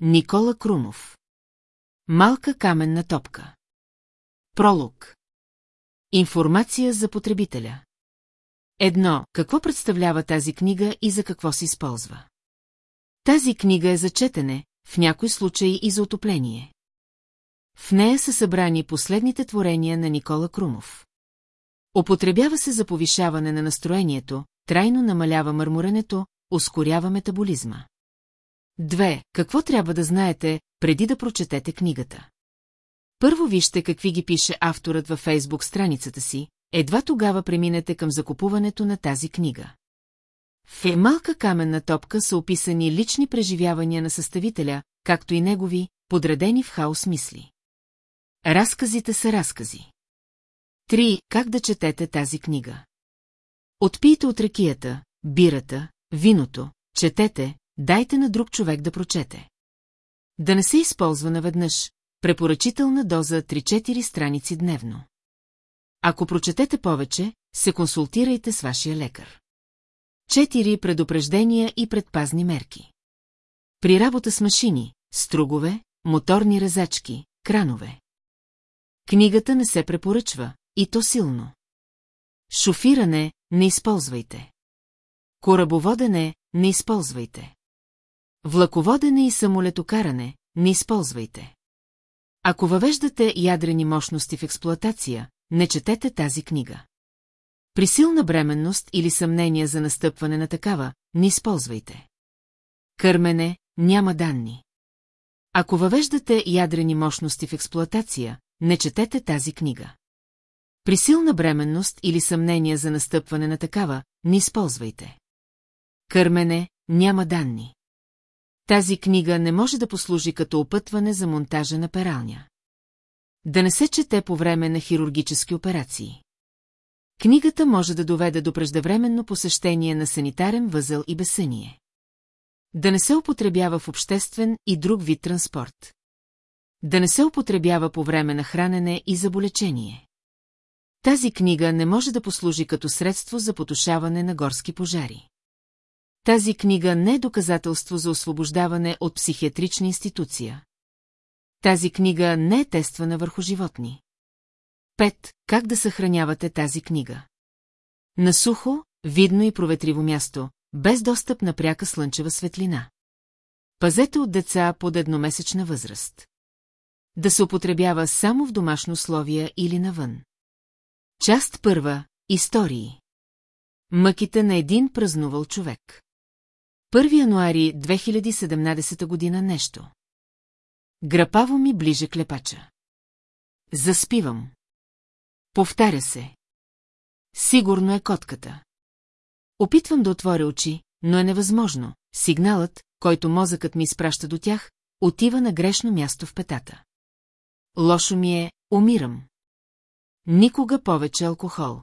Никола Крумов. Малка каменна топка. Пролог. Информация за потребителя. Едно, какво представлява тази книга и за какво се използва? Тази книга е за четене, в някои случаи и за отопление. В нея са събрани последните творения на Никола Крумов. Употребява се за повишаване на настроението, трайно намалява мърмуренето, ускорява метаболизма. Две, какво трябва да знаете, преди да прочетете книгата? Първо вижте какви ги пише авторът във Фейсбук страницата си, едва тогава преминете към закупуването на тази книга. В малка каменна топка са описани лични преживявания на съставителя, както и негови, подредени в хаос мисли. Разказите са разкази. Три. Как да четете тази книга? Отпийте от ракията, бирата, виното, четете, дайте на друг човек да прочете. Да не се използва наведнъж, препоръчителна доза 3-4 страници дневно. Ако прочетете повече, се консултирайте с вашия лекар. Четири предупреждения и предпазни мерки. При работа с машини, стругове, моторни резачки, кранове. Книгата не се препоръчва, и то силно. Шофиране не използвайте. Корабоводене не използвайте. Влаководене и самолетокаране не използвайте. Ако въвеждате ядрени мощности в експлоатация, не четете тази книга. При силна бременност или съмнение за настъпване на такава, не използвайте. Кърмене няма данни. Ако въвеждате ядрени мощности в експлоатация, не четете тази книга. При силна бременност или съмнение за настъпване на такава, не използвайте. Кърмене няма данни. Тази книга не може да послужи като опътване за монтажа на пералня. Да не се чете по време на хирургически операции. Книгата може да доведе до преждевременно посещение на санитарен възел и безсъние. Да не се употребява в обществен и друг вид транспорт. Да не се употребява по време на хранене и заболечение. Тази книга не може да послужи като средство за потушаване на горски пожари. Тази книга не е доказателство за освобождаване от психиатрична институция. Тази книга не е тествана върху животни. Пет. Как да съхранявате тази книга? На сухо, видно и проветриво място, без достъп на пряка слънчева светлина. Пазете от деца под едномесечна възраст. Да се употребява само в домашно условия или навън. Част първа. Истории. Мъките на един празнувал човек. 1 януари 2017 година нещо. Грапаво ми ближе клепача. Заспивам. Повтаря се. Сигурно е котката. Опитвам да отворя очи, но е невъзможно. Сигналът, който мозъкът ми изпраща до тях, отива на грешно място в петата. Лошо ми е, умирам. Никога повече алкохол.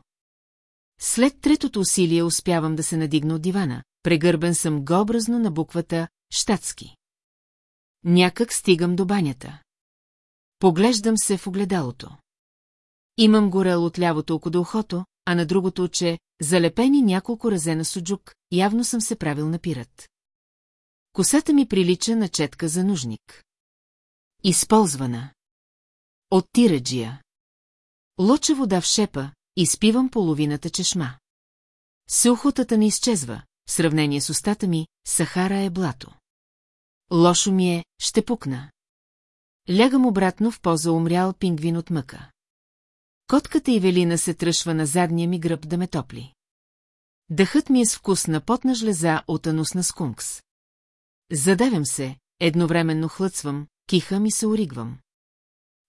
След третото усилие успявам да се надигна от дивана, прегърбен съм гообразно на буквата «Штатски». Някак стигам до банята. Поглеждам се в огледалото. Имам горел от лявото око до ухото, а на другото оче залепени няколко разе на суджук, явно съм се правил на пират. Косата ми прилича на четка за нужник. Използвана. От тираджия. Лоча вода в шепа, изпивам половината чешма. Сухотата не изчезва, в сравнение с устата ми, Сахара е блато. Лошо ми е, ще пукна. Лягам обратно в поза умрял пингвин от мъка. Котката Ивелина се тръшва на задния ми гръб да ме топли. Дъхът ми е с вкус на потна жлеза от анус на скункс. Задавям се, едновременно хлъцвам, кихам и се оригвам.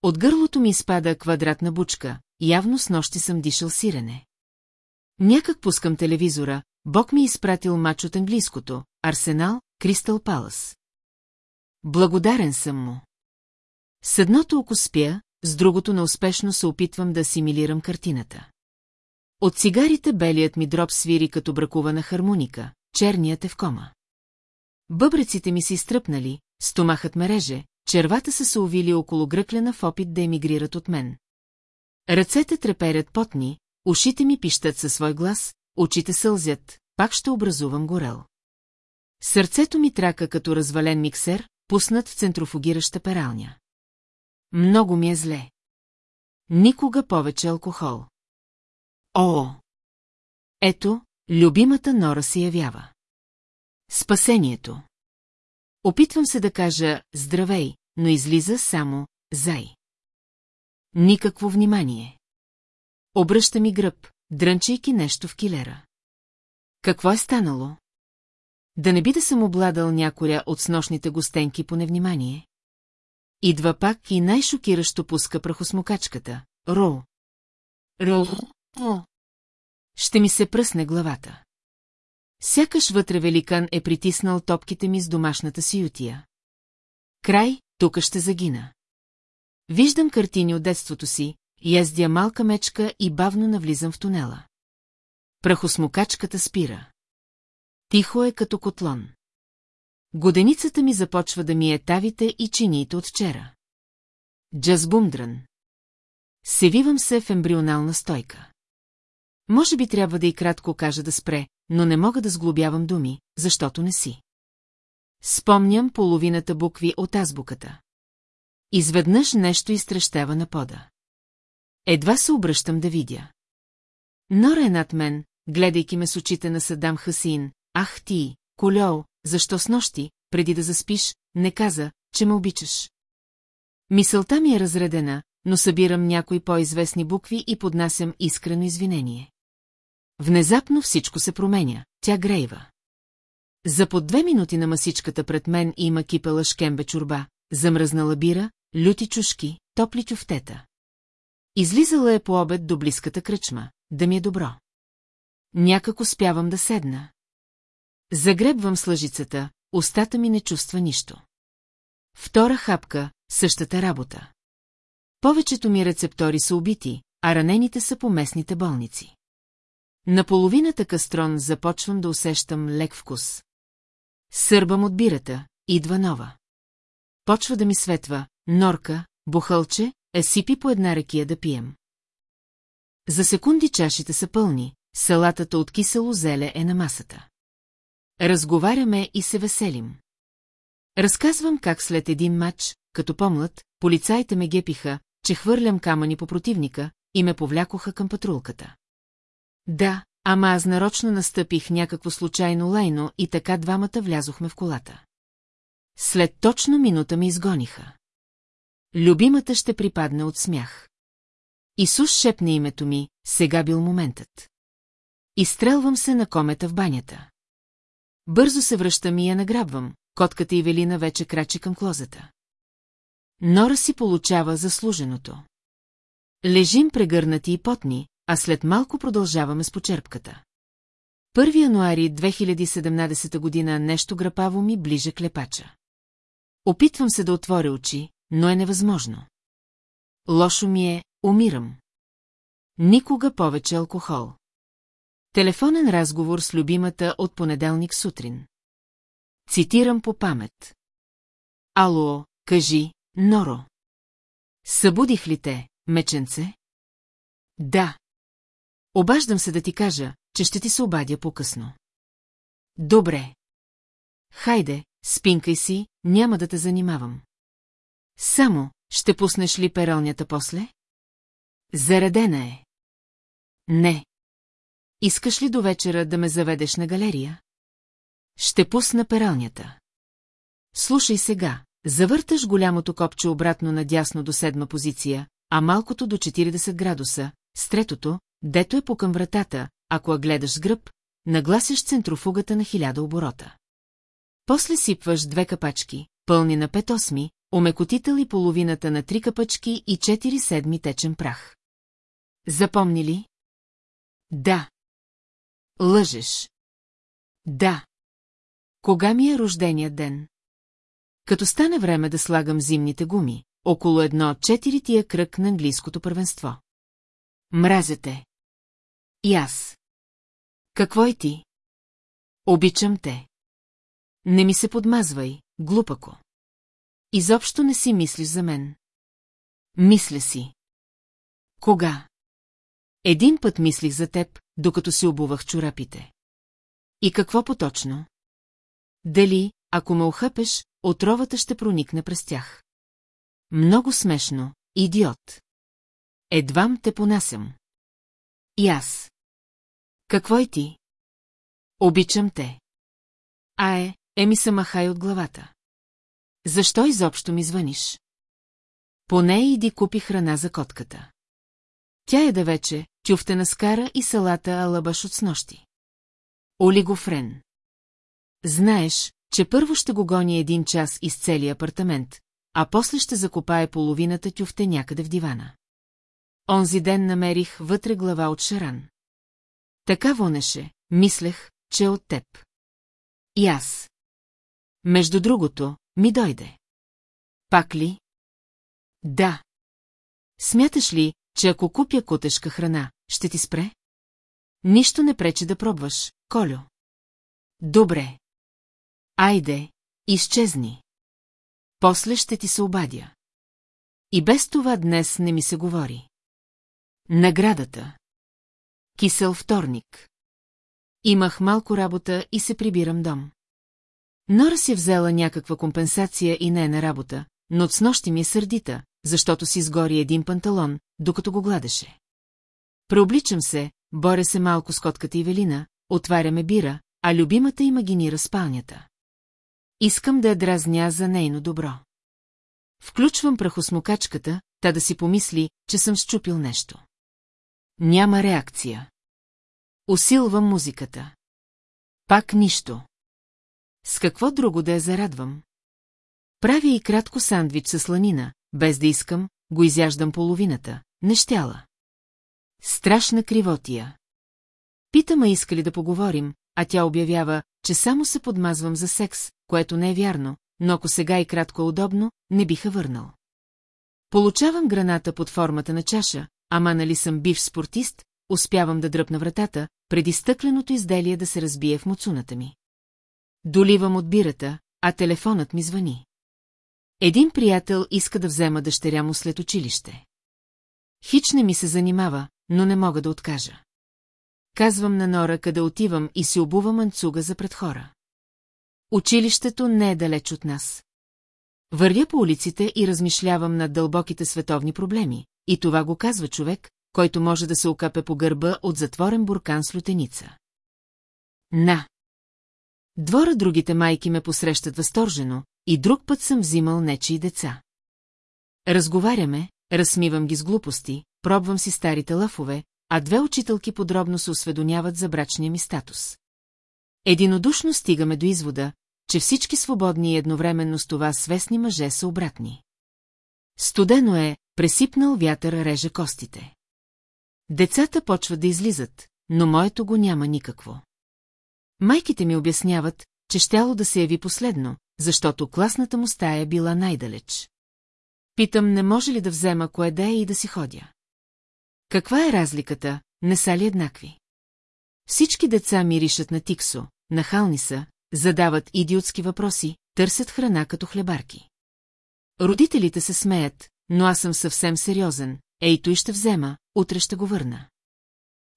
От гърлото ми изпада квадратна бучка, явно с нощи съм дишал сирене. Някак пускам телевизора, Бог ми е изпратил мач от английското, Арсенал, Кристал Палас. Благодарен съм му. С едното око спя, с другото неуспешно се опитвам да асимилирам картината. От цигарите белият ми дроб свири като бракувана хармоника, черният е в кома. Бъбреците ми се изтръпнали, стомахът ме реже, червата са се увили около гръклена в опит да емигрират от мен. Ръцете треперят потни, ушите ми пищат със свой глас, очите сълзят, пак ще образувам горел. Сърцето ми трака като развален миксер, пуснат в центрофугираща пералня. Много ми е зле. Никога повече алкохол. О! Ето, любимата Нора се явява. Спасението. Опитвам се да кажа «Здравей», но излиза само «Зай». Никакво внимание. Обръща ми гръб, дрънчайки нещо в килера. Какво е станало? Да не би да съм обладал някоя от снощните гостенки по невнимание? Идва пак и най-шокиращо пуска прахосмокачката. Ро. Ро. Ро. Ще ми се пръсне главата. Сякаш вътре великан е притиснал топките ми с домашната си ютия. Край, тук ще загина. Виждам картини от детството си, яздя малка мечка и бавно навлизам в тунела. Прахосмокачката спира. Тихо е като котлон. Годеницата ми започва да ми е тавите и чиниите от вчера. Джазбумдран. Севивам се в ембрионална стойка. Може би трябва да и кратко кажа да спре, но не мога да сглобявам думи, защото не си. Спомням половината букви от азбуката. Изведнъж нещо изтрещава на пода. Едва се обръщам да видя. Нора е над мен, гледайки ме с очите на Садам Хасин. Ах ти, Кольол, защо с нощи, преди да заспиш, не каза, че ме обичаш. Мисълта ми е разредена, но събирам някои по-известни букви и поднасям искрено извинение. Внезапно всичко се променя, тя грейва. За под две минути на масичката пред мен има кипела шкембе чурба, замръзнала бира, люти чушки, топли тюфтета. Излизала е по обед до близката кръчма, да ми е добро. Някак успявам да седна. Загребвам с лъжицата, устата ми не чувства нищо. Втора хапка, същата работа. Повечето ми рецептори са убити, а ранените са по местните болници. На половината кастрон започвам да усещам лек вкус. Сърбам от бирата, идва нова. Почва да ми светва, норка, бухълче, е сипи по една ракия да пием. За секунди чашите са пълни, салатата от кисело зеле е на масата. Разговаряме и се веселим. Разказвам как след един матч, като помлад, полицаите ме гепиха, че хвърлям камъни по противника и ме повлякоха към патрулката. Да, ама аз нарочно настъпих някакво случайно лайно и така двамата влязохме в колата. След точно минута ме изгониха. Любимата ще припадне от смях. Исус шепне името ми, сега бил моментът. Изстрелвам се на комета в банята. Бързо се връщам и я награбвам, котката и Велина вече крачи към клозата. Нора си получава заслуженото. Лежим прегърнати и потни, а след малко продължаваме с почерпката. 1 януари 2017 година нещо грапаво ми ближе клепача. Опитвам се да отворя очи, но е невъзможно. Лошо ми е, умирам. Никога повече алкохол. Телефонен разговор с любимата от понеделник сутрин. Цитирам по памет. Ало, кажи, Норо. Събудих ли те, меченце? Да. Обаждам се да ти кажа, че ще ти се обадя по-късно. Добре. Хайде, спинкай си, няма да те занимавам. Само, ще пуснеш ли пералнята после? Заредена е. Не. Искаш ли до вечера да ме заведеш на галерия? Ще пусна пералнята. Слушай сега, завърташ голямото копче обратно надясно до седма позиция, а малкото до 40 градуса, с третото, дето е по към вратата, ако я гледаш с гръб, нагласяш центрофугата на хиляда оборота. После сипваш две капачки, пълни на пет осми, омекотител и половината на три капачки и четири седми течен прах. Запомни ли? Да. Лъжеш. Да. Кога ми е рождения ден? Като стане време да слагам зимните гуми, около едно четирития кръг на английското първенство. Мразете. И аз. Какво е ти? Обичам те. Не ми се подмазвай, глупако. Изобщо не си мислиш за мен. Мисля си. Кога? Един път мислих за теб, докато си обувах чорапите. И какво поточно? Дали, ако ме охъпеш, отровата ще проникне през тях. Много смешно, идиот. Едвам те понасям. И аз. Какво и ти? Обичам те. А е, еми са махай от главата. Защо изобщо ми звъниш? Поне иди купи храна за котката. Тя е да вече, тюфтена скара и салата алабаш от снощи. Олигофрен. Знаеш, че първо ще го гони един час из целия апартамент, а после ще закопае половината тюфте някъде в дивана. Онзи ден намерих вътре глава от шаран. Така вонеше, мислех, че е от теб. И аз. Между другото, ми дойде. Пак ли? Да. Смяташ ли, че ако купя котешка храна, ще ти спре? Нищо не пречи да пробваш, Колю. Добре. Айде, изчезни. После ще ти се обадя. И без това днес не ми се говори. Наградата. Кисел вторник. Имах малко работа и се прибирам дом. Нора си взела някаква компенсация и не е на работа, но от снощи ми е сърдита, защото си сгори един панталон, докато го гладеше. Преобличам се, боря се малко с котката Ивелина, отваряме бира, а любимата имагинира спалнята. Искам да я дразня за нейно добро. Включвам прахосмокачката, та да си помисли, че съм щупил нещо. Няма реакция. Усилвам музиката. Пак нищо. С какво друго да я зарадвам? Правя и кратко сандвич с сланина, без да искам, го изяждам половината, не щяла. Страшна кривотия. Питама иска ли да поговорим, а тя обявява, че само се подмазвам за секс, което не е вярно, но ако сега и кратко е удобно, не биха върнал. Получавам граната под формата на чаша, ама нали съм бивш спортист, успявам да дръпна вратата, преди стъкленото изделие да се разбие в муцуната ми. Доливам от бирата, а телефонът ми звъни. Един приятел иска да взема дъщеря му след училище. Хич не ми се занимава, но не мога да откажа. Казвам на Нора къде отивам и си обувам анцуга за пред хора. Училището не е далеч от нас. Вървя по улиците и размишлявам над дълбоките световни проблеми, и това го казва човек, който може да се окапе по гърба от затворен буркан с лютеница. На! Двора другите майки ме посрещат възторжено, и друг път съм взимал нечи деца. Разговаряме, разсмивам ги с глупости, пробвам си старите лъфове, а две учителки подробно се осведомяват за брачния ми статус. Единодушно стигаме до извода, че всички свободни и едновременно с това свестни мъже са обратни. Студено е, пресипнал вятър реже костите. Децата почват да излизат, но моето го няма никакво. Майките ми обясняват, че щяло да се яви последно, защото класната му стая била най-далеч. Питам, не може ли да взема кое да е и да си ходя? Каква е разликата, не са ли еднакви? Всички деца миришат на тиксо, нахални са, задават идиотски въпроси, търсят храна като хлебарки. Родителите се смеят, но аз съм съвсем сериозен, ей той ще взема, утре ще го върна.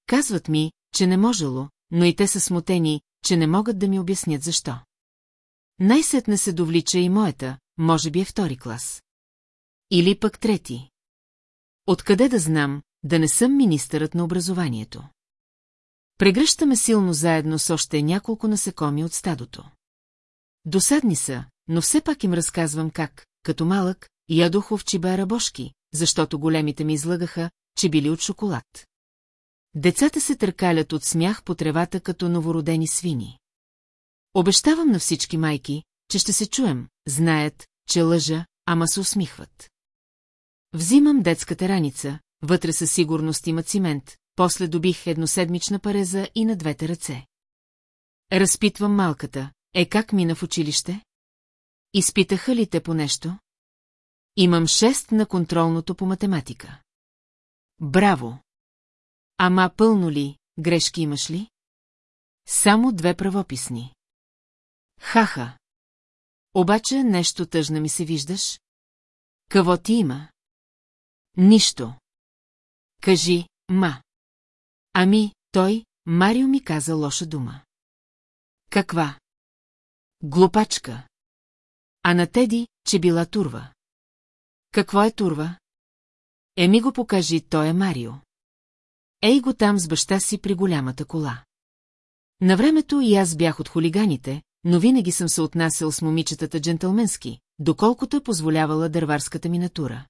Казват ми, че не можело, но и те са смутени, че не могат да ми обяснят защо. Най-сетне се довлича и моята, може би е втори клас. Или пък трети. Откъде да знам, да не съм министърът на образованието? Прегръщаме силно заедно с още няколко насекоми от стадото. Досадни са, но все пак им разказвам как, като малък, ядох овчиба рабошки, защото големите ми излъгаха, че били от шоколад. Децата се търкалят от смях по тревата като новородени свини. Обещавам на всички майки, че ще се чуем, знаят, че лъжа, ама се усмихват. Взимам детската раница, вътре със сигурност има цимент, после добих едноседмична пареза и на двете ръце. Разпитвам малката, е как мина в училище? Изпитаха ли те по нещо? Имам шест на контролното по математика. Браво! Ама пълно ли, грешки имаш ли? Само две правописни. Хаха. Обаче нещо тъжна ми се виждаш? Какво ти има? Нищо. Кажи, ма. Ами, той, Марио ми каза лоша дума. Каква? Глупачка. а на Теди, че била турва. Какво е турва? Еми го покажи, той е Марио. Ей го там с баща си при голямата кола. На времето и аз бях от хулиганите, но винаги съм се отнасял с момичетата джентълменски, доколкото е позволявала дърварската ми натура.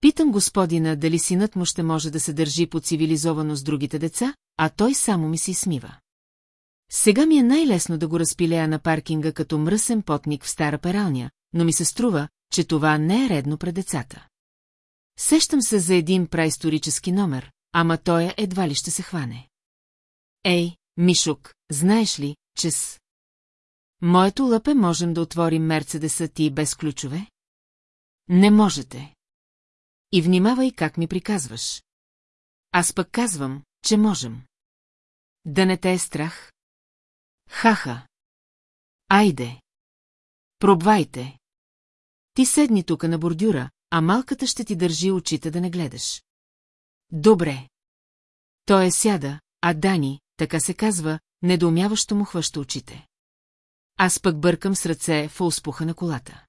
Питам господина дали синът му ще може да се държи по-цивилизовано с другите деца, а той само ми се смива. Сега ми е най-лесно да го разпилея на паркинга като мръсен потник в стара пералня, но ми се струва, че това не е редно пред децата. Сещам се за един праисторически номер, ама той едва ли ще се хване. Ей, Мишук, знаеш ли, че с... Моето лъпе можем да отворим Мерцедеса ти без ключове? Не можете. И внимавай как ми приказваш. Аз пък казвам, че можем. Да не те е страх? Хаха. Айде. Пробвайте. Ти седни тука на бордюра, а малката ще ти държи очите да не гледаш. Добре. Той е сяда, а Дани, така се казва, недоумяващо му хваща очите. Аз пък бъркам с ръце в успуха на колата.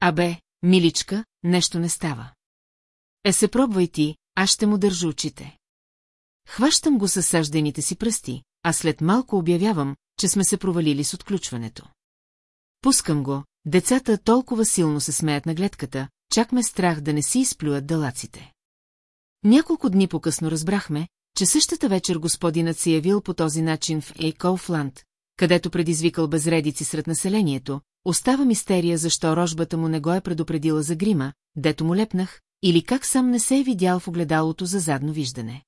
Абе, миличка, нещо не става. Е се пробвай ти, аз ще му държа очите. Хващам го със съждените си пръсти, а след малко обявявам, че сме се провалили с отключването. Пускам го, децата толкова силно се смеят на гледката, чак ме страх да не си изплюят далаците. Няколко дни по-късно разбрахме, че същата вечер господинът се явил по този начин в Ейколфланд, където предизвикал безредици сред населението, остава мистерия защо рожбата му не го е предупредила за грима, дето му лепнах, или как сам не се е видял в огледалото за задно виждане.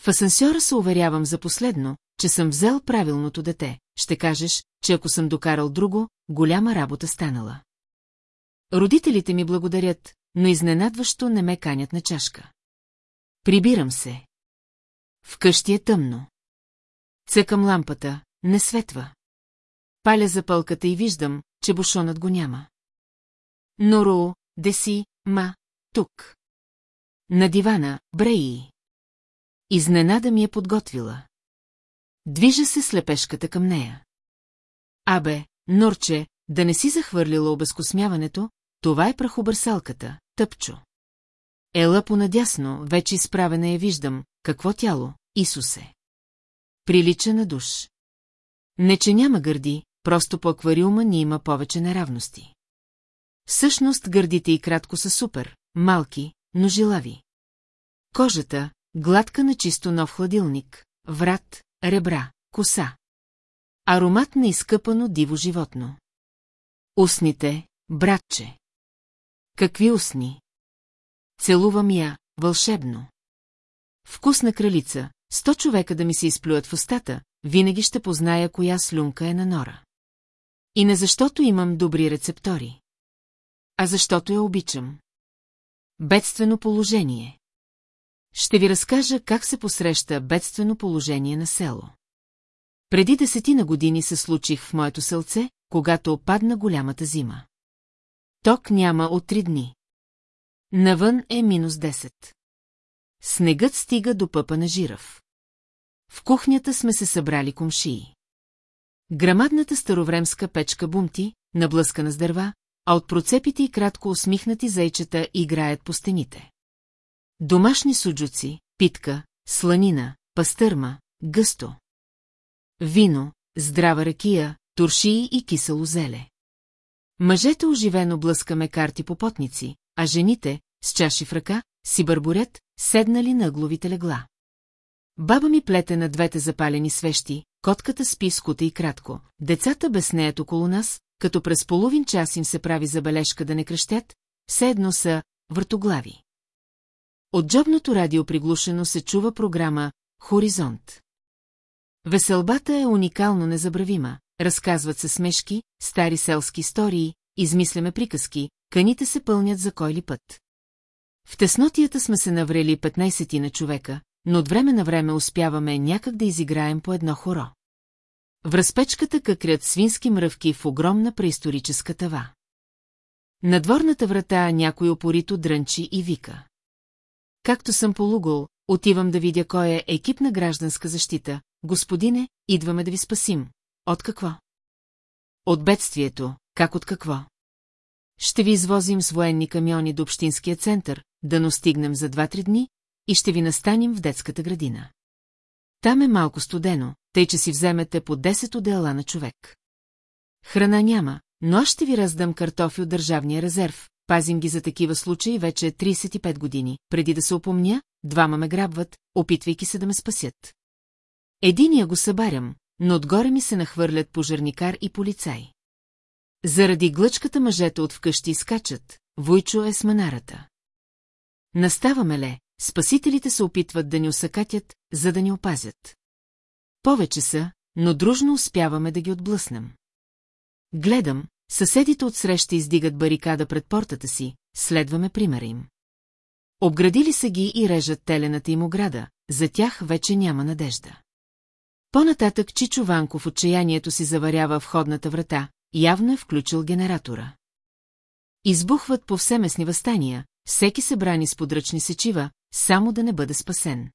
В асансьора се уверявам за последно, че съм взел правилното дете, ще кажеш, че ако съм докарал друго, голяма работа станала. Родителите ми благодарят, но изненадващо не ме канят на чашка. Прибирам се. Вкъщи е тъмно. Цъкам лампата, не светва. Паля запълката и виждам, че бушонът го няма. Норо, деси, ма, тук. На дивана, Бреи. Изненада ми е подготвила. Движа се слепешката към нея. Абе, Норче, да не си захвърлила обезкосмяването, това е прахобърсалката, тъпчо. Ела понадясно, вече изправена я виждам, какво тяло, Исусе. Прилича на душ. Не, че няма гърди, просто по аквариума ни има повече неравности. Всъщност гърдите и кратко са супер, малки, но жилави. Кожата, гладка на чисто нов хладилник, врат, ребра, коса. Аромат на изкъпано диво животно. Устните, братче. Какви устни? Целувам я, вълшебно. Вкусна кралица, сто човека да ми се изплюят в устата, винаги ще позная коя слюнка е на нора. И не защото имам добри рецептори. А защото я обичам. Бедствено положение. Ще ви разкажа как се посреща бедствено положение на село. Преди десетина години се случих в моето селце, когато опадна голямата зима. Ток няма от три дни. Навън е минус 10. Снегът стига до пъпа на жирав. В кухнята сме се събрали комшии. Грамадната старовремска печка бумти, наблъскана с дърва, а от процепите и кратко усмихнати зайчета играят по стените. Домашни суджуци, питка, сланина, пастърма, гъсто. Вино, здрава ракия, туршии и кисело зеле. Мъжете оживено блъскаме карти по потници, а жените, с чаши в ръка, си бърборят, седнали на главите легла. Баба ми плете на двете запалени свещи, котката спи скута и кратко. Децата безнеят около нас, като през половин час им се прави забележка да не крещят, все едно са въртоглави. От джобното радио приглушено се чува програма «Хоризонт». Веселбата е уникално незабравима, разказват се смешки, стари селски истории, измисляме приказки, каните се пълнят за кой ли път. В теснотията сме се наврели 15 на човека, но от време на време успяваме някак да изиграем по едно хоро. В разпечката къкрят свински мръвки в огромна преисторическа тава. На дворната врата някой опорито дрънчи и вика. Както съм полугол, отивам да видя кой е екип на гражданска защита. Господине, идваме да ви спасим. От какво? От бедствието, как от какво? Ще ви извозим с военни камиони до общинския център, да настигнем за 2-3 дни и ще ви настаним в детската градина. Там е малко студено, тъй че си вземете по 10 отдела на човек. Храна няма, но аз ще ви раздам картофи от държавния резерв, пазим ги за такива случаи вече 35 години. Преди да се опомня, двама ме грабват, опитвайки се да ме спасят. Единия го събарям, но отгоре ми се нахвърлят пожарникар и полицай. Заради глъчката мъжете от вкъщи изкачат, Войчо е с манарата. Наставаме ле, спасителите се опитват да ни усъкатят, за да ни опазят. Повече са, но дружно успяваме да ги отблъснем. Гледам, съседите отсреща издигат барикада пред портата си, следваме примера им. Обградили са ги и режат телената им ограда, за тях вече няма надежда. По-нататък Чичо Ванков отчаянието си заварява входната врата, явно е включил генератора. Избухват повсеместни възстания, всеки се брани с подръчни сечива, само да не бъде спасен.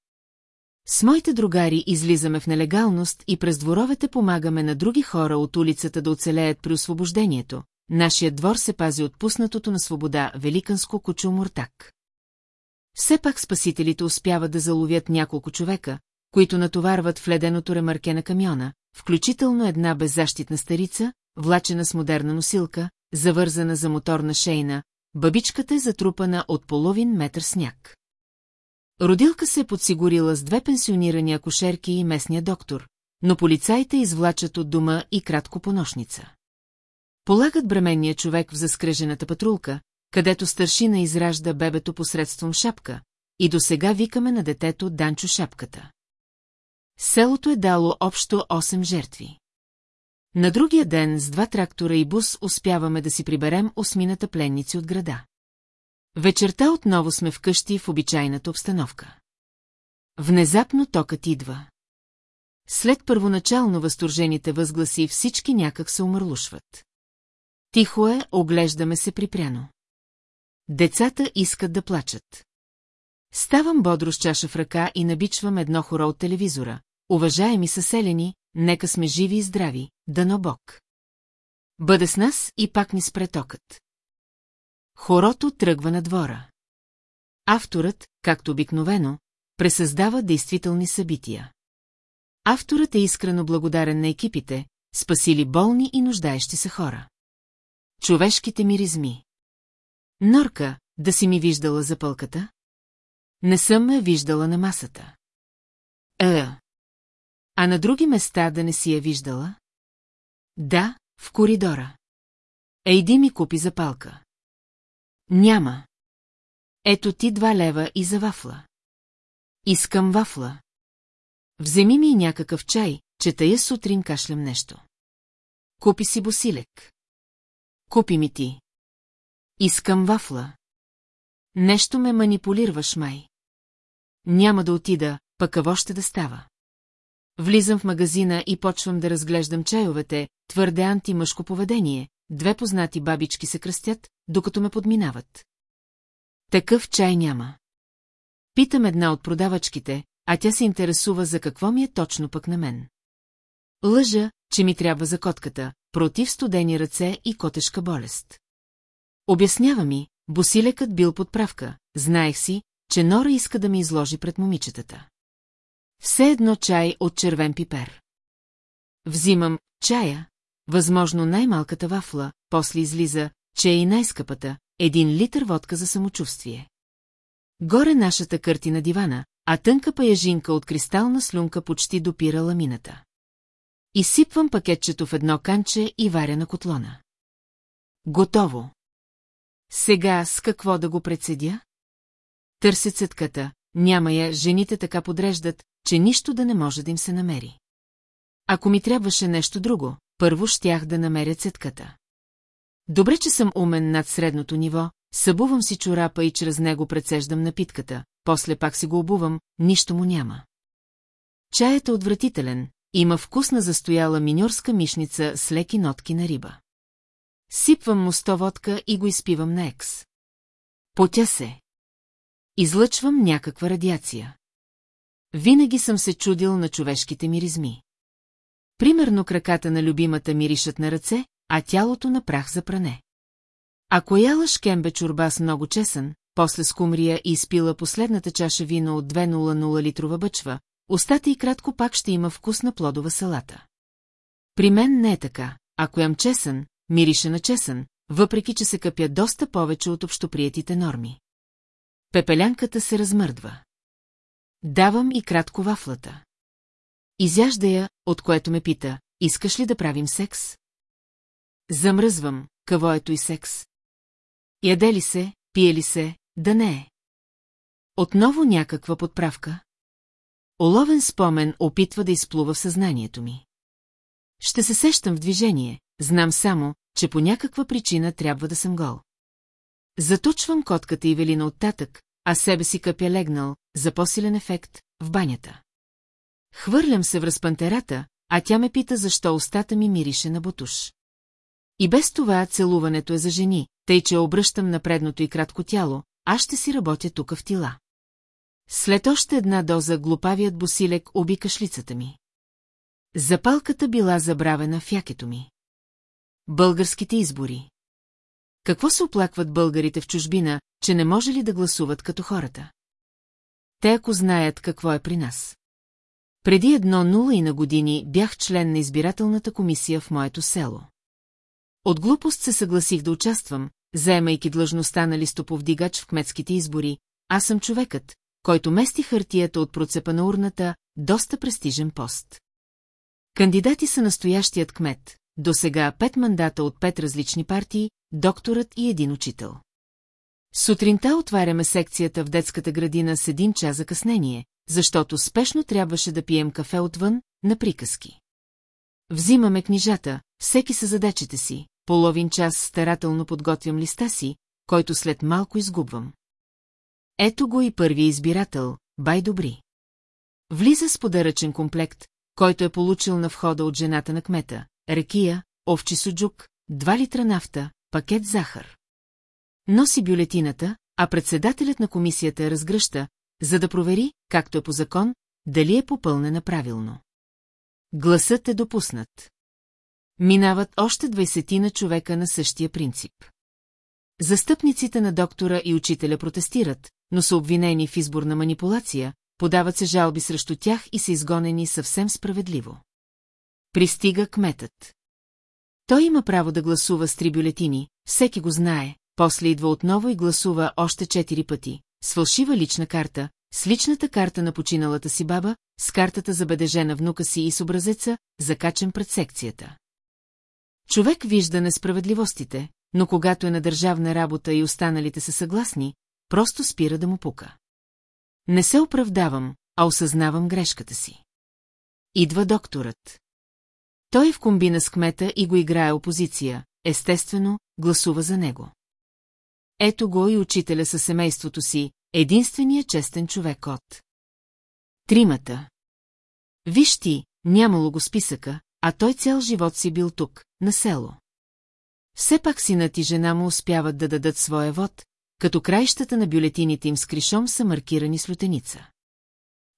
С моите другари излизаме в нелегалност и през дворовете помагаме на други хора от улицата да оцелеят при освобождението. Нашият двор се пази от пуснатото на свобода великанско кучо Муртак. Все пак спасителите успяват да заловят няколко човека, които натоварват в леденото ремарке на камиона, включително една беззащитна старица, влачена с модерна носилка, завързана за моторна шейна, бабичката е затрупана от половин метър сняг. Родилка се е подсигурила с две пенсионирани акушерки и местния доктор, но полицаите извлачат от дома и кратко по нощница. Полагат бременния човек в заскрежената патрулка, където старшина изражда бебето посредством шапка, и до сега викаме на детето Данчо шапката. Селото е дало общо 8 жертви. На другия ден с два трактора и бус успяваме да си приберем осмината пленници от града. Вечерта отново сме вкъщи в обичайната обстановка. Внезапно токът идва. След първоначално възторжените възгласи всички някак се умърлушват. Тихо е, оглеждаме се припряно. Децата искат да плачат. Ставам бодро с чаша в ръка и набичвам едно хоро от телевизора. Уважаеми съселени, нека сме живи и здрави, дано Бог. Бъде с нас и пак ни спре токът. Хорото тръгва на двора. Авторът, както обикновено, пресъздава действителни събития. Авторът е искрено благодарен на екипите, спасили болни и нуждаещи се хора. Човешките миризми. Норка, да си ми виждала запълката? Не съм ме виждала на масата. Е. А на други места да не си я виждала? Да, в коридора. Ейди ми купи запалка. Няма. Ето ти два лева и за вафла. Искам вафла. Вземи ми някакъв чай, че тая сутрин кашлям нещо. Купи си босилек. Купи ми ти. Искам вафла. Нещо ме манипулираш, май. Няма да отида, пък какво ще да става. Влизам в магазина и почвам да разглеждам чайовете, твърде антимъжко поведение, две познати бабички се кръстят, докато ме подминават. Такъв чай няма. Питам една от продавачките, а тя се интересува за какво ми е точно пък на мен. Лъжа, че ми трябва за котката, против студени ръце и котешка болест. Обяснява ми, босилекът бил подправка, знаех си, че Нора иска да ми изложи пред момичетата. Все едно чай от червен пипер. Взимам чая, възможно най-малката вафла, после излиза, че е и най-скъпата, един литър водка за самочувствие. Горе нашата кърти на дивана, а тънка паяжинка от кристална слюнка почти допира ламината. Изсипвам пакетчето в едно канче и варя на котлона. Готово. Сега с какво да го председя? Търся цътката, няма я, жените така подреждат, че нищо да не може да им се намери. Ако ми трябваше нещо друго, първо щях да намеря цетката. Добре, че съм умен над средното ниво, събувам си чорапа и чрез него прецеждам напитката, после пак си го обувам, нищо му няма. Чаят е отвратителен, има вкусна застояла миньорска мишница с леки нотки на риба. Сипвам му сто водка и го изпивам на екс. Потя се. Излъчвам някаква радиация. Винаги съм се чудил на човешките миризми. Примерно краката на любимата миришат на ръце, а тялото на прах за пране. Ако яла шкембе чорба с много чесън, после скумрия и изпила последната чаша вино от 200 литрова бъчва, устата и кратко пак ще има вкусна плодова салата. При мен не е така. Ако ям чесън, мирише на чесън, въпреки че се къпя доста повече от общоприетите норми. Пепелянката се размърдва. Давам и кратко вафлата. Изяжда я, от което ме пита, искаш ли да правим секс? Замръзвам, кавоето и секс. Яде ли се, пие ли се, да не е. Отново някаква подправка. Оловен спомен опитва да изплува в съзнанието ми. Ще се сещам в движение, знам само, че по някаква причина трябва да съм гол. Заточвам котката и велина от татък, а себе си къпя легнал, за по-силен ефект, в банята. Хвърлям се в разпантерата, а тя ме пита защо устата ми мирише на бутуш. И без това целуването е за жени, тъй че обръщам на предното и кратко тяло, аз ще си работя тук в тила. След още една доза глупавият босилек оби кашлицата ми. Запалката била забравена в якето ми. Българските избори. Какво се оплакват българите в чужбина, че не може ли да гласуват като хората? Те ако знаят какво е при нас. Преди едно нула и на години бях член на избирателната комисия в моето село. От глупост се съгласих да участвам, заемайки длъжността на листоповдигач в кметските избори, аз съм човекът, който мести хартията от процепа на урната, доста престижен пост. Кандидати са настоящият кмет, до сега пет мандата от пет различни партии, докторът и един учител. Сутринта отваряме секцията в детската градина с един час закъснение, защото спешно трябваше да пием кафе отвън, на приказки. Взимаме книжата, всеки са задачите си, половин час старателно подготвям листа си, който след малко изгубвам. Ето го и първия избирател, бай добри. Влиза с подаръчен комплект, който е получил на входа от жената на кмета, рекия, овчи суджук, 2 литра нафта, пакет захар. Носи бюлетината, а председателят на комисията я разгръща, за да провери, както е по закон, дали е попълнена правилно. Гласът е допуснат. Минават още двайсетина човека на същия принцип. Застъпниците на доктора и учителя протестират, но са обвинени в изборна манипулация, подават се жалби срещу тях и са изгонени съвсем справедливо. Пристига кметът. Той има право да гласува с три бюлетини, всеки го знае, после идва отново и гласува още четири пъти, с фалшива лична карта, с личната карта на починалата си баба, с картата за бедеже на внука си и с образеца, закачен пред секцията. Човек вижда несправедливостите, но когато е на държавна работа и останалите са съгласни, просто спира да му пука. Не се оправдавам, а осъзнавам грешката си. Идва докторът. Той в комбина с кмета и го играе опозиция, естествено, гласува за него. Ето го и учителя със семейството си, единствения честен човек от. Тримата. Виж ти, нямало го списъка, а той цял живот си бил тук, на село. Все пак синът и жена му успяват да дадат своя вод, като краищата на бюлетините им с кришом са маркирани с лютеница.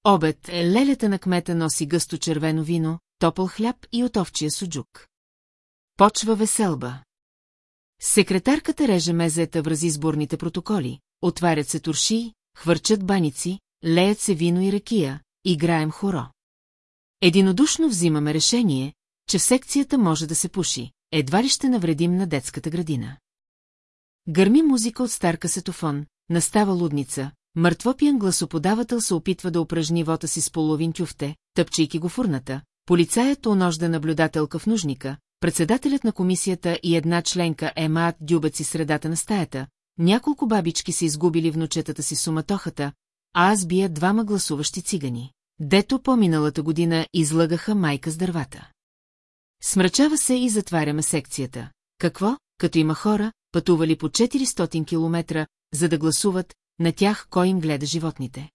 Обед е лелята на кмета носи гъсто червено вино, топъл хляб и от овчия суджук. Почва веселба. Секретарката реже мезета в разизборните протоколи, отварят се турши, хвърчат баници, леят се вино и ракия, играем хоро. Единодушно взимаме решение, че в секцията може да се пуши, едва ли ще навредим на детската градина. Гърми музика от стар касетофон, настава лудница, мъртвопиян гласоподавател се опитва да упражни вота си с половин тюфте, тъпчейки го фурната, полицаят оножда наблюдателка в нужника, председателят на комисията и една членка емаат дюбеци средата на стаята, няколко бабички са изгубили внучетата си суматохата, а аз бия двама гласуващи цигани. Дето по-миналата година излъгаха майка с дървата. Смрачава се и затваряме секцията. Какво, като има хора, пътували по 400 километра, за да гласуват, на тях кой им гледа животните.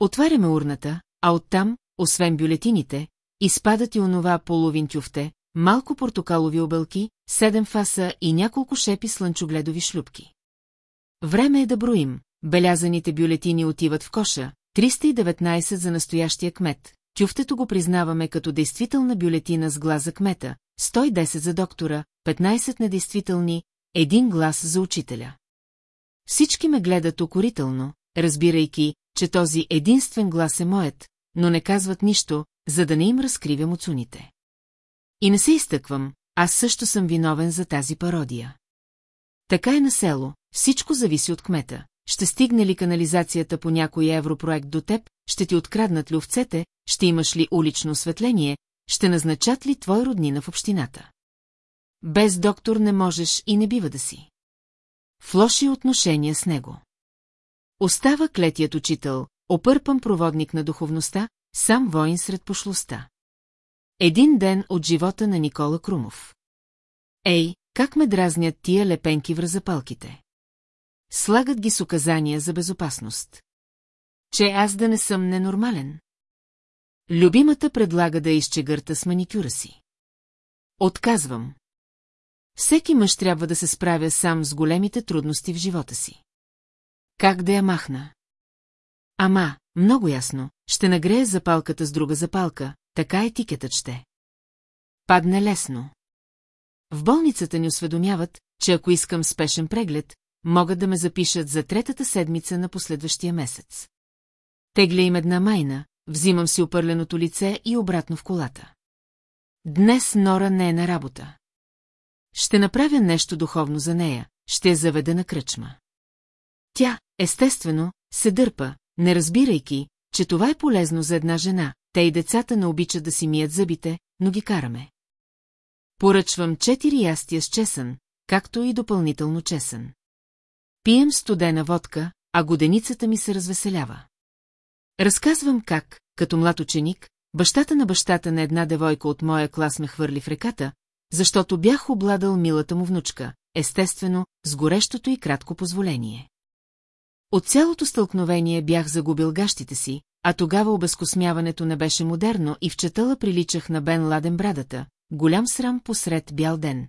Отваряме урната, а оттам, освен бюлетините, изпадат и онова половин тюфте, малко портокалови обълки, седем фаса и няколко шепи слънчогледови шлюпки. Време е да броим. Белязаните бюлетини отиват в коша, 319 за настоящия кмет, тюфтето го признаваме като действителна бюлетина с глас за кмета, 110 за доктора, 15 недействителни, един глас за учителя. Всички ме гледат окорително, разбирайки, че този единствен глас е моят, но не казват нищо, за да не им разкривям оцуните. И не се изтъквам, аз също съм виновен за тази пародия. Така е на село, всичко зависи от кмета. Ще стигне ли канализацията по някой европроект до теб, ще ти откраднат ли овцете, ще имаш ли улично осветление, ще назначат ли твой роднина в общината. Без доктор не можеш и не бива да си. В лоши отношения с него. Остава клетият учител, опърпан проводник на духовността, сам воин сред пошлостта. Един ден от живота на Никола Крумов. Ей, как ме дразнят тия лепенки в разапалките. Слагат ги с указания за безопасност. Че аз да не съм ненормален. Любимата предлага да изчегърта с маникюра си. Отказвам. Всеки мъж трябва да се справя сам с големите трудности в живота си. Как да я махна? Ама, много ясно, ще нагрея запалката с друга запалка, така етикетът ще. Падне лесно. В болницата ни осведомяват, че ако искам спешен преглед, могат да ме запишат за третата седмица на последващия месец. Тегля им една майна, взимам си опърленото лице и обратно в колата. Днес Нора не е на работа. Ще направя нещо духовно за нея, ще я заведа на кръчма. Тя, естествено, се дърпа, не разбирайки, че това е полезно за една жена, те и децата не обичат да си мият зъбите, но ги караме. Поръчвам четири ястия с чесън, както и допълнително чесън. Пием студена водка, а годеницата ми се развеселява. Разказвам как, като млад ученик, бащата на бащата на една девойка от моя клас ме хвърли в реката, защото бях обладал милата му внучка, естествено, с горещото и кратко позволение. От цялото стълкновение бях загубил гащите си, а тогава обезкосмяването не беше модерно и в четъла приличах на Бен Ладен брадата, голям срам посред бял ден.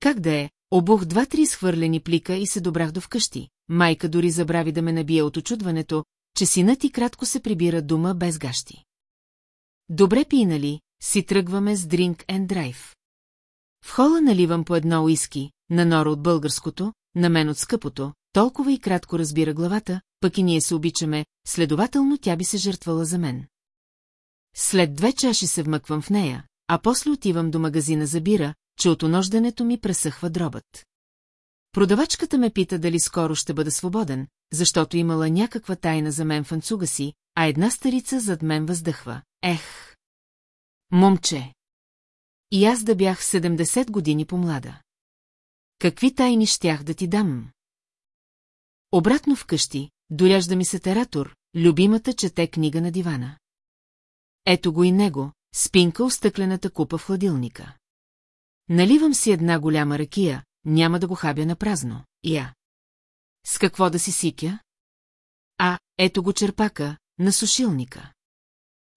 Как да е, обух два-три схвърлени плика и се добрах до вкъщи. Майка дори забрави да ме набие от очудването, че синът ти кратко се прибира дома без гащи. Добре пинали, си тръгваме с drink and drive. В хола наливам по едно уиски, на Нора от българското, на мен от скъпото, толкова и кратко разбира главата, пък и ние се обичаме, следователно тя би се жертвала за мен. След две чаши се вмъквам в нея, а после отивам до магазина за бира, че от онождането ми пресъхва дробът. Продавачката ме пита дали скоро ще бъда свободен, защото имала някаква тайна за мен в анцуга си, а една старица зад мен въздъхва. Ех! Момче! И аз да бях 70 години по-млада. Какви тайни щях да ти дам? Обратно вкъщи, доляжда ми се тератор, любимата чете книга на дивана. Ето го и него, спинка стъклената купа в хладилника. Наливам си една голяма ракия, няма да го хабя на празно, я. С какво да си сикя? А, ето го черпака, на сушилника.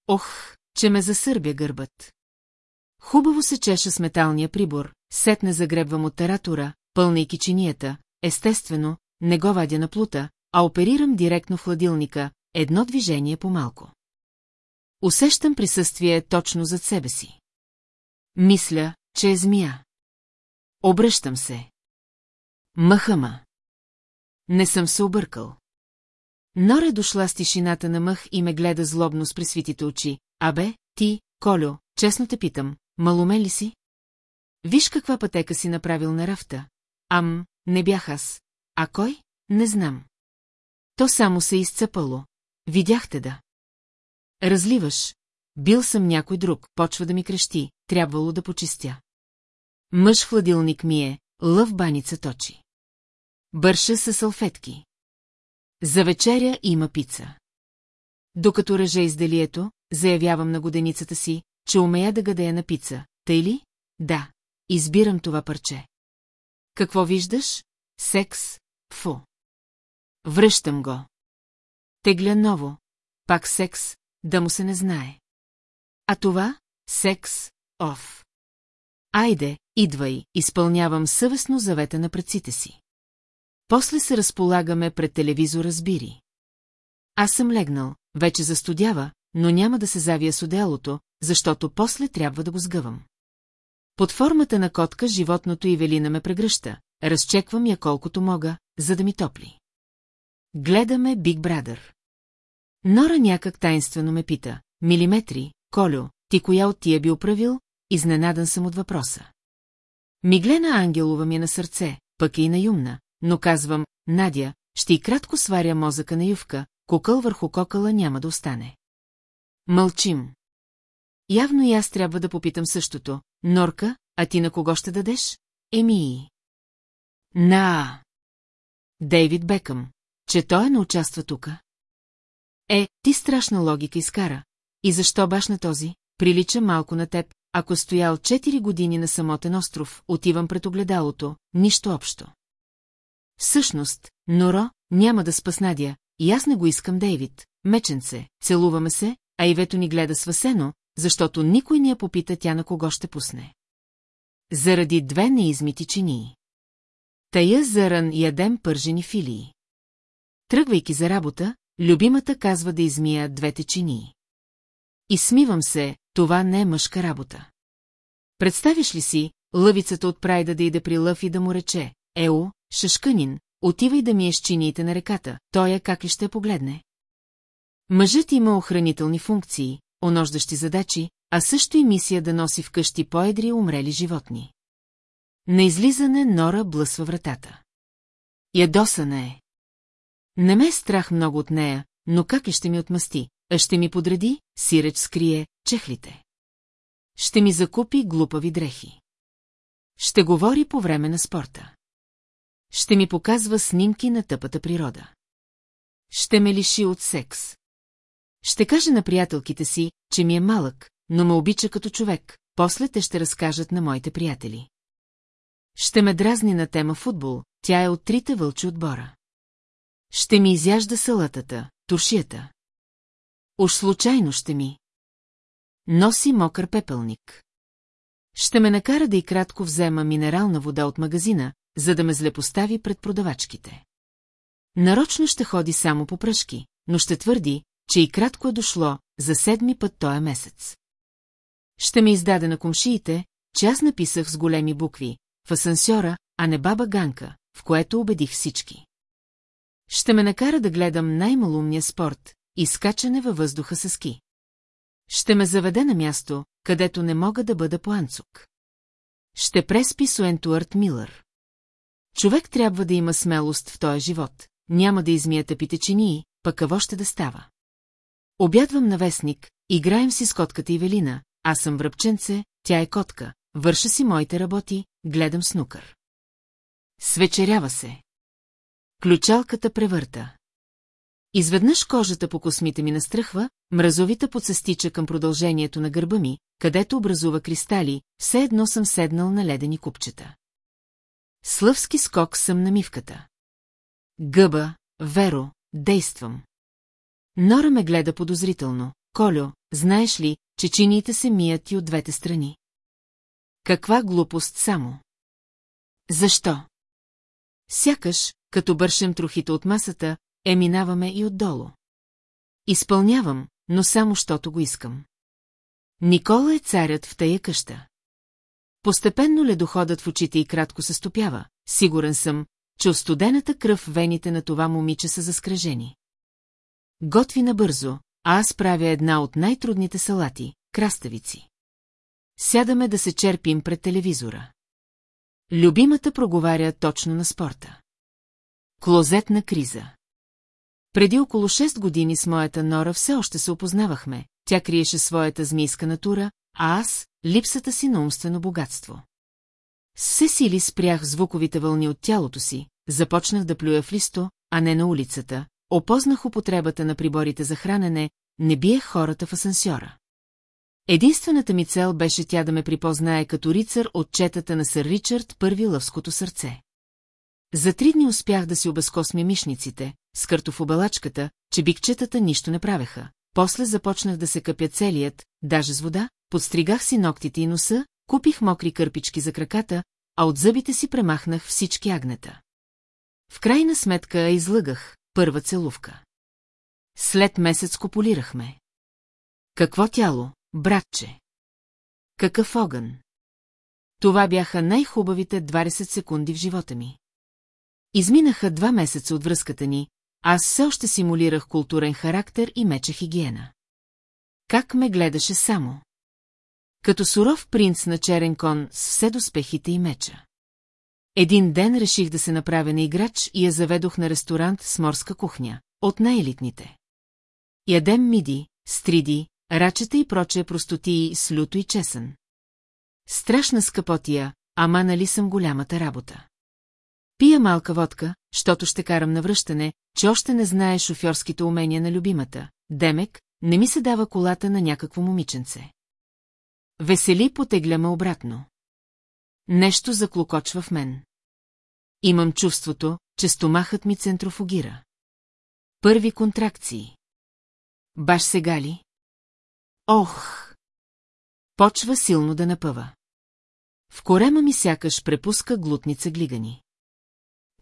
Ох, че ме засърбя гърбът. Хубаво се чеша с металния прибор, сетне загребвам от тература, пълнайки чинията, естествено, не го вадя на плута, а оперирам директно в хладилника, едно движение по-малко. Усещам присъствие точно зад себе си. Мисля, че е змия. Обръщам се. Мъхама. Не съм се объркал. Норе дошла с тишината на мъх и ме гледа злобно с пресвитите очи. Абе, ти, Колю, честно те питам, малумен ли си? Виж каква пътека си направил на рафта. Ам, не бях аз. А кой? Не знам. То само се изцъпало. Видяхте да. Разливаш. Бил съм някой друг, почва да ми крещи, трябвало да почистя. Мъж хладилник ми е, лъв баница точи. Бърша с салфетки. За вечеря има пица. Докато реже изделието, заявявам на годеницата си, че умея да гадея на пица. Тъй ли? Да. Избирам това парче. Какво виждаш? Секс? Фу. Връщам го. Тегля ново. Пак секс, да му се не знае. А това? Секс? Оф. Айде, идвай, изпълнявам съвестно завета на предците си. После се разполагаме пред телевизора с бири. Аз съм легнал, вече застудява, но няма да се завия с одеялото, защото после трябва да го сгъвам. Под формата на котка животното и Велина ме прегръща, разчеквам я колкото мога, за да ми топли. Гледаме Биг Брадър. Нора някак тайнствено ме пита, милиметри, Колю, ти коя от тия би оправил? Изненадан съм от въпроса. Миглена Ангелова ми е на сърце, пък е и на юмна, но казвам, Надя, ще и кратко сваря мозъка на ювка, кокъл върху кокъла няма да остане. Мълчим. Явно и аз трябва да попитам същото. Норка, а ти на кого ще дадеш? Еми. На. Дейвид Бекъм, че той не участва тука. Е, ти страшна логика изкара. И защо баш на този? Прилича малко на теб, ако стоял 4 години на самотен остров, отивам пред огледалото, нищо общо. Всъщност, Норо, няма да спаснадя, и аз не го искам, Дейвид. Меченце, целуваме се, а Ивето ни гледа свасено, защото никой не я попита тя на кого ще пусне. Заради две неизмити чинии. Тая заран ядем пържени филии. Тръгвайки за работа, любимата казва да измия двете чинии. И смивам се, това не е мъжка работа. Представиш ли си, лъвицата от прайда да иде при лъв и да му рече, Ео, шашканин, отивай да миеш чиниите на реката, той е как ли ще погледне. Мъжът има охранителни функции, онождащи задачи, а също и мисия да носи вкъщи поедри умрели животни. На излизане Нора блъсва вратата. Ядосана е. Не ме е страх много от нея, но как и ще ми отмъсти, а ще ми подреди, сиреч скрие, чехлите. Ще ми закупи глупави дрехи. Ще говори по време на спорта. Ще ми показва снимки на тъпата природа. Ще ме лиши от секс. Ще каже на приятелките си, че ми е малък, но ме обича като човек, после те ще разкажат на моите приятели. Ще ме дразни на тема футбол, тя е от трите вълчи отбора. Ще ми изяжда салатата, туршията. Уж случайно ще ми. Носи мокър пепелник. Ще ме накара да и кратко взема минерална вода от магазина, за да ме злепостави пред продавачките. Нарочно ще ходи само по пръшки, но ще твърди, че и кратко е дошло за седми път тоя месец. Ще ме издаде на комшиите, че аз написах с големи букви в асансьора, а не баба Ганка, в което убедих всички. Ще ме накара да гледам най-малумния спорт, изкачане във въздуха с ски. Ще ме заведе на място, където не мога да бъда по анцук. Ще преспи Суентуарт Милър. Човек трябва да има смелост в този живот, няма да измия тъпите чинии, пък какво ще да става. Обядвам на вестник, играем си с котката Ивелина, аз съм връбченце, тя е котка, върша си моите работи, гледам снукър. Свечерява се. Ключалката превърта. Изведнъж кожата по космите ми настръхва, мразовита подсестича към продължението на гърба ми, където образува кристали, все едно съм седнал на ледени купчета. Слъвски скок съм на мивката. Гъба, Веро, действам. Нора ме гледа подозрително. Колю, знаеш ли, че чиниите се мият и от двете страни? Каква глупост само? Защо? Сякаш, като бършем трохите от масата, е минаваме и отдолу. Изпълнявам, но само щото го искам. Никола е царят в тая къща. Постепенно ледоходът в очите и кратко се стопява. Сигурен съм, че от студената кръв вените на това момиче са заскрежени. Готви набързо, а аз правя една от най-трудните салати – краставици. Сядаме да се черпим пред телевизора. Любимата проговаря точно на спорта. Клозетна криза. Преди около 6 години с моята Нора все още се опознавахме, тя криеше своята змийска натура, а аз – липсата си на умствено богатство. С все сили спрях звуковите вълни от тялото си, започнах да плюя в листо, а не на улицата, опознах употребата на приборите за хранене, не биех хората в асансьора. Единствената ми цел беше тя да ме припознае като рицар от четата на сър Ричард първи лъвското сърце. За три дни успях да си обезкосмя мишниците, с в обелачката, че бикчетата нищо не правеха. После започнах да се къпя целият, даже с вода, подстригах си ногтите и носа, купих мокри кърпички за краката, а от зъбите си премахнах всички агнета. В крайна сметка излъгах, първа целувка. След месец копулирахме. Какво тяло, братче? Какъв огън? Това бяха най-хубавите 20 секунди в живота ми. Изминаха два месеца от връзката ни, аз все още симулирах културен характер и меча хигиена. Как ме гледаше само? Като суров принц на черен кон с все доспехите и меча. Един ден реших да се направя на играч и я заведох на ресторант с морска кухня, от най-елитните. Ядем миди, стриди, рачета и прочее простотии с люто и чесън. Страшна скъпотия, ама нали съм голямата работа. Пия малка водка, щото ще карам на връщане, че още не знае шофьорските умения на любимата. Демек, не ми се дава колата на някакво момиченце. Весели потегля ме обратно. Нещо заклокочва в мен. Имам чувството, че стомахът ми центрофугира. Първи контракции. Баш сега ли? Ох! Почва силно да напъва. В корема ми сякаш препуска глутница глигани.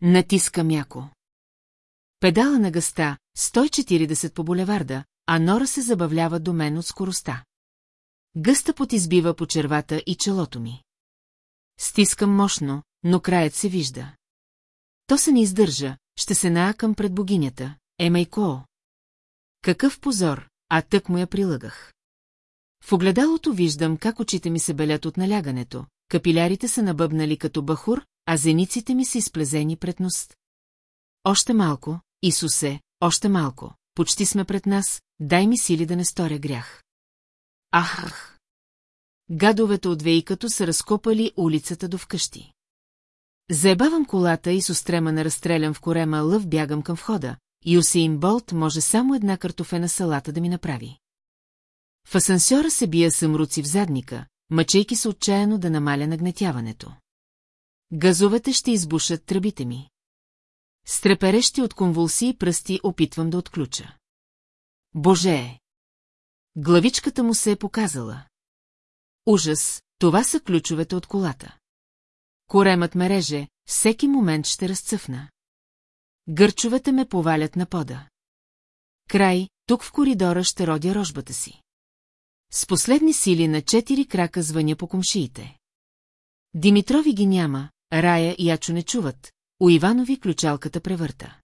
Натиска мяко. Педала на гъста, 140 по булеварда, а Нора се забавлява до мен от скоростта. Гъста потизбива по червата и челото ми. Стискам мощно, но краят се вижда. То се не издържа, ще се наакам пред богинята, Емайко. Какъв позор, а тък му я прилагах. В огледалото виждам как очите ми се белят от налягането, капилярите са набъбнали като бахур, а зениците ми са изплезени пред нос. Още малко, Исусе, още малко, почти сме пред нас, дай ми сили да не сторя грях. Ах! Гадовете от вейкато са разкопали улицата до вкъщи. Заебавам колата и с устрема на разстрелям в корема лъв бягам към входа, и Усеин Болт може само една картофена салата да ми направи. В асансьора се бия съмруци в задника, мъчейки се отчаяно да намаля нагнетяването. Газовете ще избушат тръбите ми. Стреперещи от конвулсии пръсти опитвам да отключа. Боже! Главичката му се е показала. Ужас, това са ключовете от колата. Коремът ме реже, всеки момент ще разцъфна. Гърчовете ме повалят на пода. Край, тук в коридора ще родя рожбата си. С последни сили на четири крака звъня по комшиите. Димитрови ги няма, Рая и Ячо не чуват, у Иванови ключалката превърта.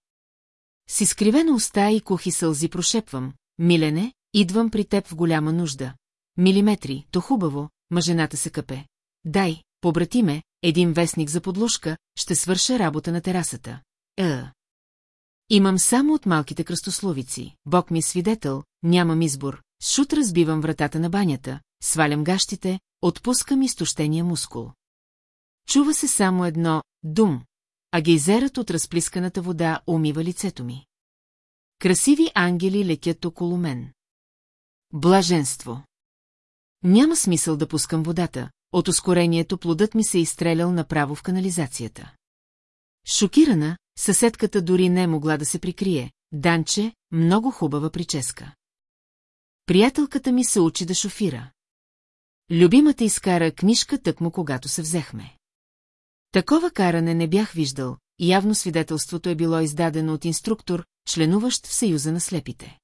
С изкривена уста и кухи сълзи прошепвам, Милене, идвам при теб в голяма нужда. Милиметри, то хубаво, мъжената се къпе. Дай, побрати ме, един вестник за подложка, ще свърша работа на терасата. Е. Имам само от малките кръстословици. Бог ми е свидетел, нямам избор. Шут разбивам вратата на банята, свалям гащите, отпускам изтощения мускул. Чува се само едно «дум», а гейзерът от разплисканата вода умива лицето ми. Красиви ангели летят около мен. Блаженство. Няма смисъл да пускам водата, от ускорението плодът ми се е изстрелял направо в канализацията. Шокирана, съседката дори не е могла да се прикрие. Данче, много хубава прическа. Приятелката ми се учи да шофира. Любимата изкара книжка тъкмо, когато се взехме. Такова каране не бях виждал, явно свидетелството е било издадено от инструктор, членуващ в Съюза на слепите.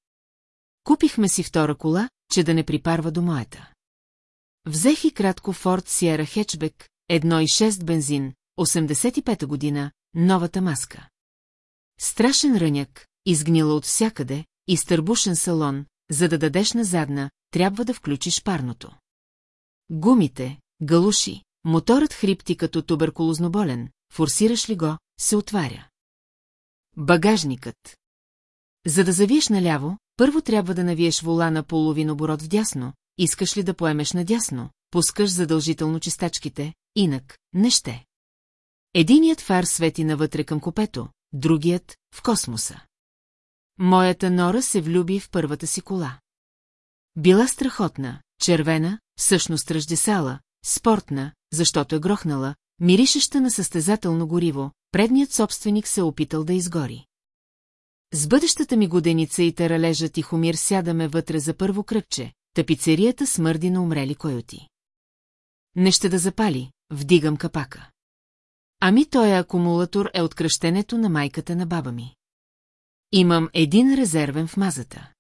Купихме си втора кола, че да не припарва до моята. Взех и кратко Форд Сиера Хечбек, 1,6 бензин, 85-та година, новата маска. Страшен ръняк, изгнила от всякъде, изтърбушен салон, за да дадеш на задна, трябва да включиш парното. Гумите, галуши, моторът хрипти като туберкулозноболен, форсираш ли го, се отваря. Багажникът. За да завиеш наляво, първо трябва да навиеш волана половин оборот вдясно, искаш ли да поемеш надясно, пускаш задължително чистачките, инак не ще. Единият фар свети навътре към копето, другият – в космоса. Моята нора се влюби в първата си кола. Била страхотна, червена, всъщност ръждесала, спортна, защото е грохнала, миришеща на състезателно гориво, предният собственик се е опитал да изгори. С бъдещата ми годеница и таралежа Тихомир сядаме вътре за първо кръгче, тапицерията смърди на умрели койоти. Не ще да запали, вдигам капака. Ами той акумулатор е от кръщенето на майката на баба ми. Имам един резервен в мазата.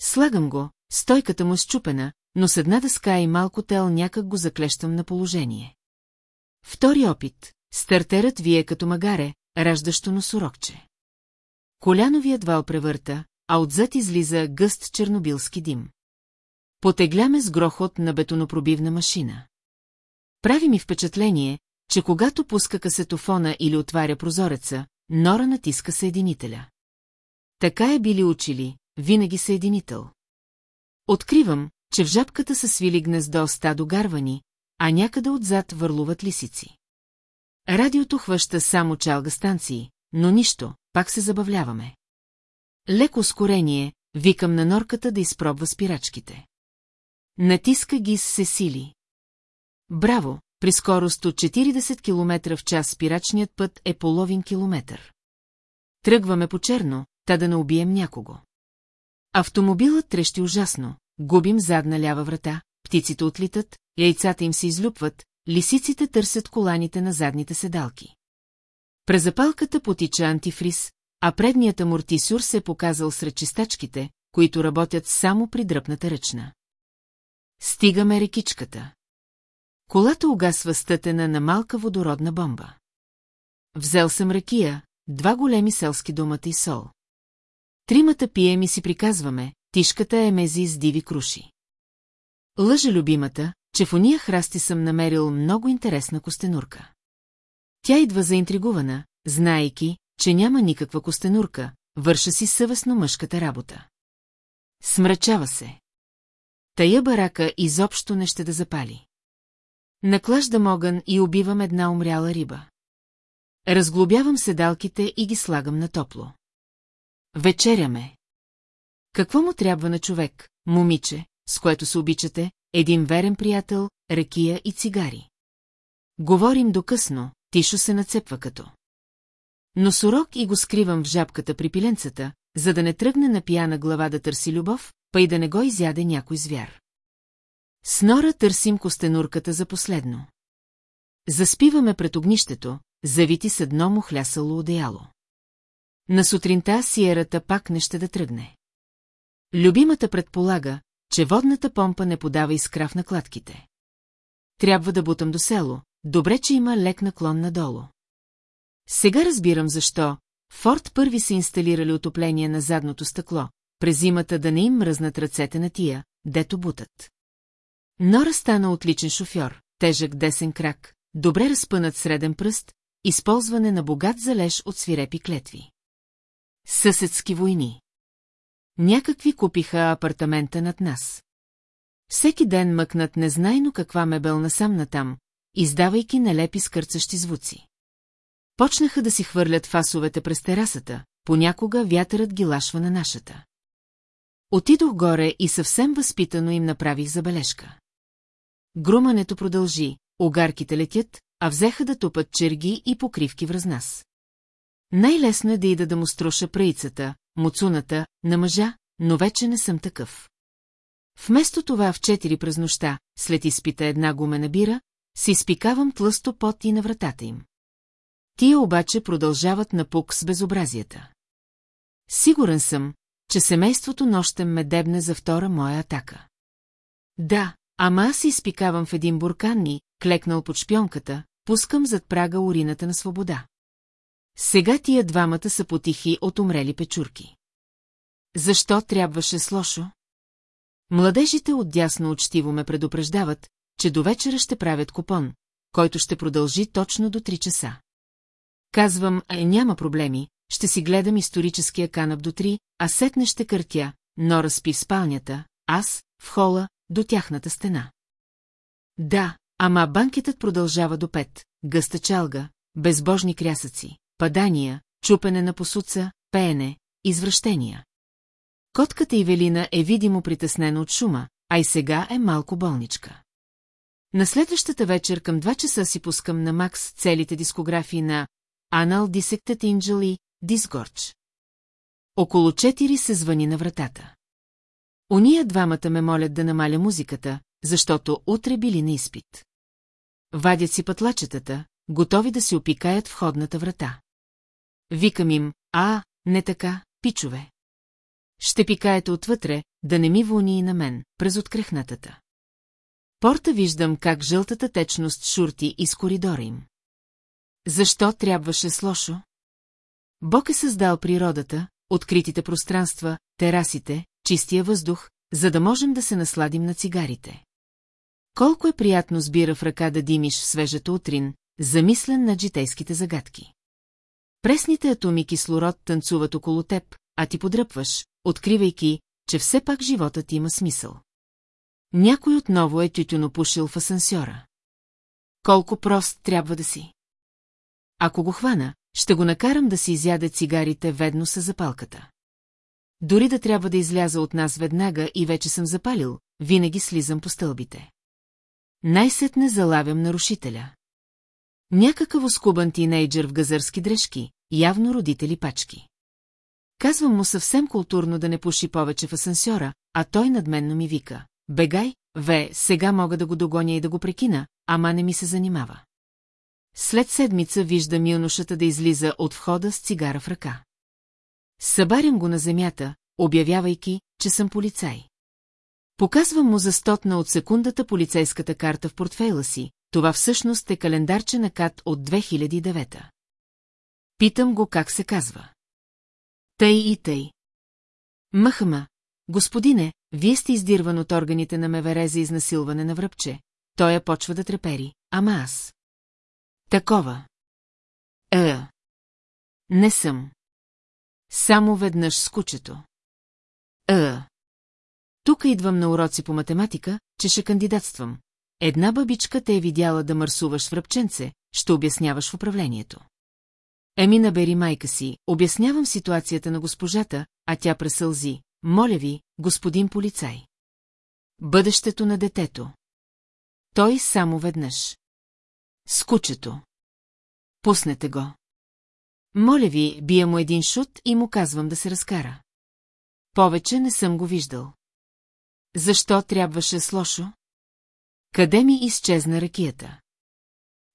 Слагам го, стойката му е щупена, но с една дъска и малко тел някак го заклещам на положение. Втори опит. Стартерът вие като магаре, раждащо носорогче. Коляновият вал превърта, а отзад излиза гъст чернобилски дим. Потегляме с грохот на бетонопробивна машина. Прави ми впечатление, че когато пуска касетофона или отваря прозореца, Нора натиска съединителя. Така е били учили, винаги съединител. Откривам, че в жабката са свили гнездо стадо гарвани, а някъде отзад върлуват лисици. Радиото хваща само чалга станции, но нищо, пак се забавляваме. Леко ускорение, викам на норката да изпробва спирачките. Натиска ги с сесили. Браво, при скорост от 40 км в час спирачният път е половин километър. Тръгваме по черно, та да не убием някого. Автомобилът трещи ужасно, губим задна лява врата, птиците отлитат, яйцата им се излюпват, лисиците търсят коланите на задните седалки. През запалката потича антифриз, а предният амортисюр се е показал сред чистачките, които работят само при дръпната ръчна. Стигаме рекичката. Колата угасва стътена на малка водородна бомба. Взел съм ракия, два големи селски домата и сол. Тримата пием и си приказваме, тишката е мези с диви круши. Лъжа любимата, че в уния храсти съм намерил много интересна костенурка. Тя идва заинтригувана, знаейки, че няма никаква костенурка, върша си съвестно мъжката работа. Смрачава се. Тая барака изобщо не ще да запали. Наклаждам огън и убивам една умряла риба. Разглобявам седалките и ги слагам на топло. Вечеряме. Какво му трябва на човек, момиче, с което се обичате, един верен приятел, ракия и цигари? Говорим до късно, Тишо се нацепва като. Носорог и го скривам в жабката при пиленцата, за да не тръгне на пияна глава да търси любов, па и да не го изяде някой звяр. С Нора търсим костенурката за последно. Заспиваме пред огнището, завити с едно му хлясало одеяло. На сутринта сиерата пак не ще да тръгне. Любимата предполага, че водната помпа не подава изкра в накладките. Трябва да бутам до село, добре, че има лек наклон надолу. Сега разбирам защо. Форд първи са инсталирали отопление на задното стъкло, през зимата да не им мръзнат ръцете на тия, дето бутат. Нора стана отличен шофьор, тежък десен крак, добре разпънат среден пръст, използване на богат залеж от свирепи клетви. Съседски войни. Някакви купиха апартамента над нас. Всеки ден мъкнат незнайно каква мебел насам натам, издавайки нелепи скърцащи звуци. Почнаха да си хвърлят фасовете през терасата, понякога вятърът ги лашва на нашата. Отидох горе и съвсем възпитано им направих забележка. Грумането продължи, огарките летят, а взеха да тупат черги и покривки в разнас. Най-лесно е да ида да му струша праицата, муцуната, на мъжа, но вече не съм такъв. Вместо това в четири през нощта, след изпита една гумена бира, си изпикавам тлъсто пот и на вратата им. Тия обаче продължават на пук с безобразията. Сигурен съм, че семейството нощем ме дебне за втора моя атака. Да, ама аз се изпикавам в един буркан и, клекнал под шпионката, пускам зад прага урината на свобода. Сега тия двамата са потихи от умрели печурки. Защо трябваше с лошо? Младежите отдясно учтиво ме предупреждават, че до вечера ще правят купон, който ще продължи точно до 3 часа. Казвам, е, няма проблеми, ще си гледам историческия канап до 3, а сетне ще къртя, но разпи в спалнята, аз, в хола, до тяхната стена. Да, ама банкетът продължава до пет, гъста чалга, безбожни крясъци, падания, чупене на посуца, пеене, извращения. Котката Ивелина е видимо притеснена от шума, а и сега е малко болничка. На следващата вечер към два часа си пускам на Макс целите дискографии на Анал Dissected Angel и Disgorge. Около четири се звъни на вратата. Ония двамата ме молят да намаля музиката, защото утре били на изпит. Вадят си пътлачетата, готови да си опикаят входната врата. Викам им, а, не така, пичове. Ще пикаете отвътре, да не ми вълни и на мен, през открехнатата. Порта виждам как жълтата течност шурти из коридора им. Защо трябваше с лошо? Бог е създал природата, откритите пространства, терасите, чистия въздух, за да можем да се насладим на цигарите. Колко е приятно сбира в ръка да димиш в свежата утрин, замислен над житейските загадки. Пресните атоми кислород танцуват около теб, а ти подръпваш, откривайки, че все пак животът има смисъл. Някой отново е тютюнопушил в асансьора. Колко прост трябва да си. Ако го хвана, ще го накарам да си изяде цигарите ведно с запалката. Дори да трябва да изляза от нас веднага и вече съм запалил, винаги слизам по стълбите. Най-сетне залавям нарушителя. Някакъв оскубан тинейджър в газърски дрежки, явно родители пачки. Казвам му съвсем културно да не пуши повече в асансьора, а той надменно ми вика. Бегай, ве, сега мога да го догоня и да го прекина, ама не ми се занимава. След седмица виждам юношата да излиза от входа с цигара в ръка. Събарям го на земята, обявявайки, че съм полицай. Показвам му за стотна от секундата полицейската карта в портфейла си, това всъщност е календарче на КАТ от 2009. Питам го как се казва. Тъй и тъй. Махама, господине, вие сте издирван от органите на МВР за изнасилване на връбче. Той я почва да трепери, ама аз. Такова. Е. Не съм. Само веднъж с кучето. Е. Тук идвам на уроци по математика, че ще кандидатствам. Една бабичка те е видяла да мърсуваш в ръбченце, ще обясняваш в управлението. Еми набери майка си, обяснявам ситуацията на госпожата, а тя пресълзи. Моля ви, господин полицай. Бъдещето на детето. Той само веднъж. С кучето. Пуснете го. Моля ви, бия му един шут и му казвам да се разкара. Повече не съм го виждал. Защо трябваше с лошо? Къде ми изчезна ракията?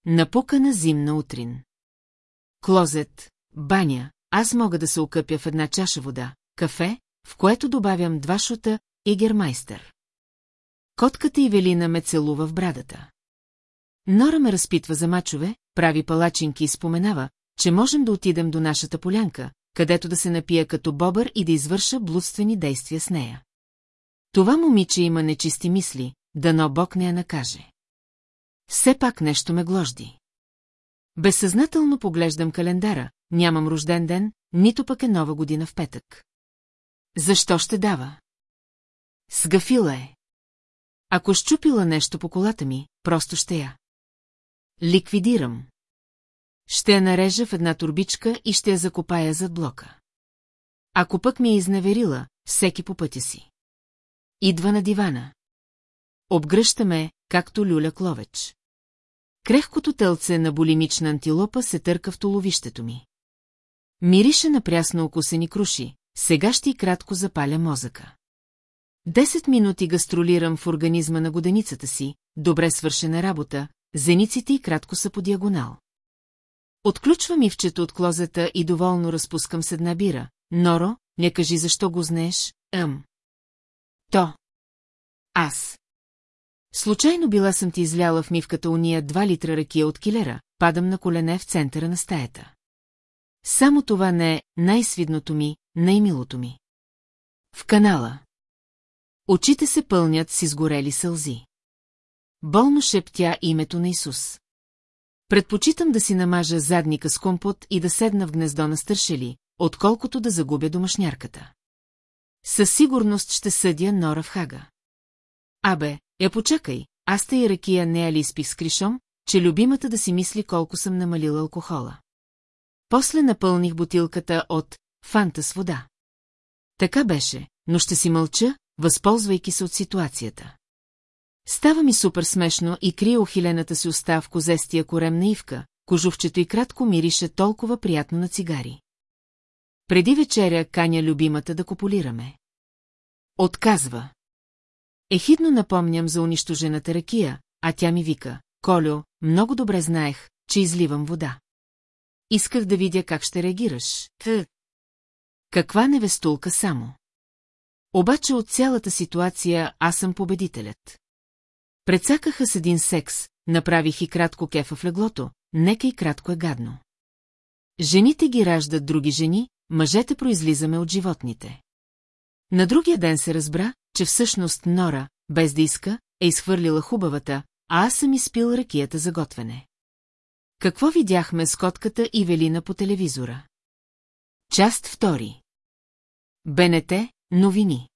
Напукана зимна утрин. Клозет, баня, аз мога да се окъпя в една чаша вода, кафе, в което добавям два шута и гермайстър. Котката Ивелина ме целува в брадата. Нора ме разпитва за мачове, прави палачинки и споменава, че можем да отидем до нашата полянка, където да се напия като бобър и да извърша блудствени действия с нея. Това момиче има нечисти мисли, дано Бог не я накаже. Все пак нещо ме гложди. Безсъзнателно поглеждам календара, нямам рожден ден, нито пък е нова година в петък. Защо ще дава? Сгафила е. Ако щупила нещо по колата ми, просто ще я. Ликвидирам. Ще я нарежа в една турбичка и ще я закопая зад блока. Ако пък ми е изневерила, всеки по пътя си. Идва на дивана. Обгръщаме, както люля кловеч. Крехкото телце на болимична антилопа се търка в толовището ми. Мирише на прясно окусени круши, сега ще и кратко запаля мозъка. Десет минути гастролирам в организма на годеницата си, добре свършена работа, зениците и кратко са по диагонал. Отключвам ивчето от клозета и доволно разпускам с една бира. Норо, не кажи защо го знаеш, ъм. То. Аз. Случайно била съм ти изляла в мивката уния два литра ракия от килера, падам на колене в центъра на стаята. Само това не е най-свидното ми, най-милото ми. В канала. Очите се пълнят с изгорели сълзи. Болно шептя името на Исус. Предпочитам да си намажа задника с компот и да седна в гнездо на стършели, отколкото да загубя домашнярката. Със сигурност ще съдя Нора в Хага. Абе, я почакай, аз и ракия не ли изпих с кришом, че любимата да си мисли колко съм намалила алкохола. После напълних бутилката от фанта с вода. Така беше, но ще си мълча, възползвайки се от ситуацията. Става ми супер смешно и крие охилената си уста в козестия корем на Ивка, кожувчето и кратко мирише толкова приятно на цигари. Преди вечеря каня любимата да копулираме. Отказва. Ехидно напомням за унищожената ракия, а тя ми вика, Колю, много добре знаех, че изливам вода. Исках да видя как ще реагираш. Т. Каква невестулка само. Обаче от цялата ситуация аз съм победителят. Прецакаха с един секс, направих и кратко кефа в леглото, нека и кратко е гадно. Жените ги раждат други жени, мъжете произлизаме от животните. На другия ден се разбра, че всъщност Нора, без да иска, е изхвърлила хубавата, а аз съм изпил ракията за готвене. Какво видяхме с котката и Велина по телевизора? Част втори. БНТ, новини.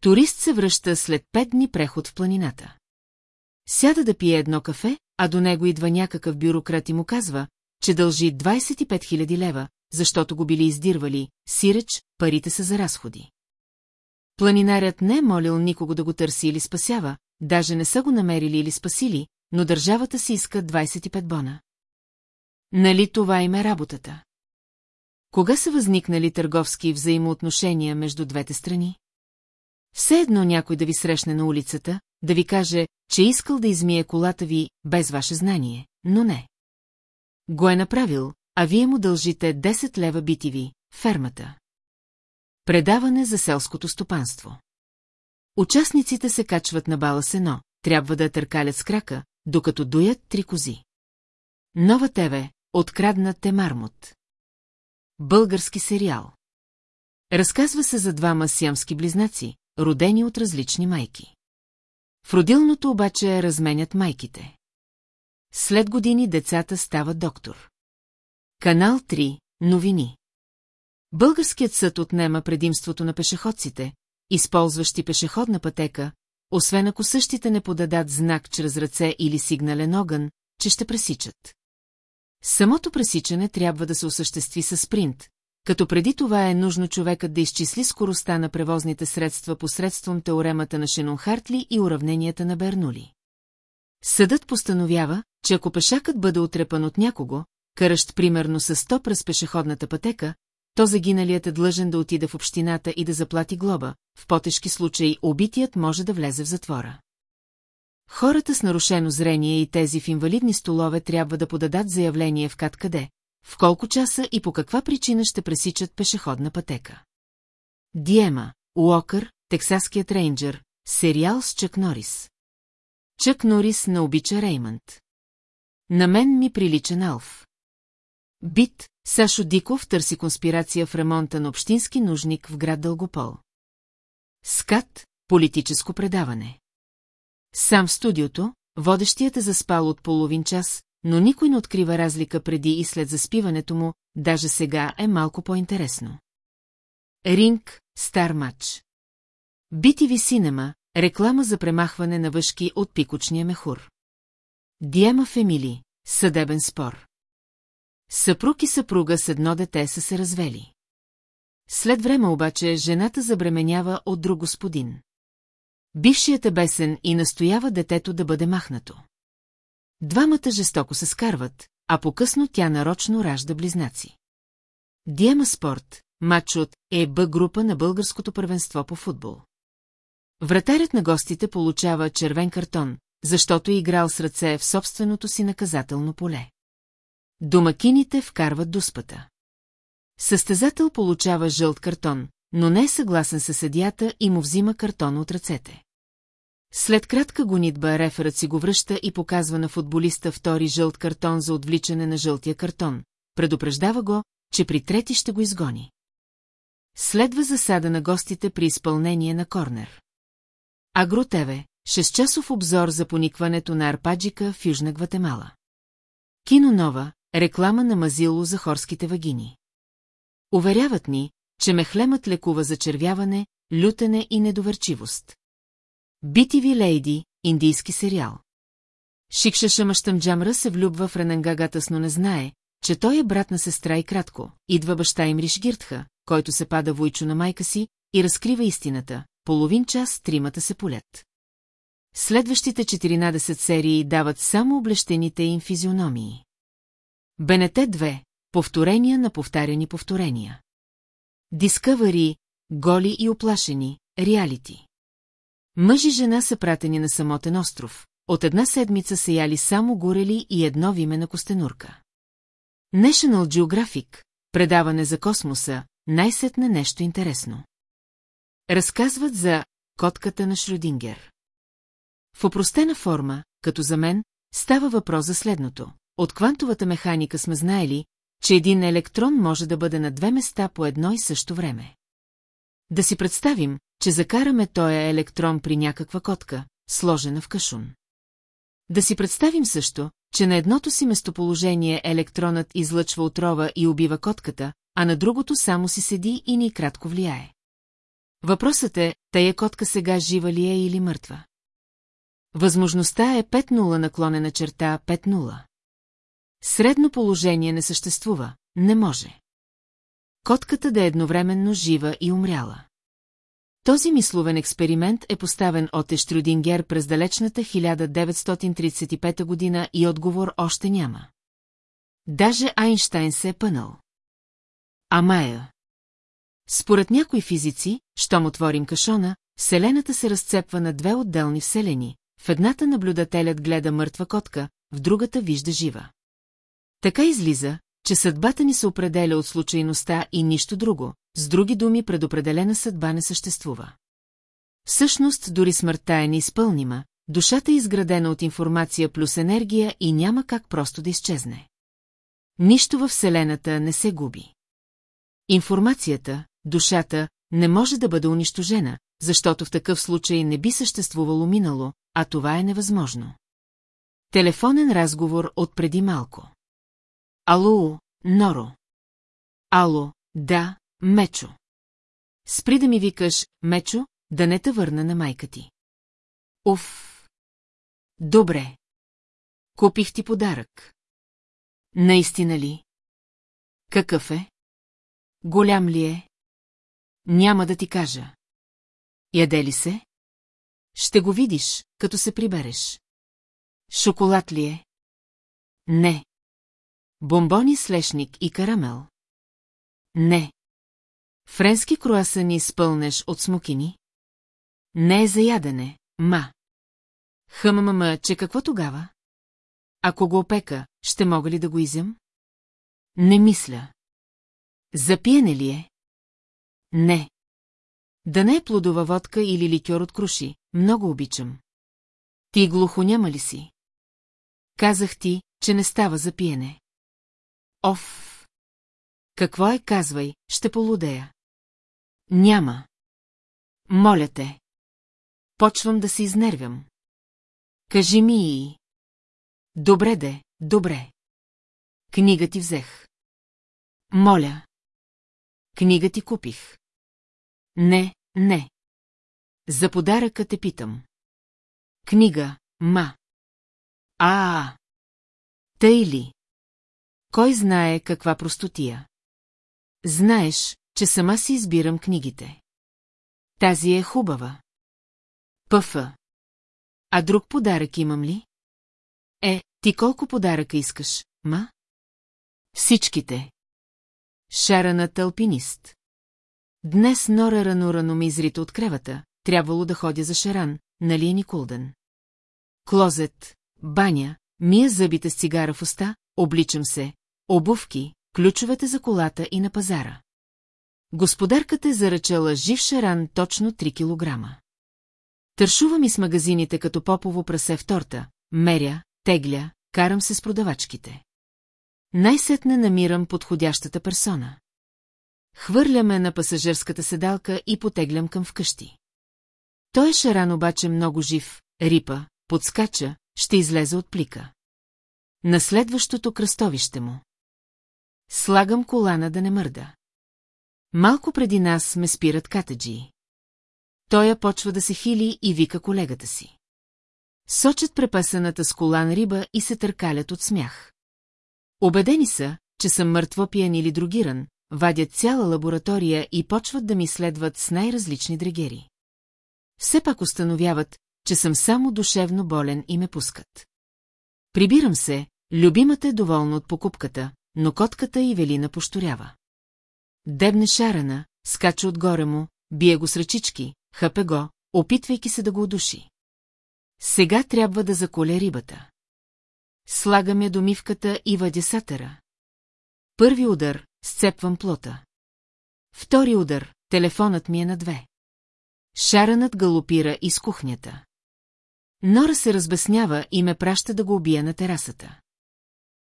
Турист се връща след пет дни преход в планината. Сяда да пие едно кафе, а до него идва някакъв бюрократ и му казва, че дължи 25 000 лева, защото го били издирвали, сиреч, парите са за разходи. Планинарят не е молил никого да го търси или спасява, даже не са го намерили или спасили, но държавата си иска 25 бона. Нали това им е работата? Кога са възникнали търговски взаимоотношения между двете страни? Все едно някой да ви срещне на улицата, да ви каже, че искал да измие колата ви без ваше знание, но не. Го е направил, а вие му дължите 10 лева бити ви, фермата. Предаване за селското стопанство. Участниците се качват на бала сено, трябва да търкалят с крака, докато дуят три кози. Нова ТВ, откраднат те мармот. Български сериал. Разказва се за двама сиамски близнаци, родени от различни майки. В родилното обаче разменят майките. След години децата стават доктор. Канал 3. Новини. Българският съд отнема предимството на пешеходците, използващи пешеходна пътека, освен ако същите не подадат знак чрез ръце или сигнален огън, че ще пресичат. Самото пресичане трябва да се осъществи с спринт, като преди това е нужно човекът да изчисли скоростта на превозните средства посредством теоремата на Шенон-Хартли и уравненията на Бернули. Съдът постановява, че ако пешакът бъде отрепан от някого, каращ примерно с 100 през пешеходната пътека, то загиналият е длъжен да отиде в общината и да заплати глоба, в потешки случаи убитият може да влезе в затвора. Хората с нарушено зрение и тези в инвалидни столове трябва да подадат заявление в кат къде, в колко часа и по каква причина ще пресичат пешеходна пътека. Диема, Уокър, Тексаският рейнджер, сериал с Чък Норис. Чък Норис не обича Реймънд. На мен ми прилича на Алф. Бит, Сашо Диков търси конспирация в ремонта на общински нужник в град Дългопол. Скат, политическо предаване. Сам в студиото, водещият е заспал от половин час, но никой не открива разлика преди и след заспиването му, даже сега е малко по-интересно. Ринг, стар матч. BTV Синема, реклама за премахване на въшки от пикочния мехур. Диема Фемили, съдебен спор. Съпруг и съпруга с едно дете са се развели. След време обаче жената забременява от друг господин. Бившият е бесен и настоява детето да бъде махнато. Двамата жестоко се скарват, а по-късно тя нарочно ражда близнаци. Диема Спорт, матч от ЕБ група на българското първенство по футбол. Вратарят на гостите получава червен картон, защото е играл с ръце в собственото си наказателно поле. Домакините вкарват дуспата. Състезател получава жълт картон, но не е съгласен със съдията и му взима картона от ръцете. След кратка гонитба реферът си го връща и показва на футболиста втори жълт картон за отвличане на жълтия картон. Предупреждава го, че при трети ще го изгони. Следва засада на гостите при изпълнение на корнер. Агро ТВ, 6-часов обзор за поникването на Арпаджика в Южна Гватемала. Кино Нова, реклама на мазило за хорските вагини. Уверяват ни, че мехлемът лекува зачервяване, лютене и недоверчивост. BTV Лейди, индийски сериал. Шикшаша Маштамджамра се влюбва в Ренангагатас, но не знае, че той е брат на сестра и кратко. Идва баща им Ришгиртха, който се пада войчо на майка си, и разкрива истината. Половин час тримата се полят. Следващите 14 серии дават само облещените им физиономии. БНТ 2. Повторения на повтаряни повторения. Дискъвари, голи и оплашени, реалити. Мъж и жена са пратени на самотен остров. От една седмица са яли само горели и едно виме на костенурка. National Geographic, предаване за космоса, най-сетне нещо интересно. Разказват за котката на Шрюдингер. В опростена форма, като за мен, става въпрос за следното. От квантовата механика сме знаели, че един електрон може да бъде на две места по едно и също време. Да си представим, че закараме този електрон при някаква котка, сложена в кашун. Да си представим също, че на едното си местоположение електронът излъчва отрова и убива котката, а на другото само си седи и ни кратко влияе. Въпросът е, тая котка сега жива ли е или мъртва? Възможността е 5-0 наклонена черта 5-0. Средно положение не съществува, не може. Котката да е едновременно жива и умряла. Този мисловен експеримент е поставен от Ештрюдингер през далечната 1935 година и отговор още няма. Даже Айнштайн се е пънал. Амая. Според някои физици, щом отворим кашона, Вселената се разцепва на две отделни вселени. В едната наблюдателят гледа мъртва котка, в другата вижда жива. Така излиза, че съдбата ни се определя от случайността и нищо друго, с други думи предопределена съдба не съществува. Всъщност, дори смъртта е неизпълнима, душата е изградена от информация плюс енергия и няма как просто да изчезне. Нищо във Вселената не се губи. Информацията, душата, не може да бъде унищожена, защото в такъв случай не би съществувало минало, а това е невъзможно. Телефонен разговор от преди малко. Ало, Норо. Ало, да, Мечо. Спри да ми викаш, Мечо, да не те върна на майка ти. Уф. Добре. Купих ти подарък. Наистина ли? Какъв е? Голям ли е? Няма да ти кажа. Яде ли се? Ще го видиш, като се прибереш. Шоколад ли е? Не. Бомбони с лешник и карамел? Не. Френски круасани с пълнеш от смокини? Не е за ядене, ма. Хъмъмъмъ, че какво тогава? Ако го опека, ще мога ли да го изям? Не мисля. Запиене ли е? Не. Да не е плодова водка или ликьор от круши, много обичам. Ти глухо няма ли си? Казах ти, че не става за пиене. Оф! Какво е, казвай, ще полудея. Няма. Моля те. Почвам да се изнервям. Кажи ми и... Добре де, добре. Книга ти взех. Моля. Книга ти купих. Не, не. За подаръка те питам. Книга, ма. А, -а. Тъй ли? Кой знае каква простотия? Знаеш, че сама си избирам книгите. Тази е хубава. Пъфа. А друг подарък имам ли? Е, ти колко подаръка искаш, ма? Всичките. Шаранът алпинист. Днес Нора рано-рано ми изрита от кревата, трябвало да ходя за Шаран, нали е Никулден. Клозет, баня, мия зъбите с цигара в уста, обличам се, обувки, ключовете за колата и на пазара. Господарката е заръчала жив шаран точно 3 килограма. Тършувам и с магазините като попово прасе в торта, меря, тегля, карам се с продавачките. Най-сетне намирам подходящата персона. Хвърляме на пасажирската седалка и потеглям към вкъщи. Той е шаран обаче много жив, рипа, подскача, ще излезе от плика. На следващото кръстовище му. Слагам колана да не мърда. Малко преди нас ме спират катаджии. Той я почва да се хили и вика колегата си. Сочат препасаната с колан риба и се търкалят от смях. Обедени са, че съм мъртво пиян или другиран, вадят цяла лаборатория и почват да ми следват с най-различни дрегери. Все пак установяват, че съм само душевно болен и ме пускат. Прибирам се, любимата е доволна от покупката, но котката и Велина пошторява. Дебне шарана, скача отгоре му, бие го с ръчички, хъпе го, опитвайки се да го удуши. Сега трябва да заколя рибата. Слагам я домивката и въдя сатъра. Първи удар, сцепвам плота. Втори удар, телефонът ми е на две. Шаранът галопира из кухнята. Нора се разбеснява и ме праща да го убия на терасата.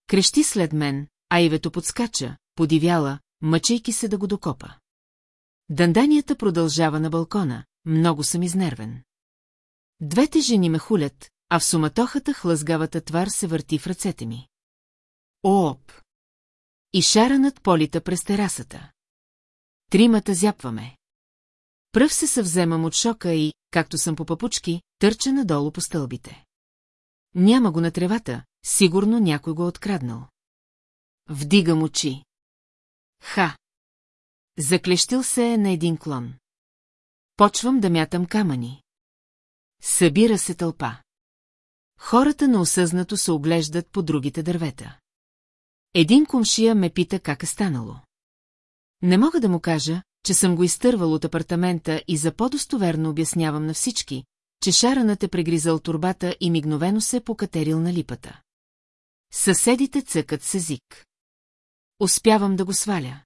Крещи след мен, а Ивето подскача, подивяла, мъчейки се да го докопа. Данданията продължава на балкона, много съм изнервен. Двете жени ме хулят, а в суматохата хлъзгавата твар се върти в ръцете ми. Оп! И шаранът полита през терасата. Тримата зяпваме. Пръв се съвземам от шока и, както съм по папучки, търча надолу по стълбите. Няма го на тревата, сигурно някой го е откраднал. Вдигам очи. Ха! Заклещил се е на един клон. Почвам да мятам камъни. Събира се тълпа. Хората неосъзнато се оглеждат по другите дървета. Един комшия ме пита как е станало. Не мога да му кажа, че съм го изтървал от апартамента и за по-достоверно обяснявам на всички, че шаранът е прегризал турбата и мигновено се е покатерил на липата. Съседите цъкат с език. Успявам да го сваля.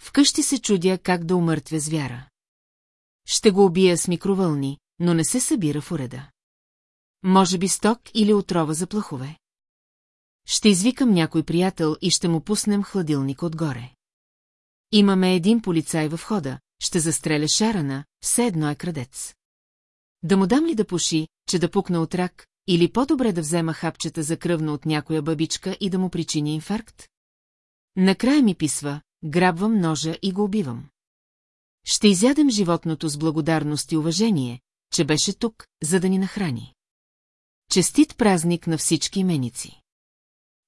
Вкъщи се чудя как да умъртвя звяра. Ще го убия с микровълни, но не се събира в уреда. Може би сток или отрова за плахове. Ще извикам някой приятел и ще му пуснем хладилник отгоре. Имаме един полицай в хода, ще застреля Шарана, все едно е крадец. Да му дам ли да пуши, че да пукна от рак, или по-добре да взема хапчета за кръвно от някоя бабичка и да му причини инфаркт? Накрая ми писва, грабвам ножа и го убивам. Ще изядем животното с благодарност и уважение, че беше тук, за да ни нахрани. Честит празник на всички именици.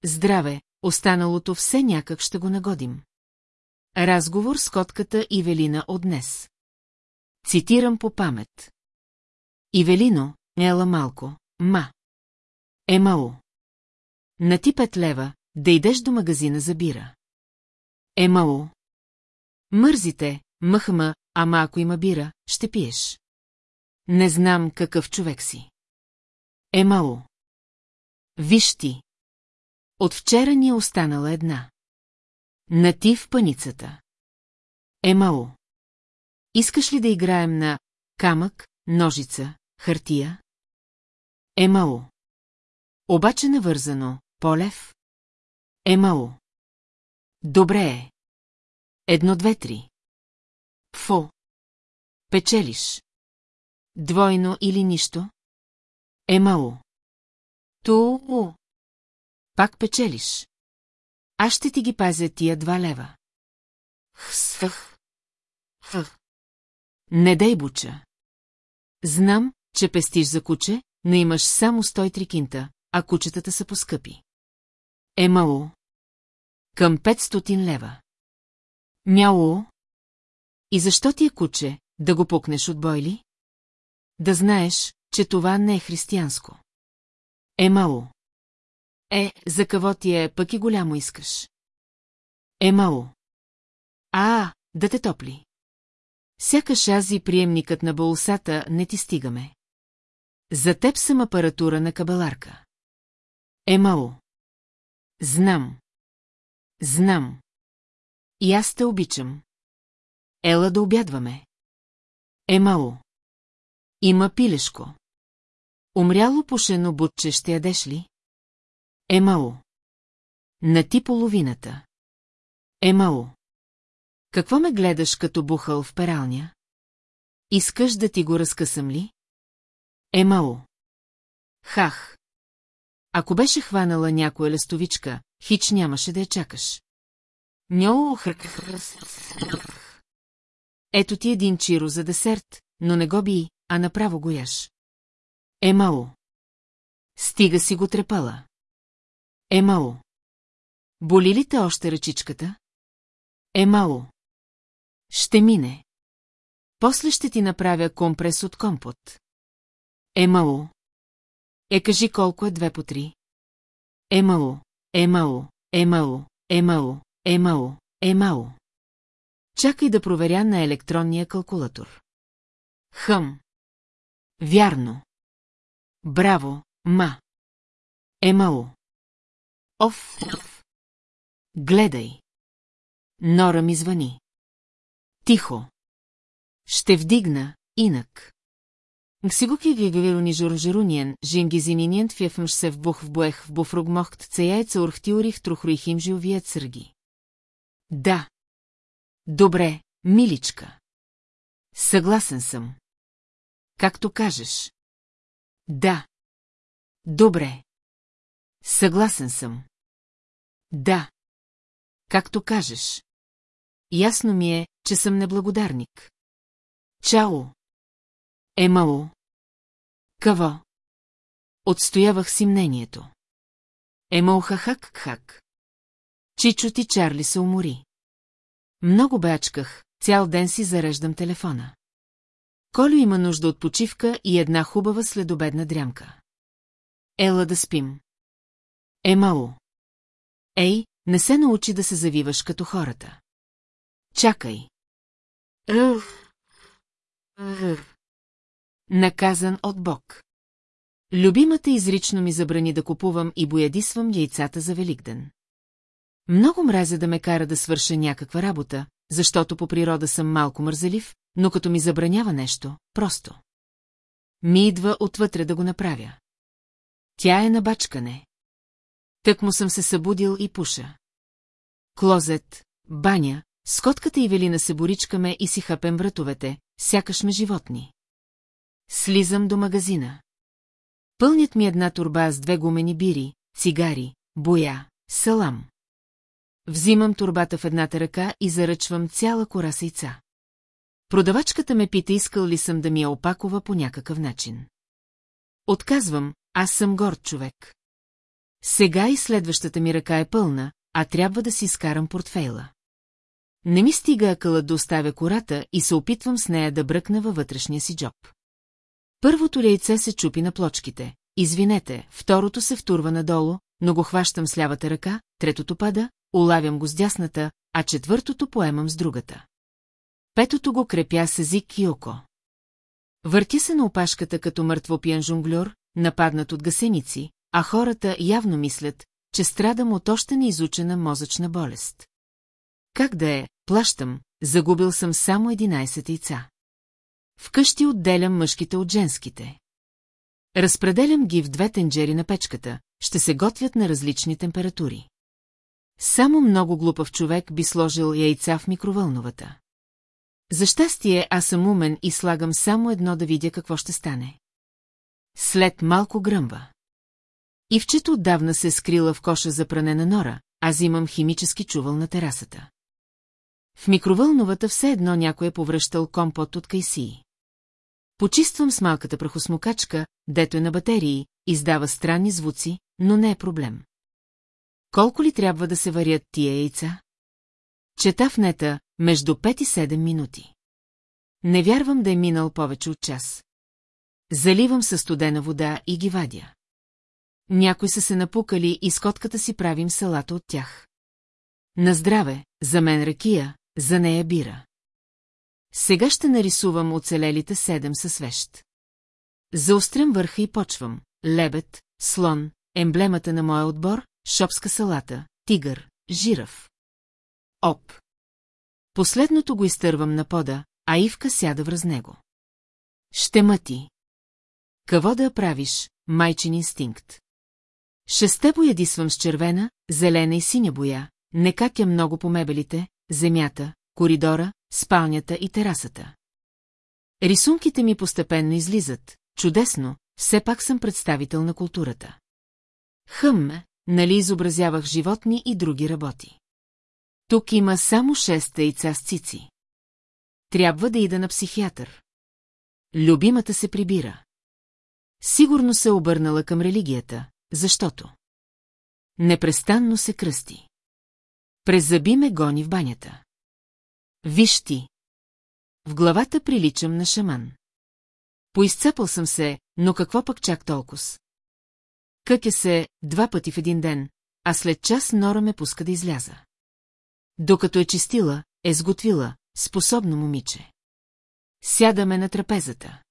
Здраве, останалото все някак ще го нагодим. Разговор с котката Ивелина от днес. Цитирам по памет. Ивелино, ела малко, ма. Емао. На ти пет лева, да идеш до магазина за бира. Емао. Мързите, мъхма, ама ако има бира, ще пиеш. Не знам какъв човек си. Емао. Виж ти. От вчера ни е останала една. На ти в паницата. Емао. Искаш ли да играем на камък, ножица, хартия? Емао. Обаче навързано, Полев? Емао. Добре е. Едно, две, три. Пфо. Печелиш. Двойно или нищо? Емао. Ту. Пак печелиш. Аз ще ти ги пазя тия два лева. Хсъх. Хъх. Не дай буча. Знам, че пестиш за куче, но имаш само 103 кинта, а кучетата са поскъпи. Емало. Към 500 лева. Мяо. И защо ти е куче, да го пукнеш от бойли? Да знаеш, че това не е християнско. Емало. Е, за какво ти е, пък и голямо искаш. Емало. А, да те топли. Сякаш аз приемникът на болсата не ти стигаме. За теб съм апаратура на кабеларка. Емало. Знам. Знам. И аз те обичам. Ела да обядваме. Емало. Има пилешко. Умряло пушено бутче ще ядеш ли? Емало. На ти половината. Емало. Какво ме гледаш като бухал в пералня? Искаш да ти го разкъсам ли? Емало. Хах. Ако беше хванала някоя лестовичка, хич нямаше да я чакаш. Ньо Ето ти един чиро за десерт, но не го би, а направо го яш. Емало. Стига си го трепала. Емало. Боли ли те още ръчичката? Емало. Ще мине. После ще ти направя компрес от компот. Емало. Е, кажи колко е две по три. Емало, емало, емало, емало, емало, емало. Чакай да проверя на електронния калкулатор. Хъм. Вярно. Браво, ма. Емало. Оф. Гледай. Нора ми звъни. Тихо. Ще вдигна, инак. Гсигоки гигавирони жоржеруниен, жингизининиент фьефмш се в бух в буех в буфругмохт цеяйца урхтиорих трухруихим живият сърги. Да. Добре, миличка. Съгласен съм. Както кажеш. Да. Добре. Съгласен съм. Да. Както кажеш. Ясно ми е, че съм неблагодарник. Чао. Емао. Каво. Отстоявах си мнението. Емао хахак хак. Чичо ти Чарли се умори. Много бачках, цял ден си зареждам телефона. Колю има нужда от почивка и една хубава следобедна дрямка. Ела да спим. Емао. Ей, не се научи да се завиваш като хората. Чакай. Наказан от Бог. Любимата изрично ми забрани да купувам и боядисвам яйцата за Великден. Много мразя да ме кара да свърша някаква работа, защото по природа съм малко мързелив, но като ми забранява нещо, просто. Ми идва отвътре да го направя. Тя е на бачкане. Тък му съм се събудил и пуша. Клозет, баня, с котката и Велина се боричкаме и си хапем вратовете, сякаш ме животни. Слизам до магазина. Пълнят ми една турба с две гумени бири, цигари, боя, салам. Взимам турбата в едната ръка и заръчвам цяла кора сейца. Продавачката ме пита искал ли съм да ми я опакова по някакъв начин. Отказвам, аз съм горд човек. Сега и следващата ми ръка е пълна, а трябва да си изкарам портфейла. Не ми стига акълът да оставя кората и се опитвам с нея да бръкна във вътрешния си джоб. Първото яйце се чупи на плочките. Извинете, второто се втурва надолу, но го хващам с лявата ръка, третото пада, улавям го с дясната, а четвъртото поемам с другата. Петото го крепя с език и око. Върти се на опашката като мъртвопиян жонглюр, нападнат от гасеници, а хората явно мислят, че страдам от още неизучена мозъчна болест. Как да е, плащам, загубил съм само 11 яйца. Вкъщи отделям мъжките от женските. Разпределям ги в две тенджери на печката, ще се готвят на различни температури. Само много глупав човек би сложил яйца в микровълновата. За щастие аз съм умен и слагам само едно да видя какво ще стане. След малко гръмва. Ивчето отдавна се е скрила в коша за пране на нора, аз имам химически чувал на терасата. В микровълновата все едно някой е повръщал компот от кайсии. Почиствам с малката прахосмокачка, дето е на батерии, издава странни звуци, но не е проблем. Колко ли трябва да се варят тия яйца? Чета в нета между 5 и 7 минути. Не вярвам да е минал повече от час. Заливам със студена вода и ги вадя. Някои са се напукали и с котката си правим салата от тях. На здраве, за мен ракия, за нея бира. Сега ще нарисувам оцелелите седем със свещ. Заострям върха и почвам. Лебед, слон, емблемата на моя отбор, шопска салата, тигър, жираф. Оп. Последното го изтървам на пода, а Ивка сяда връз него. Ще мъти. Какво да правиш, майчин инстинкт? Шесте боядисвам с червена, зелена и синя боя, не какя много по мебелите, земята, коридора, спалнята и терасата. Рисунките ми постепенно излизат, чудесно, все пак съм представител на културата. Хъм, нали изобразявах животни и други работи. Тук има само шест яйца с цици. Трябва да ида на психиатър. Любимата се прибира. Сигурно се обърнала към религията, защото... Непрестанно се кръсти. През зъби ме гони в банята. Виж ти. В главата приличам на шаман. Поизцепал съм се, но какво пък чак толкова? Къке се два пъти в един ден, а след час Нора ме пуска да изляза. Докато е чистила, е сготвила, способно момиче. Сядаме на трапезата.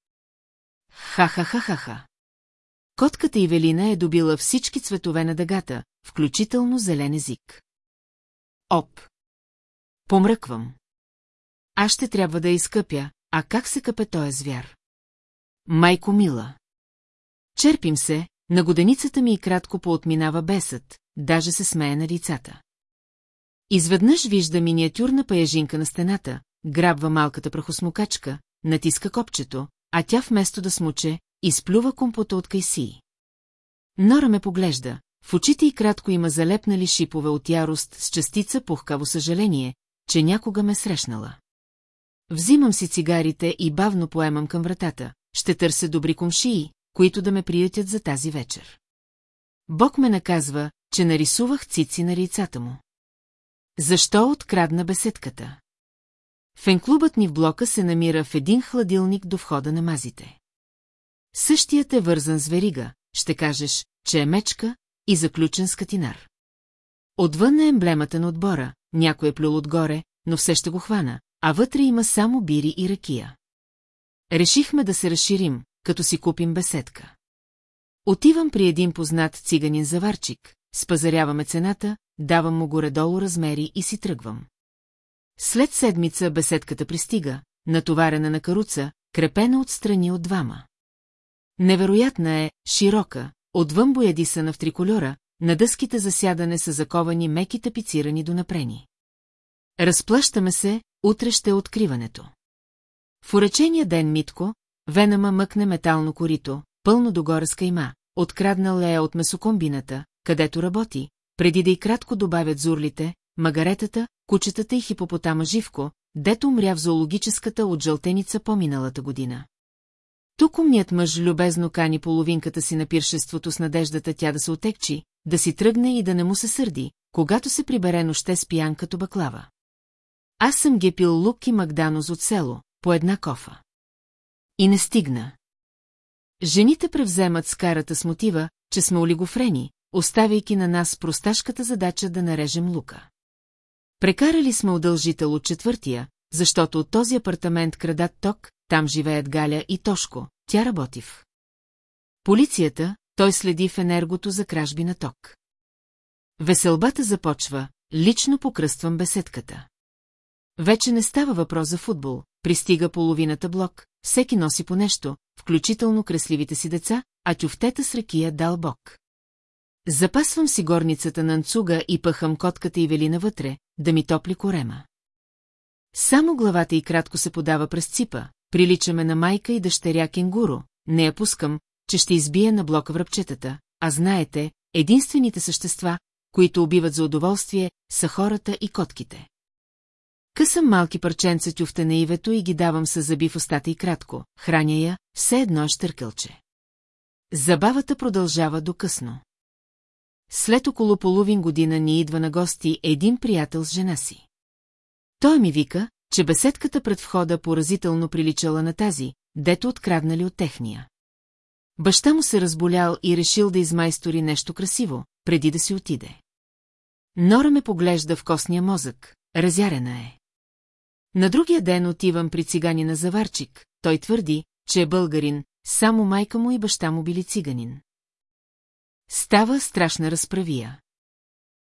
Ха-ха-ха-ха-ха. Котката Ивелина е добила всички цветове на дъгата, включително зелен език. Оп! Помръквам. Аз ще трябва да изкъпя, а как се капе той звяр. Майко мила. Черпим се, на годеницата ми и кратко поотминава бесът, даже се смее на лицата. Изведнъж вижда миниатюрна паяжинка на стената, грабва малката прахосмокачка, натиска копчето, а тя вместо да смуче, изплюва компота от кайсии. Нора ме поглежда, в очите и кратко има залепнали шипове от ярост с частица пухкаво съжаление, че някога ме срещнала. Взимам си цигарите и бавно поемам към вратата. Ще търся добри комшии, които да ме приятят за тази вечер. Бог ме наказва, че нарисувах цици на рейцата му. Защо открадна беседката? Фенклубът ни в блока се намира в един хладилник до входа на мазите. Същият е вързан с верига, ще кажеш, че е мечка и заключен с катинар. Отвън е емблемата на отбора, някой е плюл отгоре, но все ще го хвана, а вътре има само бири и ракия. Решихме да се разширим, като си купим беседка. Отивам при един познат циганин заварчик, спазаряваме цената, давам му горе-долу размери и си тръгвам. След седмица беседката пристига, натоварена на каруца, крепена отстрани от двама. Невероятна е, широка, отвън боядисана в триколора, на дъските за сядане са заковани меки тапицирани до напрени. Разплащаме се, утре ще е откриването. В уречения ден Митко, Венама мъкне метално корито, пълно догоре с кайма, откраднал е от месокомбината, където работи, преди да и кратко добавят зурлите, магаретата, кучетата и хипопотама Живко, дето умря в зоологическата от жълтеница по-миналата година. Тук умният мъж любезно кани половинката си на пиршеството с надеждата тя да се отекчи, да си тръгне и да не му се сърди, когато се прибере ноще с пиян като баклава. Аз съм ги пил лук и магданоз от село, по една кофа. И не стигна. Жените превземат скарата с мотива, че сме олигофрени, оставяйки на нас просташката задача да нарежем лука. Прекарали сме удължител от четвъртия, защото от този апартамент крадат ток, там живеят Галя и Тошко, тя работи в. Полицията, той следи в енергото за кражби на ток. Веселбата започва, лично покръствам беседката. Вече не става въпрос за футбол, пристига половината блок, всеки носи по нещо, включително кресливите си деца, а тюфтета с ракия дал бог. Запасвам си горницата на Анцуга и пъхам котката и вели навътре, да ми топли корема. Само главата и кратко се подава през ципа, приличаме на майка и дъщеря кенгуру, не я пускам, че ще избия на блока връбчетата, а знаете, единствените същества, които убиват за удоволствие, са хората и котките. Късам малки парченца тюфте на ивето и ги давам с зъби в устата и кратко, храня я, все едно е штъркълче. Забавата продължава до късно. След около половин година ни идва на гости един приятел с жена си. Той ми вика, че беседката пред входа поразително приличала на тази, дето откраднали от техния. Баща му се разболял и решил да измайстори нещо красиво, преди да си отиде. Нора ме поглежда в костния мозък, разярена е. На другия ден отивам при циганина Заварчик, той твърди, че е българин, само майка му и баща му били циганин. Става страшна разправия.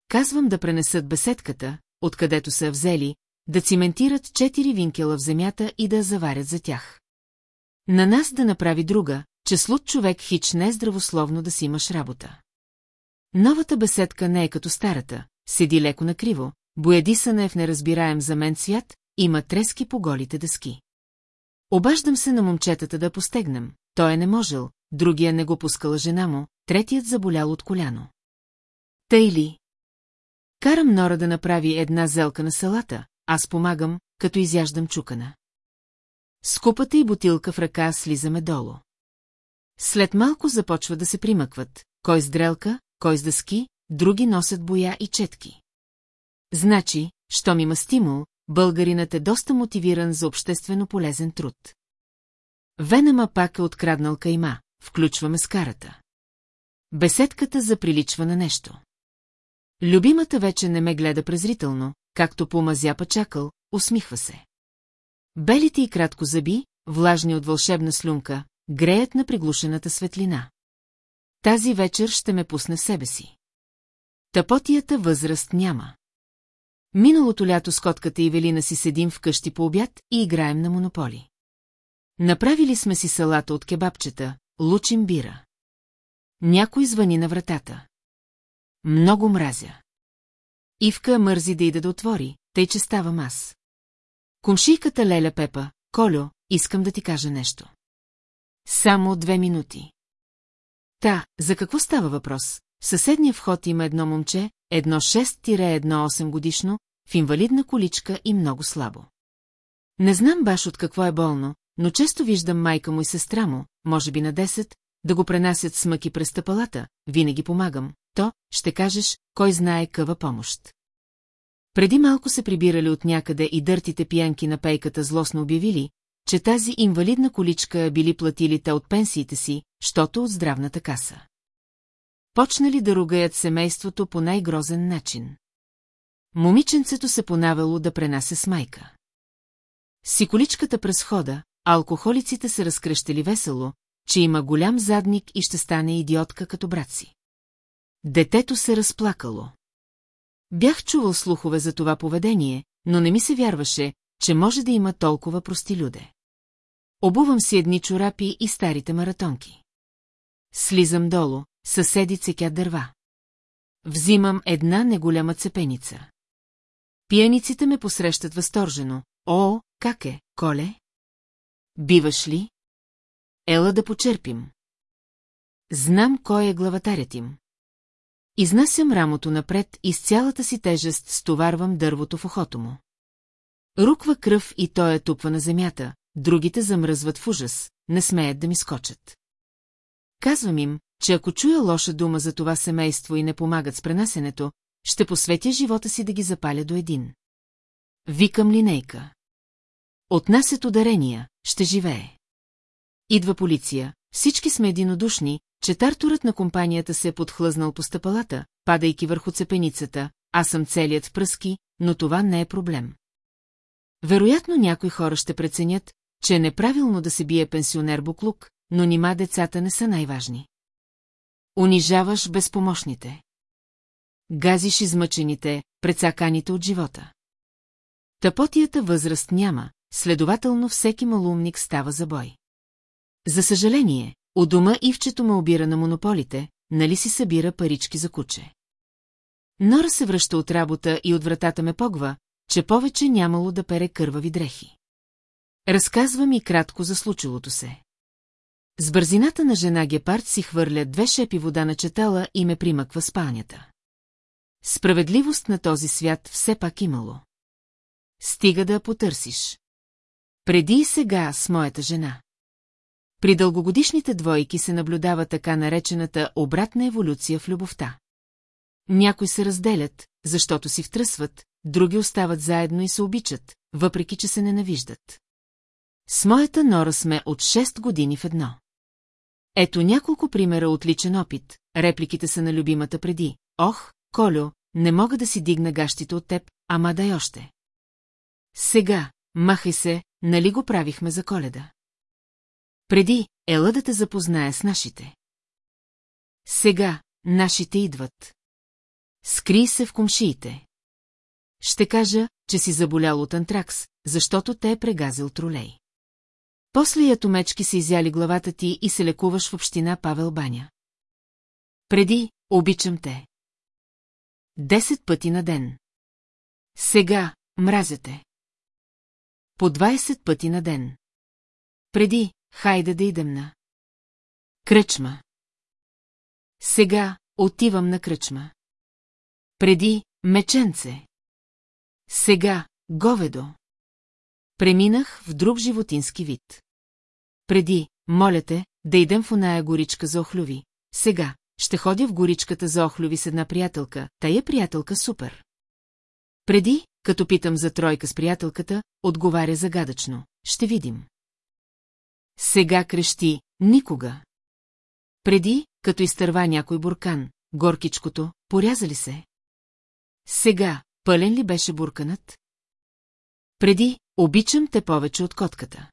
Казвам да пренесат беседката, откъдето са взели, да циментират четири винкела в земята и да заварят за тях. На нас да направи друга, че слуд човек хич не е здравословно да си имаш работа. Новата беседка не е като старата, седи леко накриво, боядисана е в неразбираем за мен свят, има трески по голите дъски. Обаждам се на момчетата да постегнем, той е не можел, другия не го пускала жена му, третият заболял от коляно. Тъй ли? Карам Нора да направи една зелка на салата, аз помагам, като изяждам чукана. Скупата и бутилка в ръка слизаме долу. След малко започва да се примъкват, кой с дрелка, кой с дъски, други носят боя и четки. Значи, щом има стимул, българинът е доста мотивиран за обществено полезен труд. Венема пак е откраднал кайма, включваме скарата. Беседката заприличва на нещо. Любимата вече не ме гледа презрително, както помазяпа чакъл, усмихва се. Белите и кратко зъби, влажни от вълшебна слюнка, греят на приглушената светлина. Тази вечер ще ме пусне себе си. Тъпотията възраст няма. Миналото лято с котката и Велина си седим вкъщи по обяд и играем на монополи. Направили сме си салата от кебабчета, лучим бира. Някой звъни на вратата. Много мразя. Ивка мързи да ида да отвори, тъй че ставам аз. Комшийката Леля Пепа, Колю, искам да ти кажа нещо. Само две минути. Та, за какво става въпрос? В съседния вход има едно момче, едно 6-1-8 годишно, в инвалидна количка и много слабо. Не знам баш от какво е болно, но често виждам майка му и сестра му, може би на 10, да го пренасят с мъки през тъпалата, винаги помагам, то, ще кажеш, кой знае къва помощ. Преди малко се прибирали от някъде и дъртите пиянки на пейката злостно обявили, че тази инвалидна количка били платили те от пенсиите си, щото от здравната каса. Почнали да ругаят семейството по най-грозен начин. Момиченцето се понавело да пренася с майка. Си количката през хода, алкохолиците се разкръщели весело, че има голям задник и ще стане идиотка като брат си. Детето се разплакало. Бях чувал слухове за това поведение, но не ми се вярваше, че може да има толкова прости люде. Обувам си едни чорапи и старите маратонки. Слизам долу, съседи цекят дърва. Взимам една неголяма цепеница. Пияниците ме посрещат възторжено. О, как е, Коле? Биваш ли? Ела да почерпим. Знам кой е главатарят им. Изнасям рамото напред и с цялата си тежест стоварвам дървото в ухото му. Руква кръв и той е тупва на земята, другите замръзват в ужас, не смеят да ми скочат. Казвам им, че ако чуя лоша дума за това семейство и не помагат с пренасенето, ще посветя живота си да ги запаля до един. Викам линейка. Отнасят ударения, ще живее. Идва полиция, всички сме единодушни, че тартурът на компанията се е подхлъзнал по стъпалата, падайки върху цепеницата, аз съм целият в пръски, но това не е проблем. Вероятно някои хора ще преценят, че е неправилно да се бие пенсионер буклук, но нима децата не са най-важни. Унижаваш безпомощните. Газиш измъчените, прецаканите от живота. Тъпотията възраст няма, следователно всеки малумник става за бой. За съжаление, у дома Ивчето ме обира на монополите, нали си събира парички за куче. Нора се връща от работа и от вратата ме погва, че повече нямало да пере кървави дрехи. Разказва ми кратко за случилото се. С бързината на жена Гепард си хвърля две шепи вода на четала и ме примъква спалнята. Справедливост на този свят все пак имало. Стига да я потърсиш. Преди и сега с моята жена. При дългогодишните двойки се наблюдава така наречената обратна еволюция в любовта. Някои се разделят, защото си втръсват, други остават заедно и се обичат, въпреки че се ненавиждат. С моята нора сме от 6 години в едно. Ето няколко примера от личен опит, репликите са на любимата преди. Ох, Колю, не мога да си дигна гащите от теб, ама дай още. Сега, махай се, нали го правихме за коледа? Преди, ела да те запознае с нашите. Сега, нашите идват. Скри се в комшиите. Ще кажа, че си заболял от антракс, защото те е прегазил тролей. После ятомечки се изяли главата ти и се лекуваш в община Павел Баня. Преди, обичам те. Десет пъти на ден. Сега, мразяте. По 20 пъти на ден. Преди, хайде да идем на. Кръчма. Сега, отивам на кръчма. Преди, меченце. Сега, говедо. Преминах в друг животински вид. Преди, моля те, да идем в оная горичка за охлюви. Сега, ще ходя в горичката за охлюви с една приятелка, тая приятелка супер. Преди, като питам за тройка с приятелката, отговаря загадъчно. Ще видим. Сега крещи никога. Преди, като изтърва някой буркан, горкичкото, поряза ли се? Сега, пълен ли беше бурканът? Преди, обичам те повече от котката.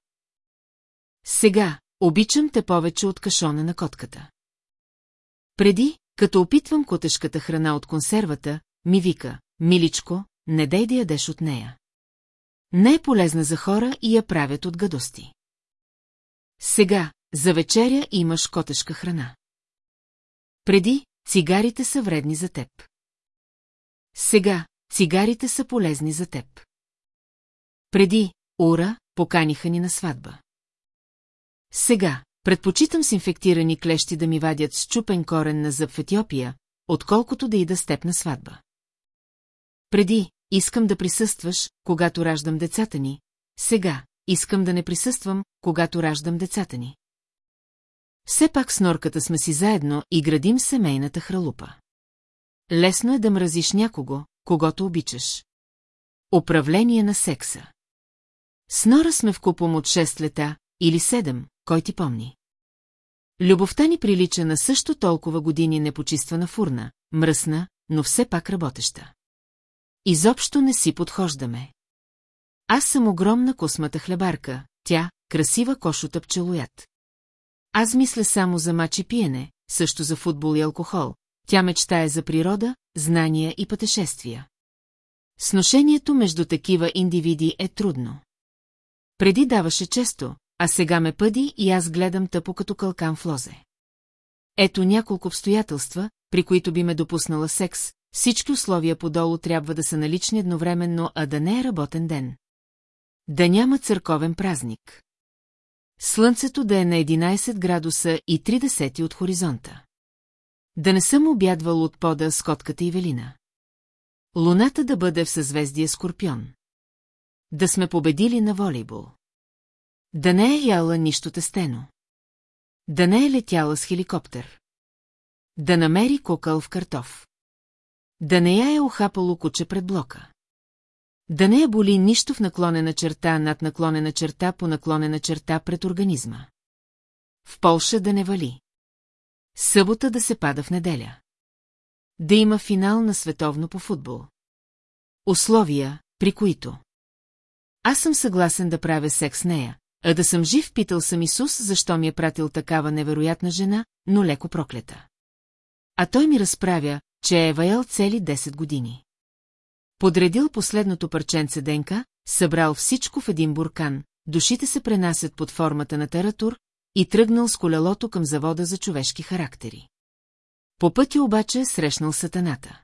Сега, обичам те повече от кашона на котката. Преди, като опитвам котешката храна от консервата, ми вика, миличко, не дай да ядеш от нея. Не е полезна за хора и я правят от гадости. Сега, за вечеря имаш котешка храна. Преди, цигарите са вредни за теб. Сега, цигарите са полезни за теб. Преди, ура, поканиха ни на сватба. Сега, предпочитам с инфектирани клещи да ми вадят с чупен корен на зъб в Етиопия, отколкото да ида с теб на сватба. Преди, искам да присъстваш, когато раждам децата ни, сега, искам да не присъствам, когато раждам децата ни. Все пак с норката сме си заедно и градим семейната хралупа. Лесно е да мразиш някого, когато обичаш. Управление на секса С Нора сме в купом от 6 лета, или 7, кой ти помни. Любовта ни прилича на също толкова години непочиствана фурна, мръсна, но все пак работеща. Изобщо не си подхождаме. Аз съм огромна космата хлебарка, тя – красива кошота пчелоят. Аз мисля само за мачи пиене, също за футбол и алкохол. Тя мечтае за природа, знания и пътешествия. Сношението между такива индивиди е трудно. Преди даваше често, а сега ме пъди и аз гледам тъпо като кълкан в лозе. Ето няколко обстоятелства, при които би ме допуснала секс, всички условия подолу трябва да са налични едновременно, а да не е работен ден. Да няма църковен празник. Слънцето да е на 11 градуса и 30 от хоризонта. Да не съм обядвал от пода с котката и велина. Луната да бъде в съзвездие Скорпион. Да сме победили на волейбол. Да не е яла нищо тестено. Да не е летяла с хеликоптер. Да намери кокъл в картоф. Да не я е охапало куче пред блока. Да не я боли нищо в наклонена черта над наклонена черта по наклонена черта пред организма. В Полша да не вали. Събота да се пада в неделя. Да има финал на световно по футбол. Условия, при които. Аз съм съгласен да правя секс с нея, а да съм жив питал съм Исус, защо ми е пратил такава невероятна жена, но леко проклета. А той ми разправя, че е ваял цели 10 години. Подредил последното парченце денка, събрал всичко в един буркан, душите се пренасят под формата на тератур и тръгнал с колелото към завода за човешки характери. По пътя обаче срещнал сатаната.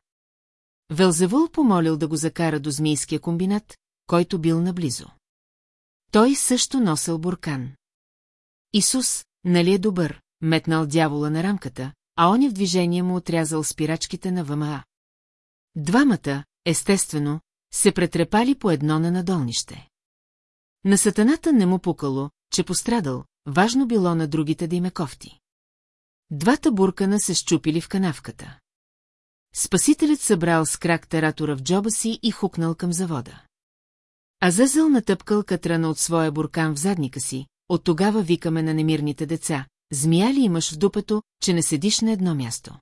Велзевул помолил да го закара до змийския комбинат, който бил наблизо. Той също носил буркан. Исус, нали е добър, метнал дявола на рамката, а он в движение му отрязал спирачките на ВМА. Двамата, естествено, се претрепали по едно на надолнище. На сатаната не му пукало, че пострадал, важно било на другите да им е кофти. Двата буркана се щупили в канавката. Спасителят събрал с крак тератора в джоба си и хукнал към завода. Азазъл натъпкал катрана от своя буркан в задника си, от тогава викаме на немирните деца, змия ли имаш в дупето, че не седиш на едно място.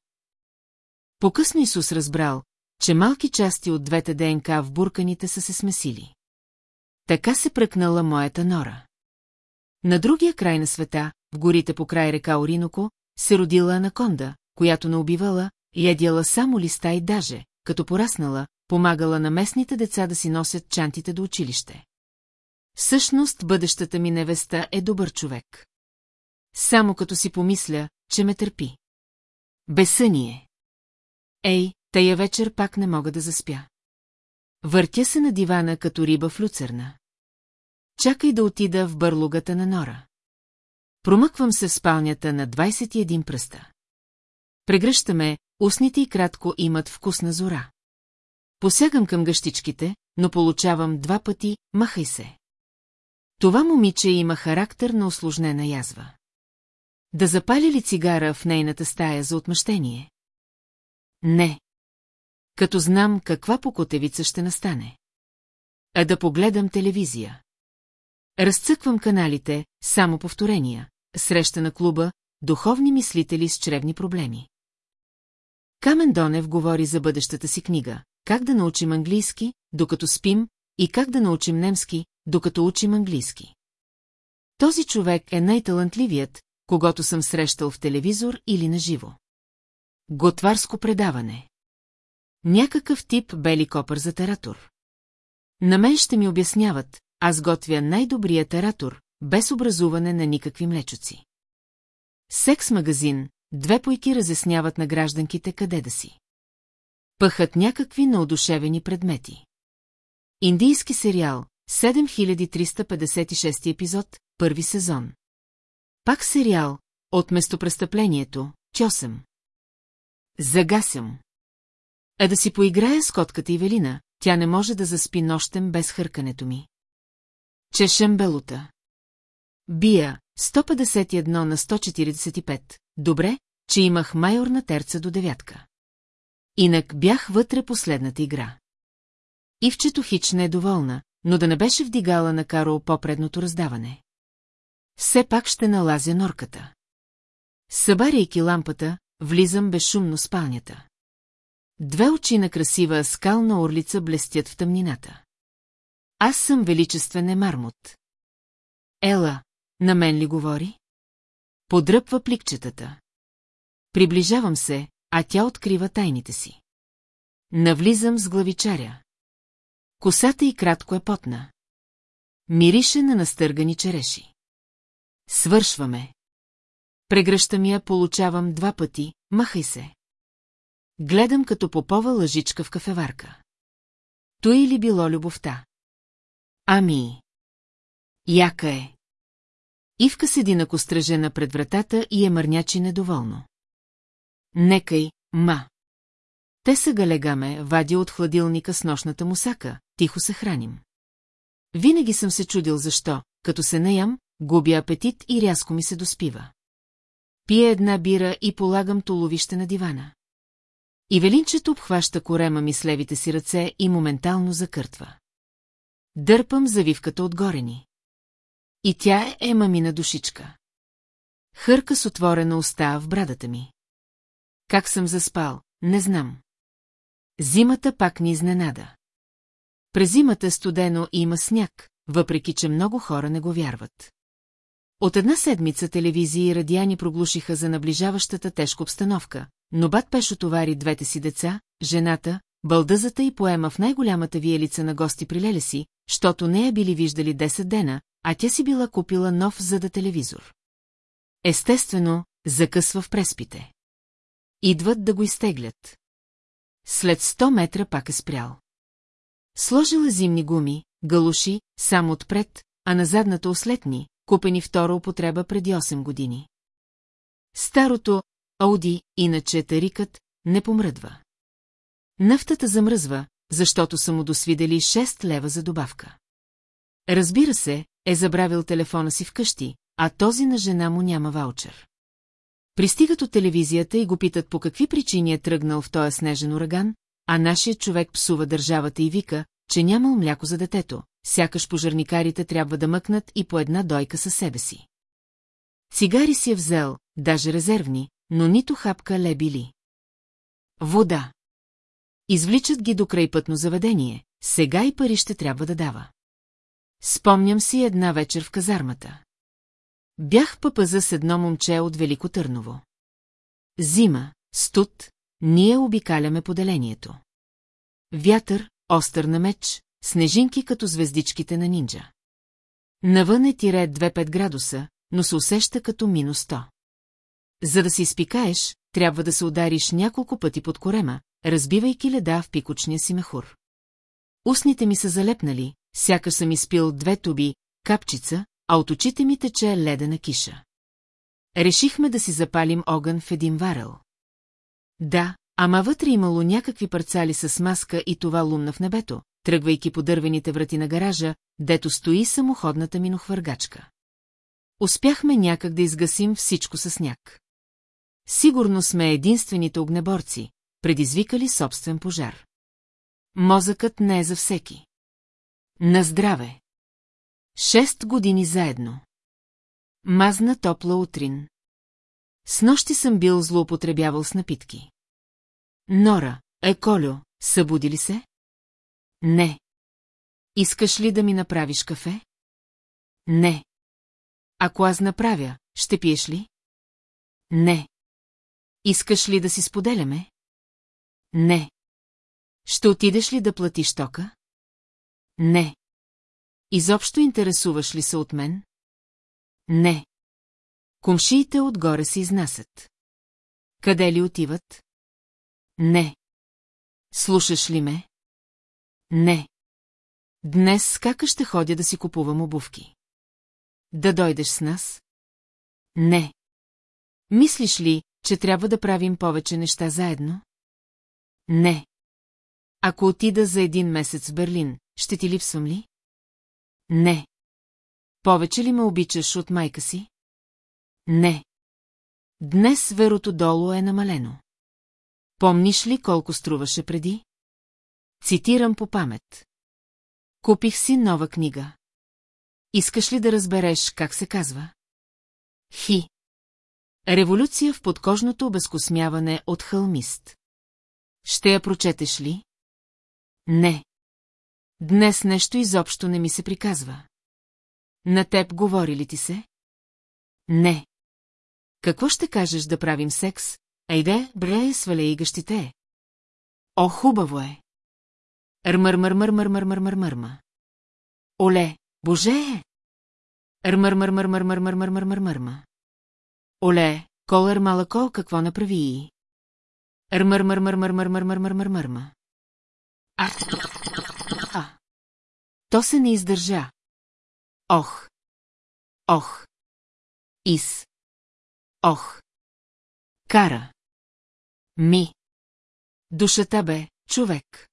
Покъсно Исус разбрал, че малки части от двете ДНК в бурканите са се смесили. Така се пръкнала моята нора. На другия край на света, в горите по край река Ориноко, се родила анаконда, която не убивала, ядяла само листа и даже, като пораснала, помагала на местните деца да си носят чантите до училище. Всъщност бъдещата ми невеста е добър човек. Само като си помисля, че ме търпи. Бесъние. Ей, тая вечер пак не мога да заспя. Въртя се на дивана като риба в люцерна. Чакай да отида в бърлогата на Нора. Промъквам се в спалнята на 21 пръста. Прегръщаме, устните и кратко имат вкусна зора. Посягам към гъщичките, но получавам два пъти «махай се». Това момиче има характер на осложнена язва. Да запали ли цигара в нейната стая за отмъщение? Не. Като знам каква покотевица ще настане. А да погледам телевизия. Разцъквам каналите, само повторения, среща на клуба, духовни мислители с чревни проблеми. Камен Донев говори за бъдещата си книга, как да научим английски, докато спим, и как да научим немски, докато учим английски. Този човек е най-талантливият, когато съм срещал в телевизор или на живо. Готварско предаване. Някакъв тип бели копър за тератор. На мен ще ми обясняват, аз готвя най-добрия тератор, без образуване на никакви млечоци. Секс-магазин, две пойки разясняват на гражданките къде да си. Пъхат някакви наодушевени предмети. Индийски сериал, 7356 епизод, първи сезон. Пак сериал, от местопрестъплението, Чосем. Загасям. А да си поиграя с котката Ивелина, тя не може да заспи нощем без хъркането ми. Чешем белута. Бия, 151 на 145. Добре, че имах майор на терца до девятка. Инак бях вътре последната игра. Ивчето хич не е доволна, но да не беше вдигала на Каро по-предното раздаване. Все пак ще налазя норката. Събаряйки лампата, влизам безшумно спалнята. Две очи на красива скална орлица блестят в тъмнината. Аз съм величествен мармут. Ела, на мен ли говори? Подръпва пликчетата. Приближавам се, а тя открива тайните си. Навлизам с главичаря. Косата й кратко е потна. Мирише на настъргани череши. Свършваме. Прегръщам я, получавам два пъти, махай се. Гледам като попова лъжичка в кафеварка. Той ли било любовта? Ами... Яка е. Ивка седи на костръжена пред вратата и е мърнячи недоволно. Некай, ма. Те са галегаме, вади от хладилника с нощната мусака, тихо се храним. Винаги съм се чудил защо, като се наям, губя апетит и рязко ми се доспива. Пия една бира и полагам туловище на дивана. Ивелинчето обхваща корема ми с левите си ръце и моментално закъртва. Дърпам завивката отгоре ни. И тя е мамина душичка. Хърка с отворена уста в брадата ми. Как съм заспал, не знам. Зимата пак ни изненада. През зимата студено и има сняг, въпреки че много хора не го вярват. От една седмица телевизии и радиани проглушиха за наближаващата тежка обстановка, но бат Пешо товари двете си деца, жената, бълдъзата и поема в най-голямата виелица на гости при леле си, щото не я били виждали 10 дена, а тя си била купила нов за да телевизор. Естествено, закъсва в преспите. Идват да го изтеглят. След 100 метра пак е спрял. Сложила зимни гуми, галуши, само отпред, а на задната ослетни, купени втора употреба преди 8 години. Старото Ауди, иначе тарикът, не помръдва. Нафтата замръзва, защото са му досвидели 6 лева за добавка. Разбира се, е забравил телефона си вкъщи, а този на жена му няма ваучер. Пристигат от телевизията и го питат по какви причини е тръгнал в този снежен ураган, а нашият човек псува държавата и вика, че нямал мляко за детето, сякаш пожарникарите трябва да мъкнат и по една дойка със себе си. Цигари си е взел, даже резервни, но нито хапка ле били. Вода. Извличат ги до крайпътно заведение, сега и пари ще трябва да дава. Спомням си една вечер в казармата. Бях пъпаза с едно момче от Велико Търново. Зима, студ, ние обикаляме поделението. Вятър, остър на меч, снежинки като звездичките на нинджа. Навън е тире 2-5 градуса, но се усеща като минус 100. За да си изпикаеш, трябва да се удариш няколко пъти под корема, разбивайки леда в пикочния си мехур. Устните ми са залепнали, сякаш съм изпил две туби, капчица, а от очите ми тече ледена киша. Решихме да си запалим огън в един варел. Да, ама вътре имало някакви парцали с маска и това лумна в небето, тръгвайки по дървените врати на гаража, дето стои самоходната минохвъргачка. Успяхме някак да изгасим всичко със сняг. Сигурно сме единствените огнеборци, предизвикали собствен пожар. Мозъкът не е за всеки. На здраве! Шест години заедно. Мазна топла утрин. С нощи съм бил злоупотребявал с напитки. Нора, Еколю, събуди ли се? Не. Искаш ли да ми направиш кафе? Не. Ако аз направя, ще пиеш ли? Не. Искаш ли да си споделяме? Не. Ще отидеш ли да платиш тока? Не. Изобщо интересуваш ли се от мен? Не. Комшиите отгоре се изнасят. Къде ли отиват? Не. Слушаш ли ме? Не. Днес с кака ще ходя да си купувам обувки? Да дойдеш с нас? Не. Мислиш ли, че трябва да правим повече неща заедно? Не. Ако отида за един месец в Берлин, ще ти липсвам ли? Не. Повече ли ме обичаш от майка си? Не. Днес верото долу е намалено. Помниш ли колко струваше преди? Цитирам по памет. Купих си нова книга. Искаш ли да разбереш как се казва? Хи. Революция в подкожното обезкосмяване от хълмист. Ще я прочетеш ли? Не. Днес нещо изобщо не ми се приказва. На теб говори ли ти се? Не. Какво ще кажеш да правим секс? Айде, бре, сваля и гъщите. О, хубаво е. Рмър-мър-мър-мър-мър-мър-мър-мър. Оле, боже! Рмър-мър-мър-мър-мър-мър-мър-мър-мър. Оле, колер малако, какво направи? Рмър-мър-мър-мър-мър-мър-мър-мър-мър. А, а. То се не издържа. Ох. Ох. Ис. Ох. Кара. Ми. Душата бе, човек.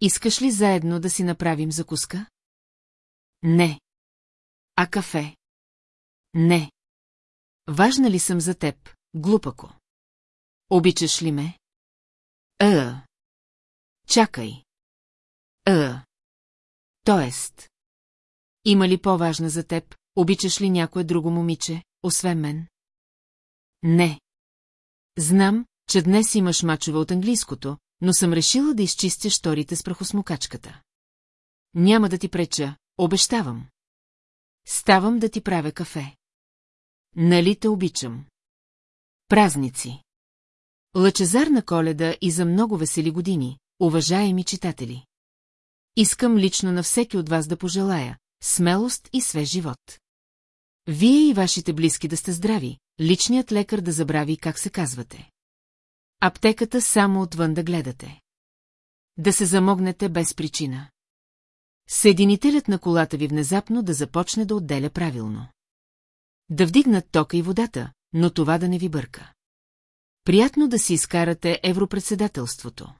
Искаш ли заедно да си направим закуска? Не. А кафе? Не. Важна ли съм за теб, глупако? Обичаш ли ме? Е. Чакай. Е. Тоест. Има ли по-важна за теб, обичаш ли някое друго момиче, освен мен? Не. Знам, че днес имаш мачове от английското, но съм решила да изчистя шторите с прахосмокачката. Няма да ти преча, обещавам. Ставам да ти правя кафе. Нали те обичам? Празници. Лъчезарна коледа и за много весели години, уважаеми читатели. Искам лично на всеки от вас да пожелая смелост и свеж живот. Вие и вашите близки да сте здрави, личният лекар да забрави как се казвате. Аптеката само отвън да гледате. Да се замогнете без причина. Съединителят на колата ви внезапно да започне да отделя правилно. Да вдигнат тока и водата, но това да не ви бърка. Приятно да си изкарате европредседателството.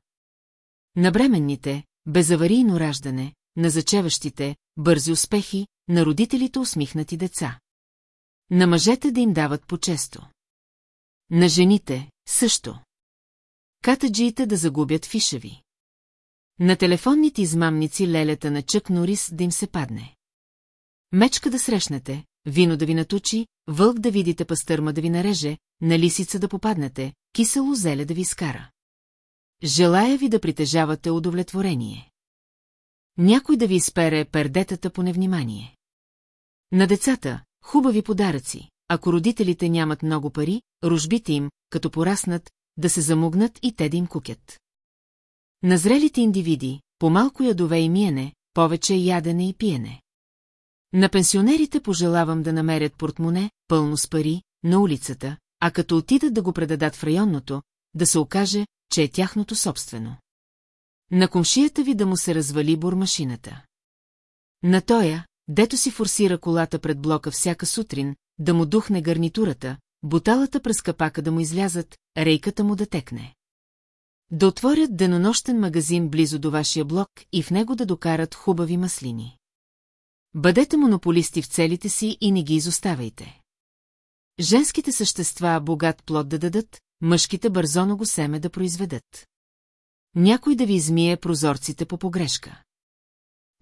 На бременните, безаварийно раждане, на зачеващите, бързи успехи, на родителите усмихнати деца. На мъжете да им дават по-често. На жените също. Катаджиите да загубят фишави. На телефонните измамници лелята на Чък Норис да им се падне. Мечка да срещнете, вино да ви натучи, вълк да видите пастърма да ви нареже, на лисица да попаднете, кисело зеле да ви скара. Желая ви да притежавате удовлетворение. Някой да ви изпере пердетата по невнимание. На децата, хубави подаръци, ако родителите нямат много пари, ружбите им, като пораснат, да се замогнат и те да им кукят. На зрелите индивиди, по-малко ядове и миене, повече ядене и пиене. На пенсионерите пожелавам да намерят портмоне, пълно с пари, на улицата, а като отидат да го предадат в районното, да се окаже, че е тяхното собствено. На комшията ви да му се развали бурмашината. На тоя, дето си форсира колата пред блока всяка сутрин, да му духне гарнитурата, буталата през капака да му излязат, рейката му да текне. Да отворят денонощен магазин близо до вашия блок и в него да докарат хубави маслини. Бъдете монополисти в целите си и не ги изоставайте. Женските същества богат плод да дадат, мъжките бързоно го семе да произведат. Някой да ви измие прозорците по погрешка.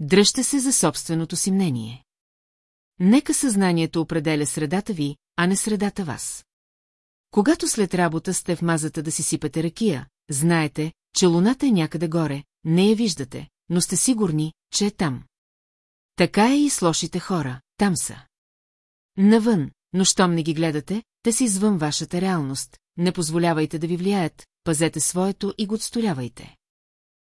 Дръжте се за собственото си мнение. Нека съзнанието определя средата ви, а не средата вас. Когато след работа сте в мазата да си сипете ракия, знаете, че луната е някъде горе, не я виждате, но сте сигурни, че е там. Така е и с лошите хора, там са. Навън, но щом не ги гледате, те са извън вашата реалност, не позволявайте да ви влияят, пазете своето и го отсторявайте.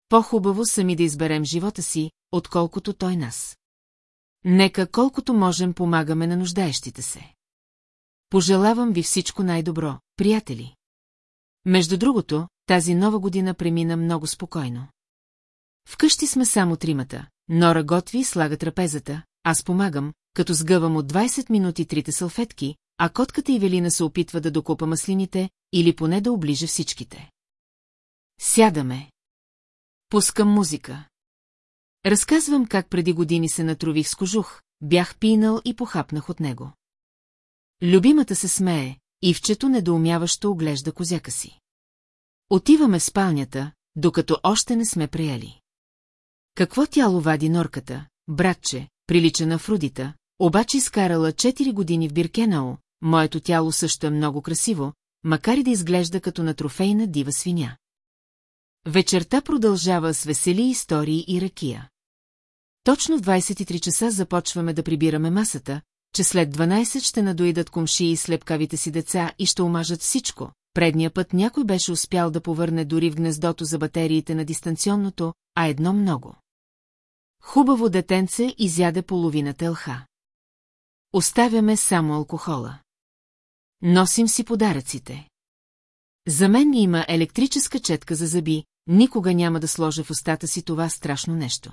По-хубаво сами да изберем живота си, отколкото той нас. Нека колкото можем помагаме на нуждаещите се. Пожелавам ви всичко най-добро, приятели. Между другото, тази нова година премина много спокойно. Вкъщи сме само тримата. Нора готви и слага трапезата, аз помагам, като сгъвам от 20 минути трите салфетки, а котката Ивелина се опитва да докупа маслините или поне да оближа всичките. Сядаме. Пускам музика. Разказвам как преди години се натрових с кожух, бях пинал и похапнах от него. Любимата се смее, Ивчето недоумяващо оглежда козяка си. Отиваме в спалнята, докато още не сме приели. Какво тяло вади норката, братче, прилича на Фрудита, обаче изкарала 4 години в Биркенао, моето тяло също е много красиво, макар и да изглежда като на трофейна дива свиня. Вечерта продължава с весели истории и ракия. Точно в 23 часа започваме да прибираме масата, че след 12 ще надоидат комшии с лепкавите си деца и ще омажат всичко. Предния път някой беше успял да повърне дори в гнездото за батериите на дистанционното, а едно много. Хубаво детенце изяде половината елха. Оставяме само алкохола. Носим си подаръците. За мен има електрическа четка за зъби, никога няма да сложа в устата си това страшно нещо.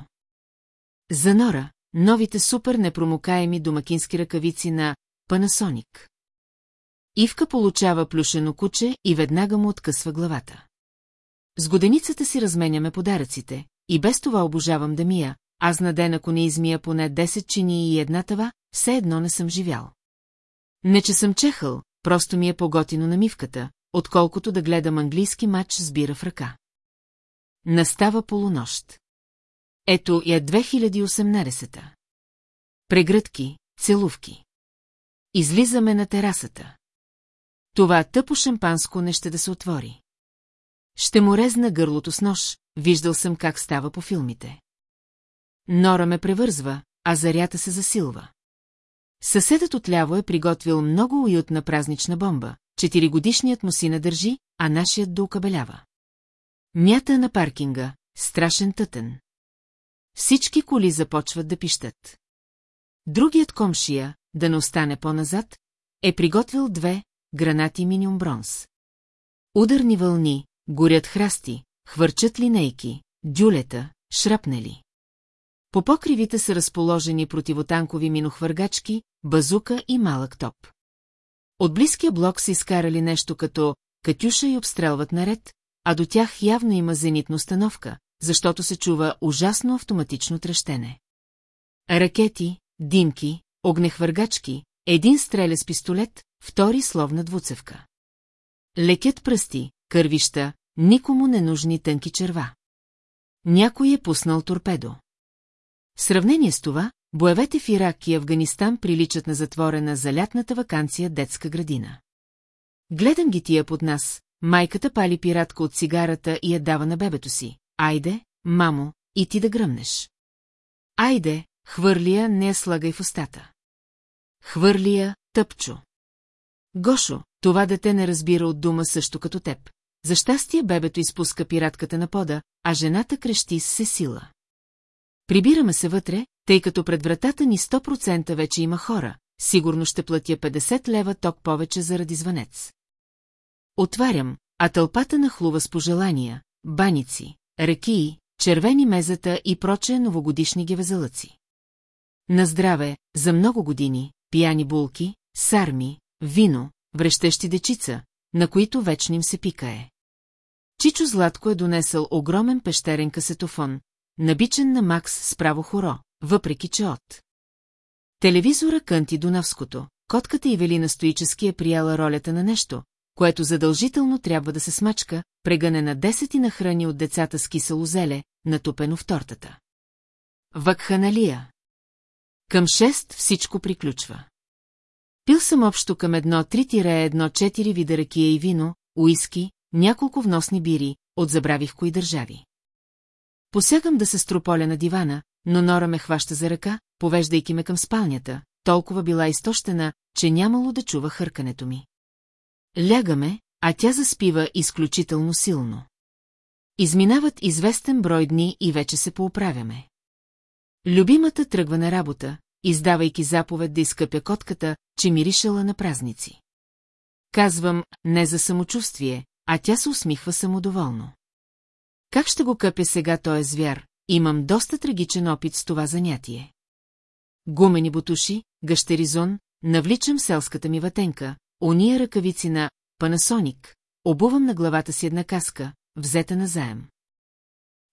За Нора, новите супер непромокаеми домакински ръкавици на Панасоник. Ивка получава плюшено куче и веднага му откъсва главата. С годеницата си разменяме подаръците, и без това обожавам да мия, аз на ден ако не измия поне 10 чини и една тава, все едно не съм живял. Не, че съм чехъл, просто ми е поготино на мивката, отколкото да гледам английски матч с бира в ръка. Настава полунощ. Ето я 2018-та. Прегръдки, целувки. Излизаме на терасата. Това тъпо шампанско не ще да се отвори. Ще му резна гърлото с нож, виждал съм как става по филмите. Нора ме превързва, а зарята се засилва. Съседът отляво е приготвил много уютна празнична бомба, четиригодишният му си надържи, а нашият да окабелява. Мята на паркинга, страшен тътен. Всички коли започват да пищат. Другият комшия, да не остане по-назад, е приготвил две гранати минимум бронз. Ударни вълни, горят храсти, хвърчат линейки, дюлета, шрапнели. По покривите са разположени противотанкови минохвъргачки, базука и малък топ. От близкия блок са изкарали нещо като катюша и обстрелват наред, а до тях явно има зенитна установка, защото се чува ужасно автоматично трещене. Ракети, димки, огнехвъргачки, един стреля с пистолет, втори словна двуцевка. Лекят пръсти, кървища, никому ненужни тънки черва. Някой е пуснал торпедо. В сравнение с това, боевете в Ирак и Афганистан приличат на затворена за лятната вакансия детска градина. Гледам ги тия под нас, майката пали пиратка от цигарата и я дава на бебето си. Айде, мамо, и ти да гръмнеш. Айде, хвърлия, не я слагай в устата. Хвърлия, тъпчо. Гошо, това дете не разбира от дума също като теб. За щастие бебето изпуска пиратката на пода, а жената крещи с сила. Прибираме се вътре, тъй като пред вратата ни 100% вече има хора, сигурно ще платя 50 лева ток повече заради звънец. Отварям, а тълпата нахлува с пожелания, баници, рекии, червени мезата и проче новогодишни гевезалъци. На здраве, за много години, пияни булки, сарми, вино, врещещи дечица, на които вечно им се пикае. Чичо Златко е донесъл огромен пещерен касетофон, набичен на Макс с право хоро, въпреки че от. Телевизора кънти Дунавското, котката Ивелина стоически е прияла ролята на нещо, което задължително трябва да се смачка, прегане на десети храни от децата с кисело зеле, натупено в тортата. Вакханалия. Към шест всичко приключва. Пил съм общо към едно три тире едно четири вида ракия и вино, уиски, няколко вносни бири, от забравих кои държави. Посягам да се строполя на дивана, но Нора ме хваща за ръка, повеждайки ме към спалнята, толкова била изтощена, че нямало да чува хъркането ми. Лягаме, а тя заспива изключително силно. Изминават известен брой дни и вече се поуправяме. Любимата тръгва на работа, издавайки заповед да изкъпя котката, че миришала на празници. Казвам, не за самочувствие, а тя се усмихва самодоволно. Как ще го къпя сега той е звяр, имам доста трагичен опит с това занятие. Гумени бутуши, гащеризон, навличам селската ми ватенка, ония ръкавици на Панасоник, обувам на главата си една каска, взета на заем.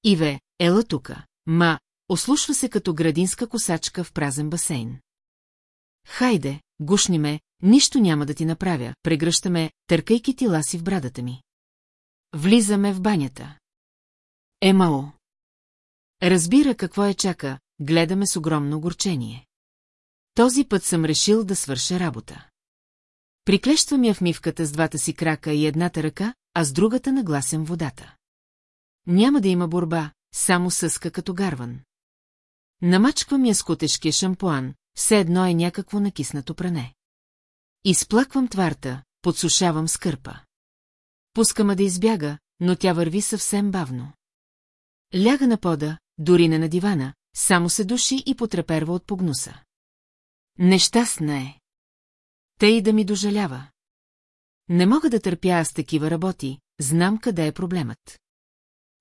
Иве, ела тука, ма, ослушва се като градинска косачка в празен басейн. Хайде, гушни ме, нищо няма да ти направя, прегръщаме, търкайки ти ласи в брадата ми. Влизаме в банята. Емао. Разбира какво е чака, гледаме с огромно огорчение. Този път съм решил да свърша работа. Приклещвам я в мивката с двата си крака и едната ръка, а с другата нагласям водата. Няма да има борба, само съска като гарван. Намачквам я с котешкия шампуан, все едно е някакво накиснато пране. Изплаквам тварта, подсушавам скърпа. Пускама да избяга, но тя върви съвсем бавно. Ляга на пода, дори не на дивана, само се души и потреперва от погнуса. Нещастна е. Тъй да ми дожалява. Не мога да търпя аз такива работи, знам къде е проблемът.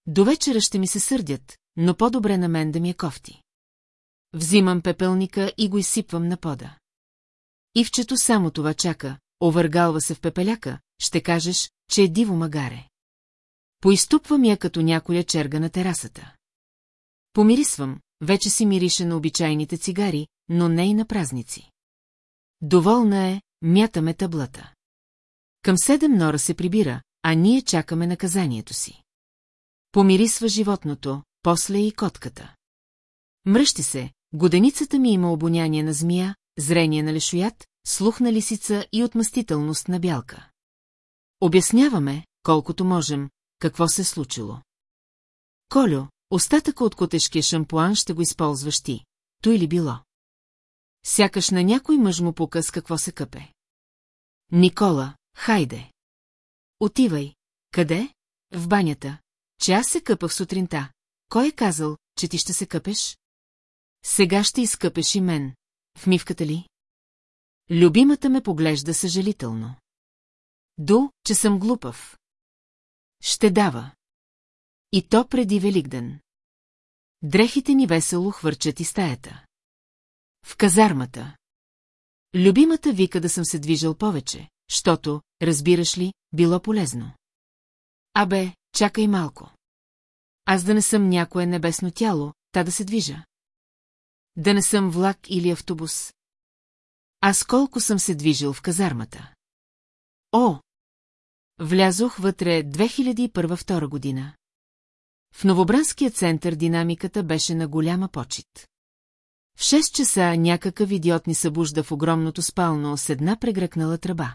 До вечера ще ми се сърдят, но по-добре на мен да ми е кофти. Взимам пепелника и го изсипвам на пода. Ивчето само това чака, овъргалва се в пепеляка, ще кажеш, че е диво магаре. Поизтупвам я като някоя черга на терасата. Помирисвам, вече си мирише на обичайните цигари, но не и на празници. Доволна е, мятаме таблата. Към седем нора се прибира, а ние чакаме наказанието си. Помирисва животното, после и котката. Мръщи се, годеницата ми има обоняние на змия, зрение на лешоят, слух на лисица и отмъстителност на бялка. Обясняваме, колкото можем, какво се случило. Колю, остатъка от котешкия шампуан ще го използваш ти. То или било. Сякаш на някой мъж му пука с какво се къпе. Никола, хайде. Отивай. Къде? В банята. Че аз се къпах сутринта. Кой е казал, че ти ще се къпеш? Сега ще изкъпеш и мен. В мивката ли? Любимата ме поглежда съжалително. Ду, че съм глупав. Ще дава. И то преди Великден. Дрехите ни весело хвърчат и стаята. В казармата. Любимата вика да съм се движил повече, щото, разбираш ли, било полезно. Абе, чакай малко. Аз да не съм някое небесно тяло, та да се движа. Да не съм влак или автобус. Аз колко съм се движил в казармата. О! Влязох вътре 2001-2 година. В Новобранския център динамиката беше на голяма почет. В 6 часа някакъв идиот ни събужда в огромното спално с една прегръкнала тръба.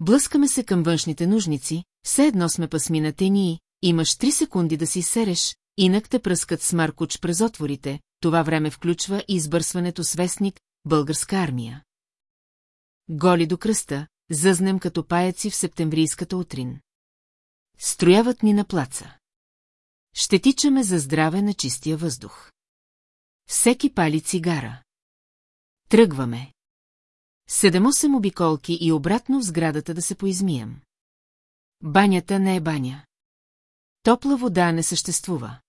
Блъскаме се към външните нужници, все едно сме пасми на тени, имаш три секунди да си сереш, инак те пръскат с маркуч през отворите, това време включва и избърсването с вестник «Българска армия». Голи до кръста, зъзнем като паяци в септемврийската утрин. Строяват ни на плаца. Ще тичаме за здраве на чистия въздух. Всеки пали цигара. Тръгваме. Седем-осем обиколки и обратно в сградата да се поизмием. Банята не е баня. Топла вода не съществува.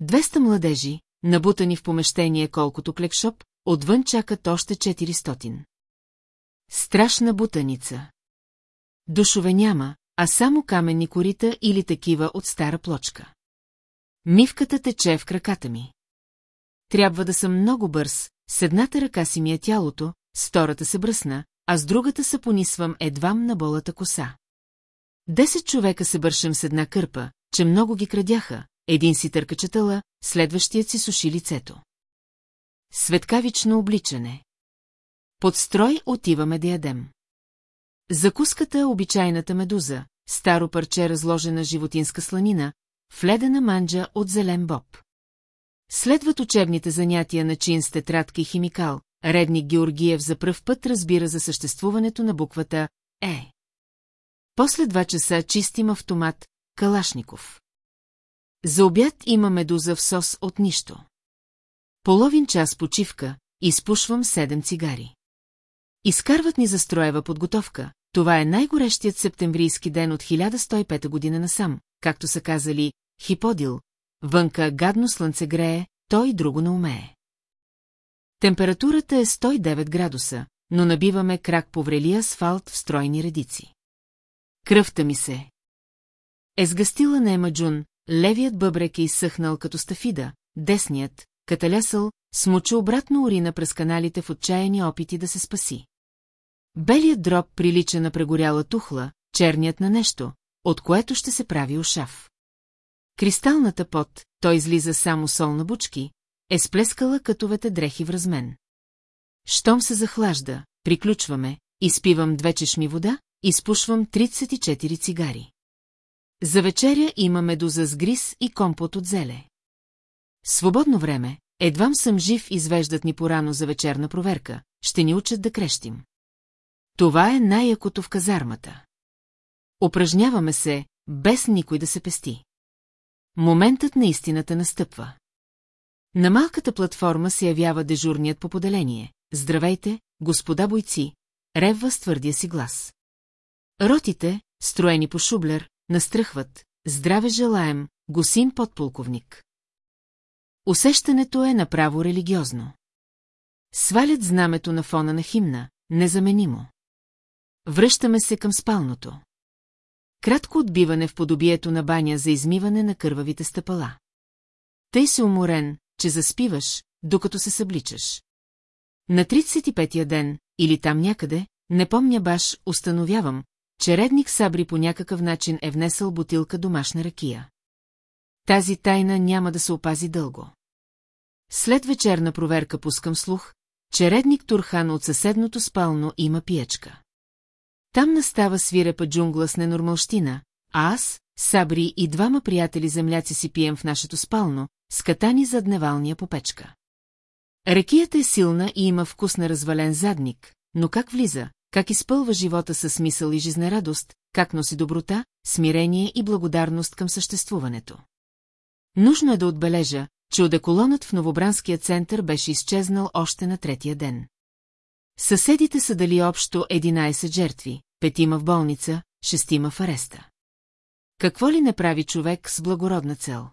Двеста младежи, набутани в помещение колкото клекшоп, отвън чакат още 400. Страшна бутаница. Душове няма, а само каменни корита или такива от стара плочка. Мивката тече в краката ми. Трябва да съм много бърз, с едната ръка си ми е тялото, с втората се бръсна, а с другата се понисвам едвам на болата коса. Десет човека се бършем с една кърпа, че много ги крадяха, един си търка четала, следващият си суши лицето. Светкавично обличане. Под строй отиваме да ядем. Закуската е обичайната медуза, старо парче разложена животинска сланина, вледена манджа от зелен боб. Следват учебните занятия на чин с тетрадки и химикал, редник Георгиев за пръв път разбира за съществуването на буквата Е. После два часа чистим автомат Калашников. За обяд има медуза в сос от нищо. Половин час почивка, изпушвам седем цигари. Изкарват ни за строева подготовка, това е най-горещият септемврийски ден от 1105 година насам, както са казали Хиподил, вънка гадно слънце грее, той друго не умее. Температурата е 109 градуса, но набиваме крак по врели асфалт в стройни редици. Кръвта ми се. Е сгъстила на Емаджун, левият бъбрек е изсъхнал като стафида, десният, каталясъл, смуча обратно урина през каналите в отчаяни опити да се спаси. Белият дроб прилича на прегоряла тухла, черният на нещо, от което ще се прави ушав. Кристалната пот, той излиза само сол на бучки, е сплескала катовете дрехи в размен. Щом се захлажда, приключваме, изпивам две чешми вода, изпушвам 34 цигари. За вечеря има медуза с гриз и компот от зеле. Свободно време, едвам съм жив, извеждат ни порано за вечерна проверка, ще ни учат да крещим. Това е най-якото в казармата. Упражняваме се, без никой да се пести. Моментът на истината настъпва. На малката платформа се явява дежурният по поделение. Здравейте, господа бойци, ревва с твърдия си глас. Ротите, строени по шублер, настръхват. Здраве желаем, госин подполковник. Усещането е направо религиозно. Свалят знамето на фона на химна, незаменимо. Връщаме се към спалното. Кратко отбиване в подобието на баня за измиване на кървавите стъпала. Тъй си уморен, че заспиваш, докато се събличаш. На 35-я ден, или там някъде, не помня баш, установявам, че редник Сабри по някакъв начин е внесъл бутилка домашна ракия. Тази тайна няма да се опази дълго. След вечерна проверка пускам слух, че редник Турхан от съседното спално има пиечка. Там настава свирепа джунгла с ненормалщина, а аз, Сабри и двама приятели земляци си пием в нашето спално, скатани за дневалния попечка. Рекията е силна и има вкус на развален задник, но как влиза, как изпълва живота със смисъл и жизнерадост, как носи доброта, смирение и благодарност към съществуването. Нужно е да отбележа, че одеколонът в Новобранския център беше изчезнал още на третия ден. Съседите са дали общо 11 жертви, петима в болница, шестима в ареста. Какво ли не прави човек с благородна цел?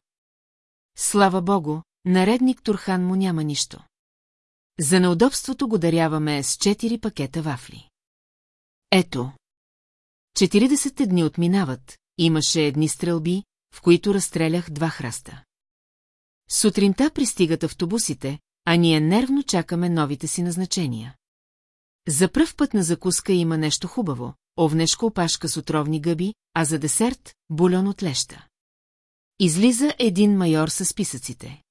Слава богу, наредник Турхан му няма нищо. За неудобството го даряваме с 4 пакета вафли. Ето. 40 дни отминават, имаше едни стрелби, в които разстрелях два храста. Сутринта пристигат автобусите, а ние нервно чакаме новите си назначения. За пръв път на закуска има нещо хубаво, овнешка опашка с отровни гъби, а за десерт – бульон от леща. Излиза един майор с списъците.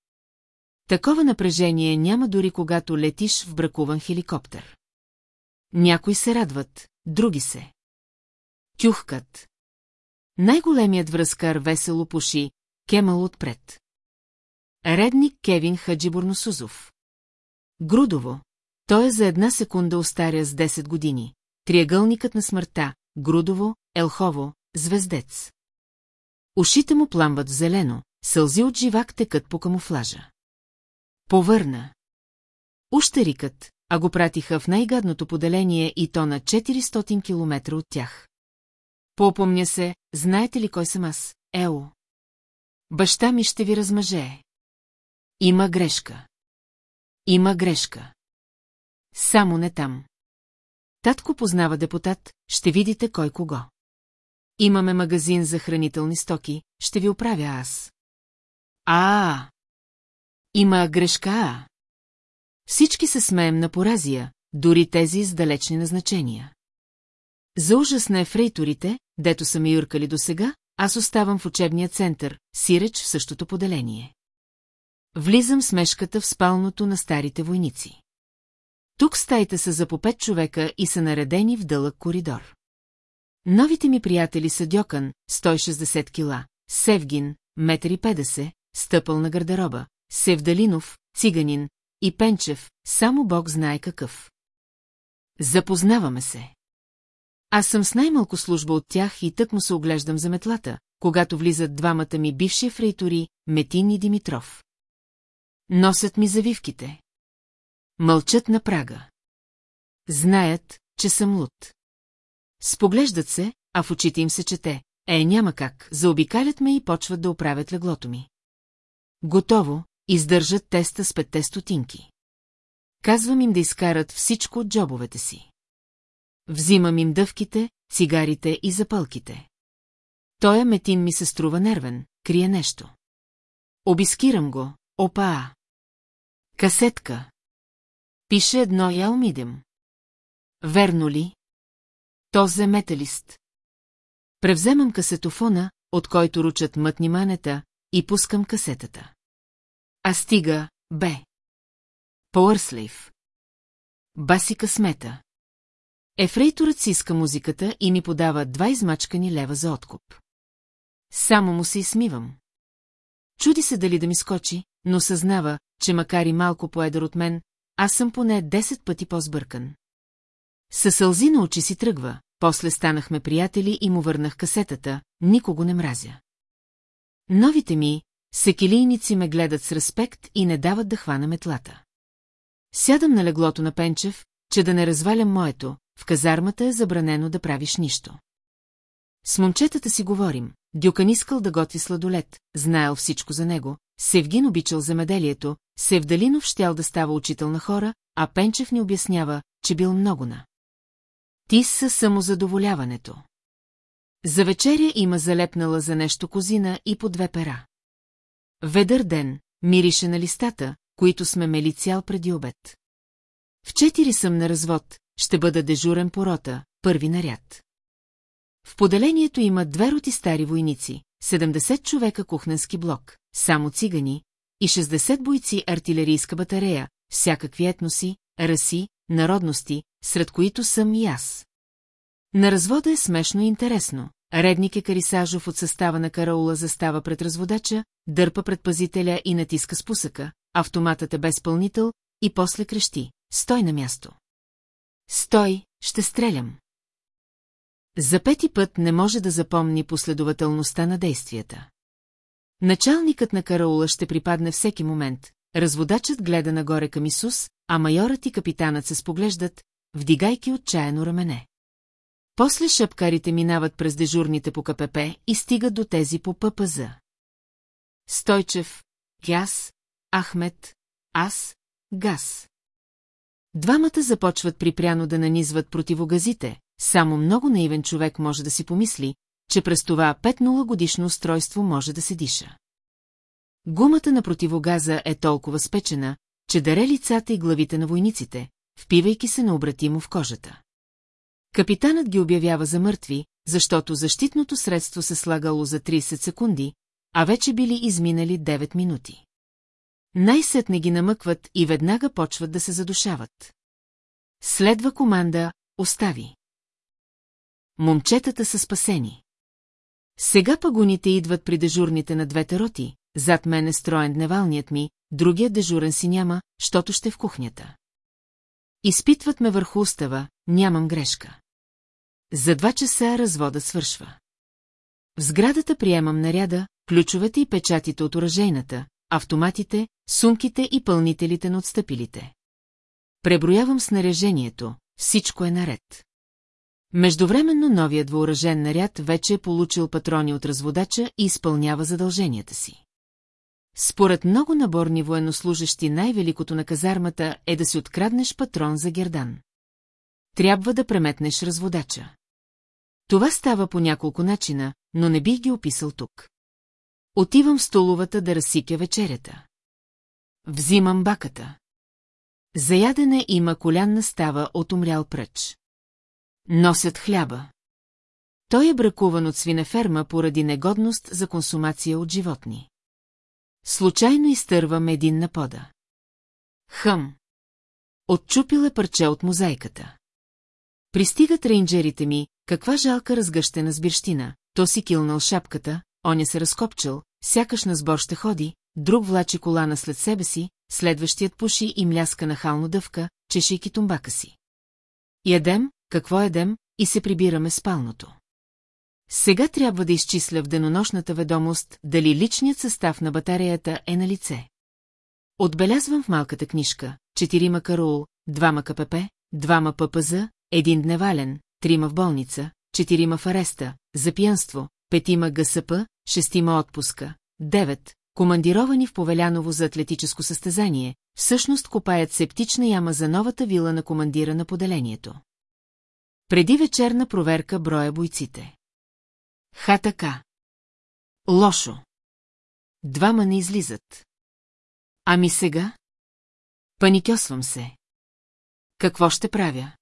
Такова напрежение няма дори когато летиш в бракуван хеликоптер. Някои се радват, други се. Тюхкат. Най-големият връзкар весело пуши, кемал отпред. Редник Кевин Хаджибурносузов. Грудово, той е за една секунда остаря с 10 години. Триъгълникът на смъртта, Грудово, Елхово, Звездец. Ушите му пламват в зелено, сълзи от живак текат по камуфлажа. Повърна. Ущерикът, а го пратиха в най-гадното поделение и то на 400 км от тях. Попомня се, знаете ли кой съм аз? Ео. Баща ми ще ви размъже. Има грешка. Има грешка. Само не там. Татко познава депутат, ще видите кой кого. Имаме магазин за хранителни стоки, ще ви оправя аз. А, Има грешка, а. Всички се смеем на поразия, дори тези с далечни назначения. За ужас на ефрейторите, дето са ми юркали досега, аз оставам в учебния център, сиреч в същото поделение. Влизам с мешката в спалното на старите войници. Тук стаите са за по пет човека и са наредени в дълъг коридор. Новите ми приятели са Дьокън, 160 кила, Севгин, 1,50 стъпъл на гардероба, Севдалинов, циганин и Пенчев, само Бог знае какъв. Запознаваме се. Аз съм с най-малко служба от тях и тък му се оглеждам за метлата, когато влизат двамата ми бивши фрейтори, Метин и Димитров. Носят ми завивките. Мълчат на прага. Знаят, че съм луд. Споглеждат се, а в очите им се чете. Е, няма как, заобикалят ме и почват да оправят леглото ми. Готово, издържат теста с петте стотинки. Казвам им да изкарат всичко от джобовете си. Взимам им дъвките, цигарите и запълките. Той метин ми се струва нервен, крие нещо. Обискирам го, опа Касетка. Пише едно я умидем. Верно ли? То взе металист. Превземам касетофона, от който ручат мътни манета, и пускам касетата. А стига, бе. Пауърслейв. Баси късмета. Ефрейторът си иска музиката и ми подава два измачкани лева за откуп. Само му се изсмивам. Чуди се дали да ми скочи, но съзнава, че макар и малко поедър от мен, аз съм поне 10 пъти по-сбъркан. Със сълзи на очи си тръгва, после станахме приятели и му върнах касетата, никого не мразя. Новите ми, секилийници ме гледат с респект и не дават да хвана метлата. Сядам на леглото на Пенчев, че да не развалям моето, в казармата е забранено да правиш нищо. С момчетата си говорим, Дюкан искал да готви сладолет, знаел всичко за него, Севгин обичал земеделието, Севдалинов щял да става учител на хора, а Пенчев ни обяснява, че бил много на. Ти са самозадоволяването. За вечеря има залепнала за нещо козина и по две пера. Ведър ден, мирише на листата, които сме мели цял преди обед. В четири съм на развод, ще бъда дежурен по рота, първи наряд. В поделението има две роти стари войници, 70 човека кухненски блок, само цигани, и 60 бойци артилерийска батарея, всякакви етноси, раси, народности, сред които съм и аз. На развода е смешно и интересно. Редник е Карисажов от състава на караула застава пред разводача, дърпа пред пазителя и натиска спусъка, автоматът е без пълнител и после крещи. Стой на място. Стой, ще стрелям. За пети път не може да запомни последователността на действията. Началникът на караула ще припадне всеки момент, разводачът гледа нагоре към Исус, а майорът и капитанът се споглеждат, вдигайки отчаяно рамене. После шапкарите минават през дежурните по КПП и стигат до тези по ППЗ. Стойчев, Гяс, Ахмет, аз, Газ. Двамата започват припряно да нанизват противогазите, само много наивен човек може да си помисли, че през това 5-0 годишно устройство може да се диша. Гумата на противогаза е толкова спечена, че даре лицата и главите на войниците, впивайки се необратимо в кожата. Капитанът ги обявява за мъртви, защото защитното средство се слагало за 30 секунди, а вече били изминали 9 минути. Най-сетне ги намъкват и веднага почват да се задушават. Следва команда «Остави». Момчетата са спасени. Сега пагоните идват при дежурните на двете роти, зад мен е строен дневалният ми, другия дежурен си няма, щото ще в кухнята. Изпитват ме върху устава, нямам грешка. За два часа развода свършва. В сградата приемам наряда, ключовете и печатите от оръжейната, автоматите, сумките и пълнителите на отстъпилите. Преброявам снаряжението, всичко е наред. Междувременно новият въоръжен наряд вече е получил патрони от разводача и изпълнява задълженията си. Според много наборни военнослужащи най-великото на казармата е да си откраднеш патрон за гердан. Трябва да преметнеш разводача. Това става по няколко начина, но не бих ги описал тук. Отивам в столовата да разсипя вечерята. Взимам баката. Заядене има колянна става от умрял пръч. Носят хляба. Той е бракуван от свинеферма поради негодност за консумация от животни. Случайно изтървам един на пода. Хъм. Отчупил е парче от мозайката. Пристигат рейнджерите ми, каква жалка разгъщена сбирщина, то си килнал шапката, оня се разкопчал, сякаш на сбор ще ходи, друг влачи колана след себе си, следващият пуши и мляска нахално дъвка, чешейки тумбака си. Ядем, какво едем, и се прибираме спалното. Сега трябва да изчисля в денонощната ведомост дали личният състав на батареята е на лице. Отбелязвам в малката книжка, четирима караул, двама КПП, двама ППЗ, един дневален, трима в болница, четирима в ареста, за пиянство, петима ГСП, шестима отпуска, девет, командировани в Повеляново за атлетическо състезание, всъщност копаят септична яма за новата вила на командира на поделението. Преди вечерна проверка броя бойците. Ха така. Лошо. Двама не излизат. Ами сега? Паникьосвам се. Какво ще правя?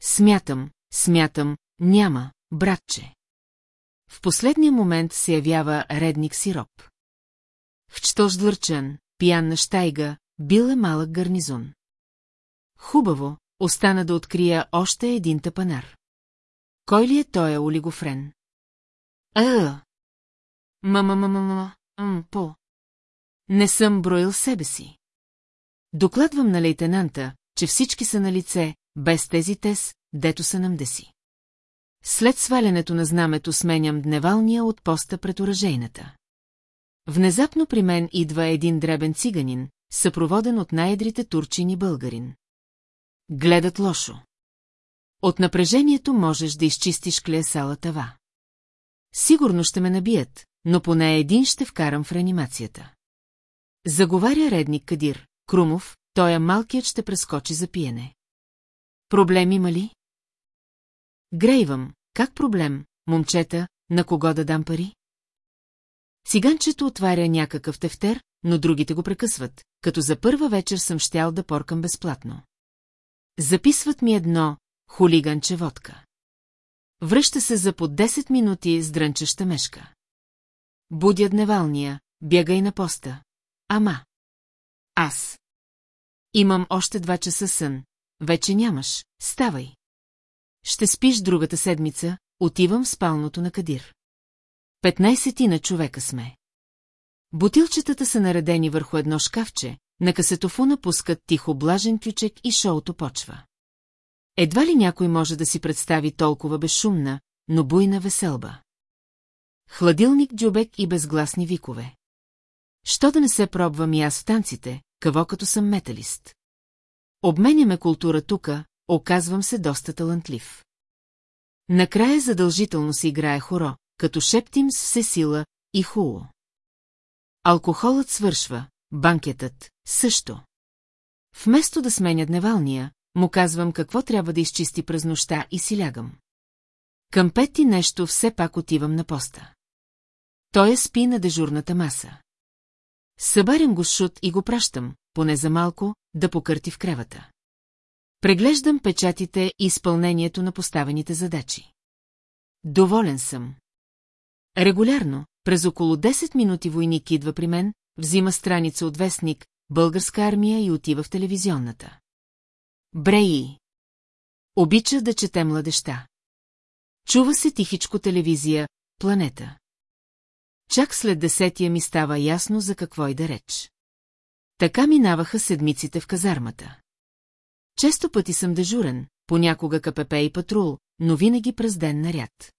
Смятам, смятам, няма, братче. В последния момент се явява редник сироп. Вчтож длърчен, пиян на штайга, бил е малък гарнизон. Хубаво, остана да открия още един тъпанар. Кой ли е той олигофрен? А, Ма-ма-ма-ма-ма, по. Не съм броил себе си. Докладвам на лейтенанта, че всички са на лице, без тези тез, дето са нам деси. След свалянето на знамето сменям дневалния от поста пред оръжейната. Внезапно при мен идва един дребен циганин, съпроводен от най-едрите турчини българин. Гледат лошо. От напрежението можеш да изчистиш клея тава. Сигурно ще ме набият, но поне един ще вкарам в реанимацията. Заговаря редник Кадир, Крумов, той е малкият ще прескочи за пиене. Проблем има ли? Грейвам, как проблем, момчета, на кого да дам пари? Циганчето отваря някакъв тефтер, но другите го прекъсват, като за първа вечер съм щял да поркам безплатно. Записват ми едно хулиганче водка. Връща се за под 10 минути с дрънчеща мешка. Будя дневалния, бягай на поста. Ама. Аз. Имам още два часа сън. Вече нямаш, ставай. Ще спиш другата седмица, отивам в спалното на Кадир. Петнайсетина човека сме. Бутилчетата са наредени върху едно шкафче, на касетофуна пускат тихо блажен ключек и шоуто почва. Едва ли някой може да си представи толкова безшумна, но буйна веселба. Хладилник, джубек и безгласни викове. Що да не се пробвам и аз в танците, какво като съм металист. Обменяме култура тука, оказвам се доста талантлив. Накрая задължително се играе хоро, като шептим с все сила и хубаво. Алкохолът свършва, банкетът също. Вместо да сменя дневалния, му казвам какво трябва да изчисти през нощта и си лягам. Към пет и нещо все пак отивам на поста. Той е спи на дежурната маса. Събарям го шут и го пращам, поне за малко, да покърти в кревата. Преглеждам печатите и изпълнението на поставените задачи. Доволен съм. Регулярно, през около 10 минути войник идва при мен, взима страница от вестник, българска армия и отива в телевизионната. Бреи. Обича да чете младеща. Чува се тихичко телевизия «Планета». Чак след десетия ми става ясно за какво и да реч. Така минаваха седмиците в казармата. Често пъти съм дежурен, понякога КПП и патрул, но винаги през ден наряд.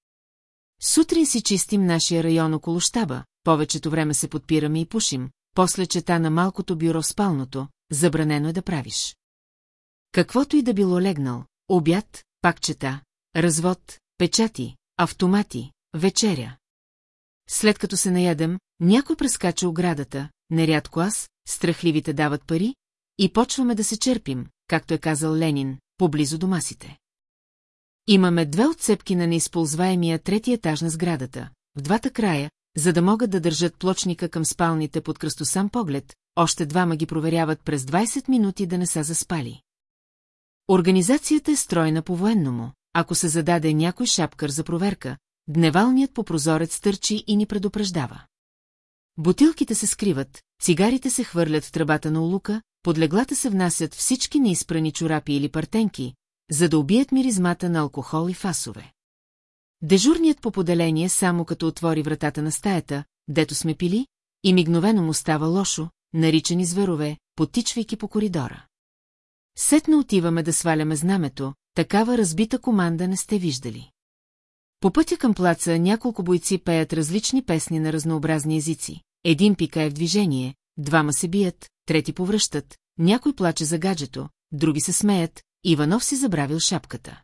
Сутрин си чистим нашия район около щаба, повечето време се подпираме и пушим, после чета на малкото бюро спалното, забранено е да правиш. Каквото и да било легнал, обяд, пак чета, развод, печати, автомати, вечеря. След като се наядем, някой прескача оградата, нерядко аз, страхливите дават пари, и почваме да се черпим, както е казал Ленин, поблизо до масите. Имаме две отцепки на неизползваемия трети етаж на сградата, в двата края, за да могат да държат плочника към спалните под кръстосам поглед, още двама ги проверяват през 20 минути да не са заспали. Организацията е стройна по-военному. Ако се зададе някой шапкър за проверка, дневалният по прозорец търчи и ни предупреждава. Бутилките се скриват, цигарите се хвърлят в тръбата на улука, под леглата се внасят всички неизпрани чорапи или партенки, за да убият миризмата на алкохол и фасове. Дежурният по поделение само като отвори вратата на стаята, дето сме пили, и мигновено му става лошо, наричани зверове, потичвайки по коридора. Сетно отиваме да сваляме знамето, такава разбита команда не сте виждали. По пътя към плаца няколко бойци пеят различни песни на разнообразни езици. Един пика е в движение, двама се бият, трети повръщат, някой плаче за гаджето, други се смеят, Иванов си забравил шапката.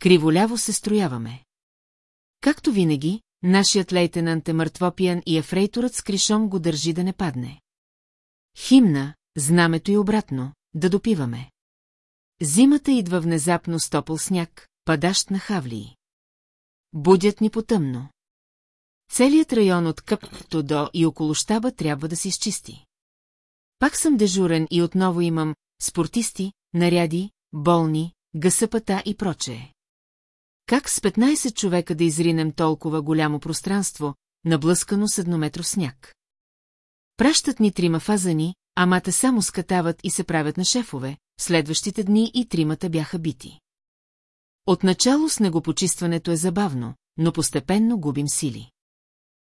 Криволяво се строяваме. Както винаги, нашият лейтенант е мъртвопиян и ефрейторът с кришом го държи да не падне. Химна, знамето и обратно, да допиваме. Зимата идва внезапно с топъл сняг, падащ на хавлии. Будят ни потъмно. Целият район от къпто до и около щаба трябва да се изчисти. Пак съм дежурен и отново имам спортисти, наряди, болни, гъсъпата и прочее. Как с 15 човека да изринем толкова голямо пространство, наблъскано с еднометров сняг? Пращат ни трима фазани, амата само скатават и се правят на шефове, следващите дни и тримата бяха бити. Отначало снегопочистването е забавно, но постепенно губим сили.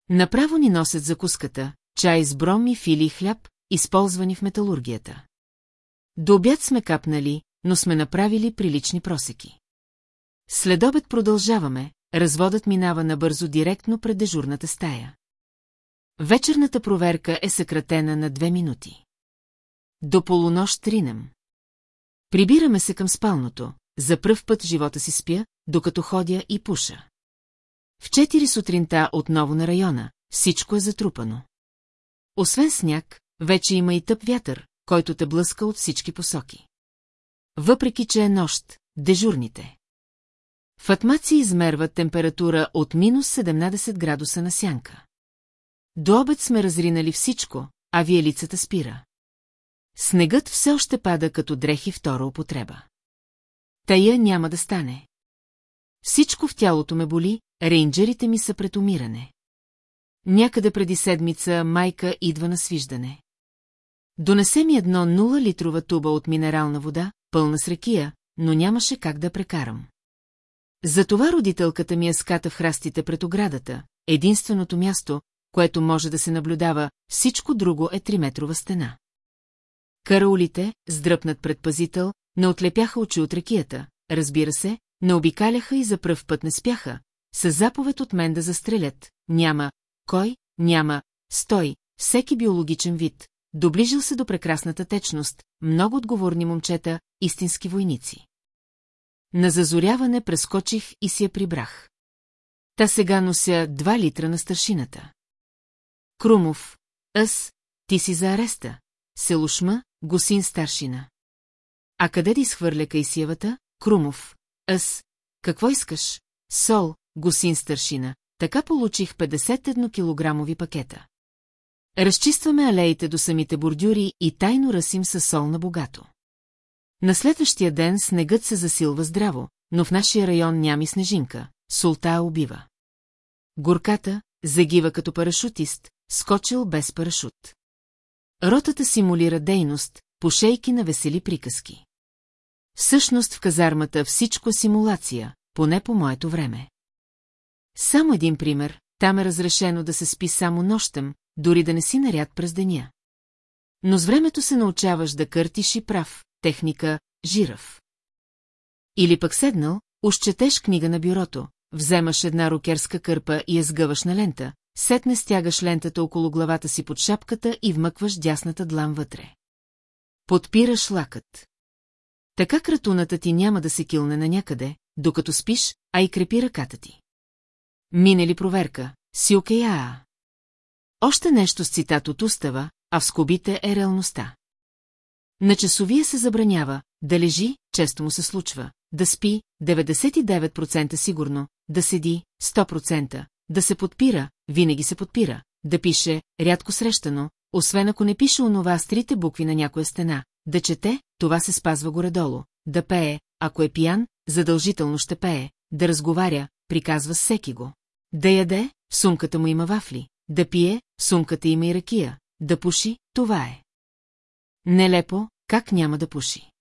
Направо ни носят закуската, чай с бром и фили и хляб, използвани в металургията. До обяд сме капнали, но сме направили прилични просеки. След обед продължаваме, разводът минава набързо директно пред дежурната стая. Вечерната проверка е съкратена на две минути. До полунощ тринем. Прибираме се към спалното, за пръв път живота си спя, докато ходя и пуша. В четири сутринта отново на района, всичко е затрупано. Освен сняг, вече има и тъп вятър, който те блъска от всички посоки. Въпреки, че е нощ, дежурните. Фатмаци измерват температура от минус 17 градуса на сянка. До обед сме разринали всичко, а виелицата спира. Снегът все още пада като дрехи втора употреба. Тая няма да стане. Всичко в тялото ме боли, рейнджерите ми са пред умиране. Някъде преди седмица майка идва на свиждане. Донесе ми едно 0-литрова туба от минерална вода, пълна с рекия, но нямаше как да прекарам. Затова родителката ми е ската в храстите пред оградата, единственото място, което може да се наблюдава, всичко друго е триметрова стена. Караулите, сдръпнат предпазител, не отлепяха очи от рекията, разбира се, не обикаляха и за пръв път не спяха, с заповед от мен да застрелят, няма, кой, няма, стой, всеки биологичен вид, доближил се до прекрасната течност, много отговорни момчета, истински войници. На зазоряване прескочих и си я прибрах. Та сега нося два литра на старшината. Крумов, Ъс, ти си за ареста. Селушма, Госин старшина. А къде да изхвърля Кайсиевата? Крумов. Ъс. Какво искаш? Сол, Госин старшина. Така получих 51 килограмови пакета. Разчистваме алеите до самите бордюри и тайно ръсим със сол на богато. На следващия ден снегът се засилва здраво, но в нашия район няма снежинка. Султа убива. Горката загива като парашутист, скочил без парашут. Ротата симулира дейност, пошейки на весели приказки. Всъщност в казармата всичко е симулация, поне по моето време. Само един пример, там е разрешено да се спи само нощем, дори да не си наряд през деня. Но с времето се научаваш да къртиш и прав, техника, жирав. Или пък седнал, ущетеш книга на бюрото, вземаш една рокерска кърпа и я сгъваш на лента, сетне стягаш лентата около главата си под шапката и вмъкваш дясната длан вътре. Подпираш лакът. Така кратуната ти няма да се килне на някъде, докато спиш, а и крепи ръката ти. Мине ли проверка? Си а. Още нещо с цитат от устава, а в скобите е реалността. На часовия се забранява, да лежи, често му се случва, да спи, 99% сигурно, да седи, 100%, да се подпира, винаги се подпира, да пише, рядко срещано, освен ако не пише онова с трите букви на някоя стена, да чете, това се спазва горе-долу, да пее, ако е пиян, задължително ще пее, да разговаря, приказва всеки го. Да яде, в сумката му има вафли, да пие, сумката има и ракия, да пуши, това е. Нелепо, как няма да пуши.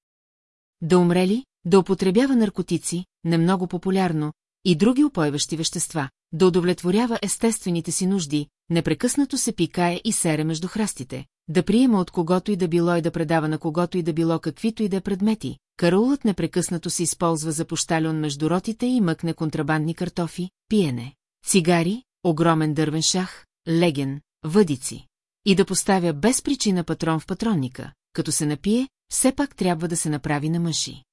Да умре ли, да употребява наркотици, не много популярно, и други опойващи вещества, да удовлетворява естествените си нужди, непрекъснато се пикае и сере между храстите, да приема от когото и да било и да предава на когото и да било каквито и да е предмети. Караулът непрекъснато се използва за пощален между ротите и мъкне контрабандни картофи, пиене, цигари, огромен дървен шах, леген, въдици. И да поставя без причина патрон в патронника, като се напие, все пак трябва да се направи на мъжи.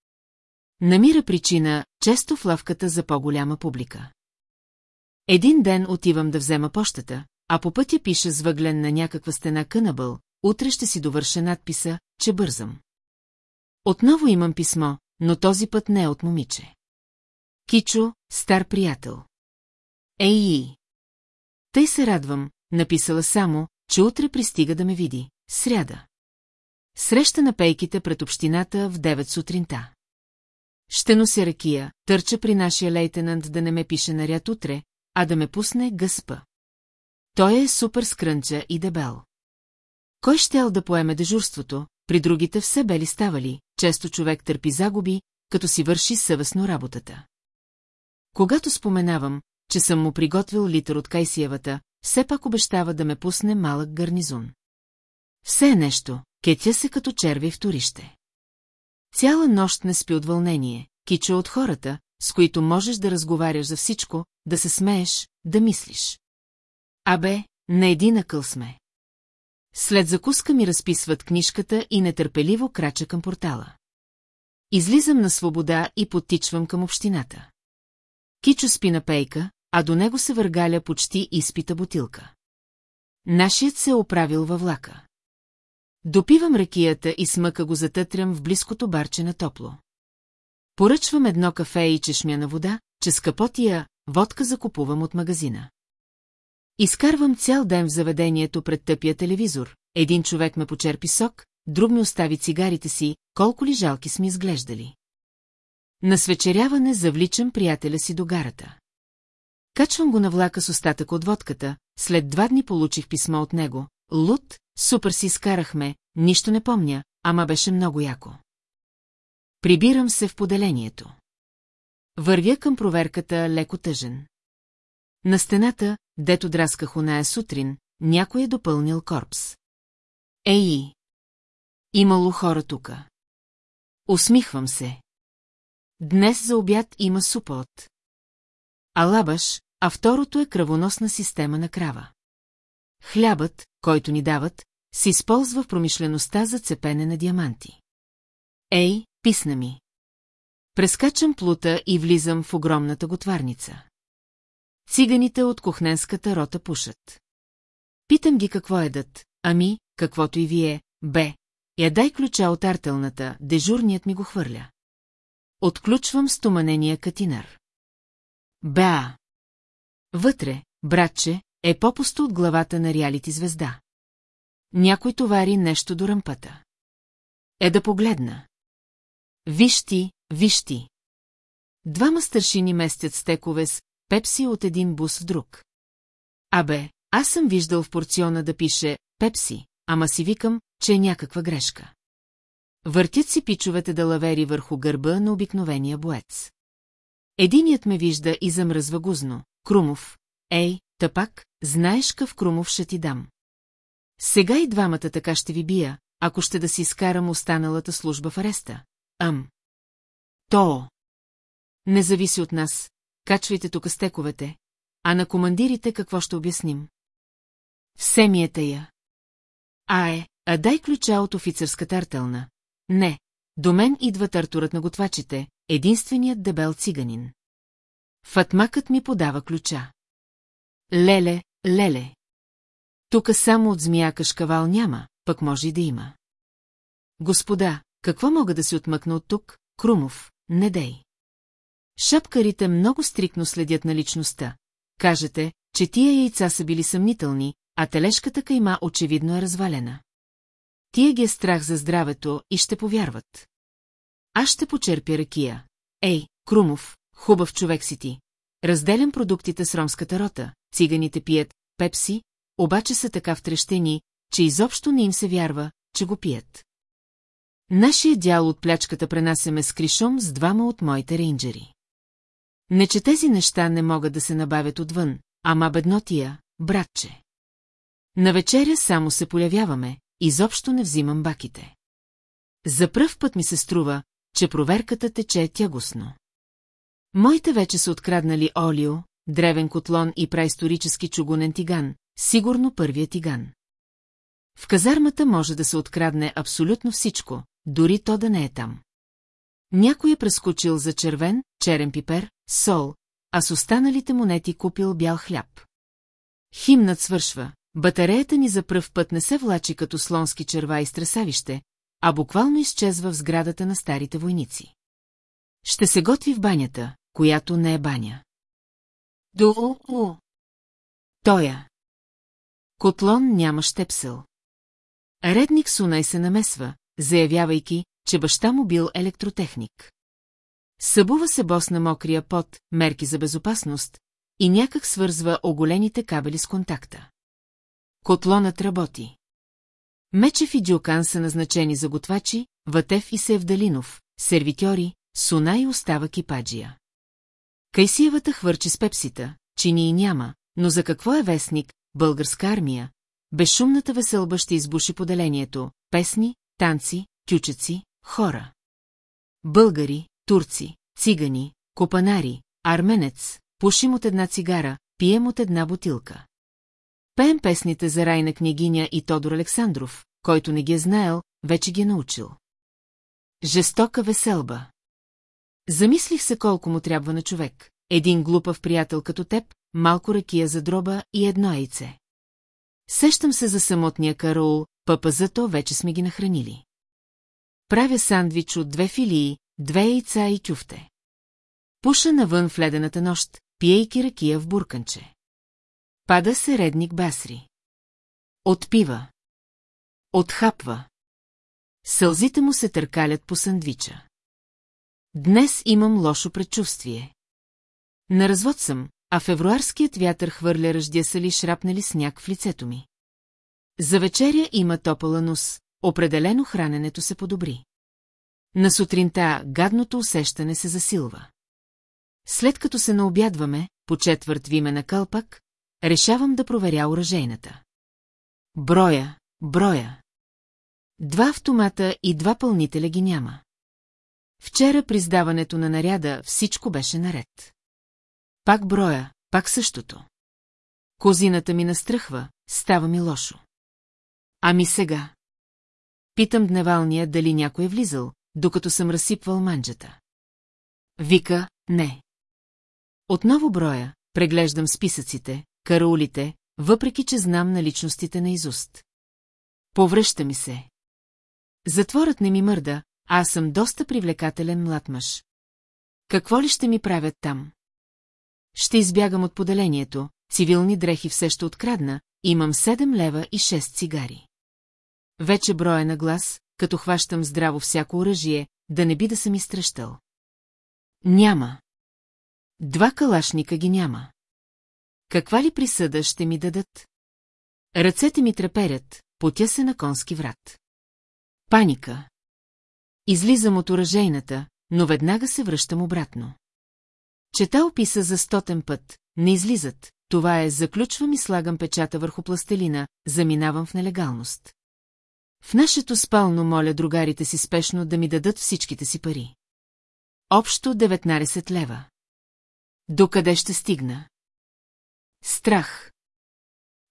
Намира причина, често в лавката за по-голяма публика. Един ден отивам да взема пощата, а по пътя пиша с въглен на някаква стена кънабъл, утре ще си довърша надписа, че бързам. Отново имам писмо, но този път не е от момиче. Кичо, стар приятел. Ей! Тъй се радвам, написала само, че утре пристига да ме види. Сряда. Среща на пейките пред общината в 9 сутринта. Ще нося ракия, търча при нашия лейтенант да не ме пише наряд утре, а да ме пусне гъспа. Той е супер скрънча и дебел. Кой щел да поеме дежурството, при другите все бели ставали, често човек търпи загуби, като си върши съвестно работата. Когато споменавам, че съм му приготвил литър от кайсиевата, все пак обещава да ме пусне малък гарнизон. Все е нещо, кетя се като черви в турище. Цяла нощ не спи от вълнение, кича от хората, с които можеш да разговаряш за всичко, да се смееш, да мислиш. Абе, на един акъл сме. След закуска ми разписват книжката и нетърпеливо крача към портала. Излизам на свобода и подтичвам към общината. Кичо спи на пейка, а до него се въргаля почти изпита бутилка. Нашият се е оправил във влака. Допивам ракията и смъка го затътрям в близкото барче на топло. Поръчвам едно кафе и чешмяна вода, че скъпотия водка закупувам от магазина. Изкарвам цял ден в заведението пред тъпия телевизор. Един човек ме почерпи сок, друг ми остави цигарите си, колко ли жалки сме изглеждали. На свечеряване завличам приятеля си до гарата. Качвам го на влака с остатък от водката, след два дни получих писмо от него. Лут, супер си изкарахме, нищо не помня, ама беше много яко. Прибирам се в поделението. Вървя към проверката леко тъжен. На стената, дето драсках оная сутрин, някой е допълнил корпс. Ей! Имало хора тука. Усмихвам се. Днес за обяд има супа от. Алабаш, а второто е кръвоносна система на крава. Хлябът, който ни дават, се използва в промишлеността за цепене на диаманти. Ей, писна ми. Прескачам плута и влизам в огромната готварница. Циганите от кухненската рота пушат. Питам ги какво едат, ами, каквото и вие, бе. Я дай ключа от артелната, дежурният ми го хвърля. Отключвам стоманения катинар. Беа! Вътре, братче, е по-пусто от главата на реалити звезда. Някой товари нещо до ръмпата. Е да погледна. Виж ти, виж ти. Двама старшини местят стекове с пепси от един бус в друг. Абе, аз съм виждал в порциона да пише пепси, ама си викам, че е някаква грешка. Въртят си пичовете да лавери върху гърба на обикновения боец. Единият ме вижда и замръзва гузно. Крумов. Ей, тъпак, знаеш къв Крумов ще ти дам. Сега и двамата така ще ви бия, ако ще да си изкарам останалата служба в ареста. Ам. То. Не зависи от нас. Качвайте тук стековете. А на командирите какво ще обясним? Ми е тая. А е, а дай ключа от офицерската артелна. Не, до мен идва тартурът на готвачите, единственият дебел циганин. Фатмакът ми подава ключа. Леле, леле. Тука само от змия кашкавал няма, пък може и да има. Господа, какво мога да си отмъкна от тук, Крумов, не дей. Шапкарите много стрикно следят на личността. Кажете, че тия яйца са били съмнителни, а телешката кайма очевидно е развалена. Тия ги е страх за здравето и ще повярват. Аз ще почерпя ракия. Ей, Крумов, хубав човек си ти. Разделям продуктите с ромската рота, циганите пият, пепси, обаче са така втрещени, че изобщо не им се вярва, че го пият. Нашия дял от плячката пренасеме с кришом с двама от моите рейнджери. Не, че тези неща не могат да се набавят отвън, ама беднотия, братче. На вечеря само се полявяваме, изобщо не взимам баките. За пръв път ми се струва, че проверката тече тягостно. Моите вече са откраднали олио, древен котлон и праисторически чугунен тиган, сигурно първият тиган. В казармата може да се открадне абсолютно всичко, дори то да не е там. Някой е прескочил за червен, черен пипер, сол, а с останалите монети купил бял хляб. Химнат свършва. Батареята ни за пръв път не се влачи като слонски черва и стресавище, а буквално изчезва в сградата на старите войници. Ще се готви в банята, която не е баня. До-у-у. Тоя. Котлон няма щепсел. Редник Сунай се намесва, заявявайки, че баща му бил електротехник. Събува се бос на мокрия пот, мерки за безопасност, и някак свързва оголените кабели с контакта. Котлонът работи. Мечев и Дюкан са назначени за готвачи, Ватев и Севдалинов, сервитьори, Суна и остава кипаджия. Кайсиевата хвърчи с пепсита, чини и няма, но за какво е вестник, българска армия? Безшумната веселба ще избуши поделението, песни, танци, кючеци, хора. Българи, турци, цигани, копанари, арменец, пушим от една цигара, пием от една бутилка. Пеем песните за Райна княгиня и Тодор Александров, който не ги е знаел, вече ги е научил. Жестока веселба. Замислих се колко му трябва на човек. Един глупав приятел като теб, малко ракия за дроба и едно яйце. Сещам се за самотния караул, пъпазато вече сме ги нахранили. Правя сандвич от две филии, две яйца и кюфте. Пуша навън в ледената нощ, пиейки ракия в бурканче. Пада се редник Басри. Отпива. Отхапва. Сълзите му се търкалят по сандвича. Днес имам лошо предчувствие. На развод съм, а февруарският вятър хвърля ръждясали шрапнали сняг в лицето ми. За вечеря има топъла нос, определено храненето се подобри. На сутринта гадното усещане се засилва. След като се наобядваме, по четвърт виме на кълпак, решавам да проверя оръжейната. Броя, броя. Два автомата и два пълнителя ги няма. Вчера при сдаването на наряда всичко беше наред. Пак броя, пак същото. Козината ми настръхва, става ми лошо. Ами сега? Питам дневалния дали някой е влизал, докато съм разсипвал манджата. Вика, не. Отново броя, преглеждам списъците, караулите, въпреки че знам наличностите на изуст. Повръща ми се. Затворът не ми мърда, аз съм доста привлекателен млад мъж. Какво ли ще ми правят там? Ще избягам от поделението, цивилни дрехи все ще открадна, имам 7 лева и 6 цигари. Вече броя на глас, като хващам здраво всяко оръжие, да не би да съм изтръщал. Няма. Два калашника ги няма. Каква ли присъда ще ми дадат? Ръцете ми треперят, потя се на конски врат. Паника. Излизам от оръжейната, но веднага се връщам обратно. Чета описа за стотен път, не излизат, това е заключвам и слагам печата върху пластелина, заминавам в нелегалност. В нашето спално моля другарите си спешно да ми дадат всичките си пари. Общо 19 лева. Докъде ще стигна? Страх.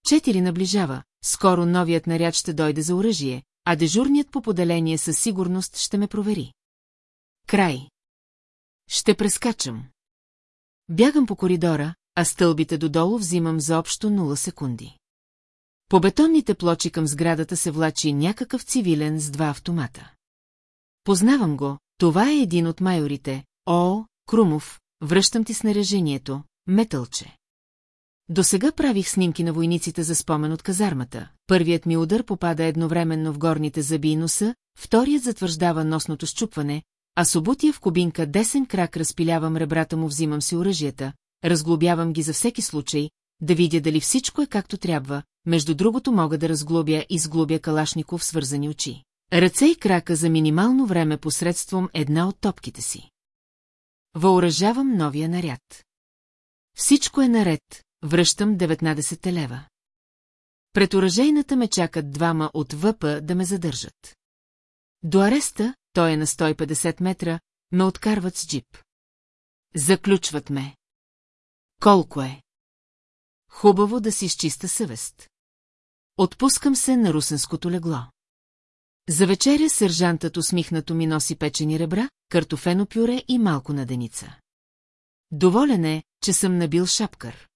Четири наближава, скоро новият наряд ще дойде за оръжие, а дежурният по поделение със сигурност ще ме провери. Край. Ще прескачам. Бягам по коридора, а стълбите додолу взимам за общо 0 секунди. По бетонните плочи към сградата се влачи някакъв цивилен с два автомата. Познавам го, това е един от майорите. О, Крумов, връщам ти снаряжението, метълче. До сега правих снимки на войниците за спомен от казармата. Първият ми удар попада едновременно в горните зъби и носа, вторият затвърждава носното щупване, а с обутия в кубинка десен крак разпилявам ребрата му, взимам си оръжията, разглобявам ги за всеки случай, да видя дали всичко е както трябва, между другото мога да разглобя и сглобя Калашников свързани очи. Ръце и крака за минимално време посредством една от топките си. Въоръжавам новия наряд. Всичко е наред, връщам 19 лева. Пред оръжейната ме чакат двама от ВП да ме задържат. До ареста, той е на 150 метра, ме откарват с джип. Заключват ме. Колко е? Хубаво да си изчиста съвест. Отпускам се на русенското легло. За вечеря сержантът усмихнато ми носи печени ребра, картофено пюре и малко наденица. Доволен е, че съм набил шапкър.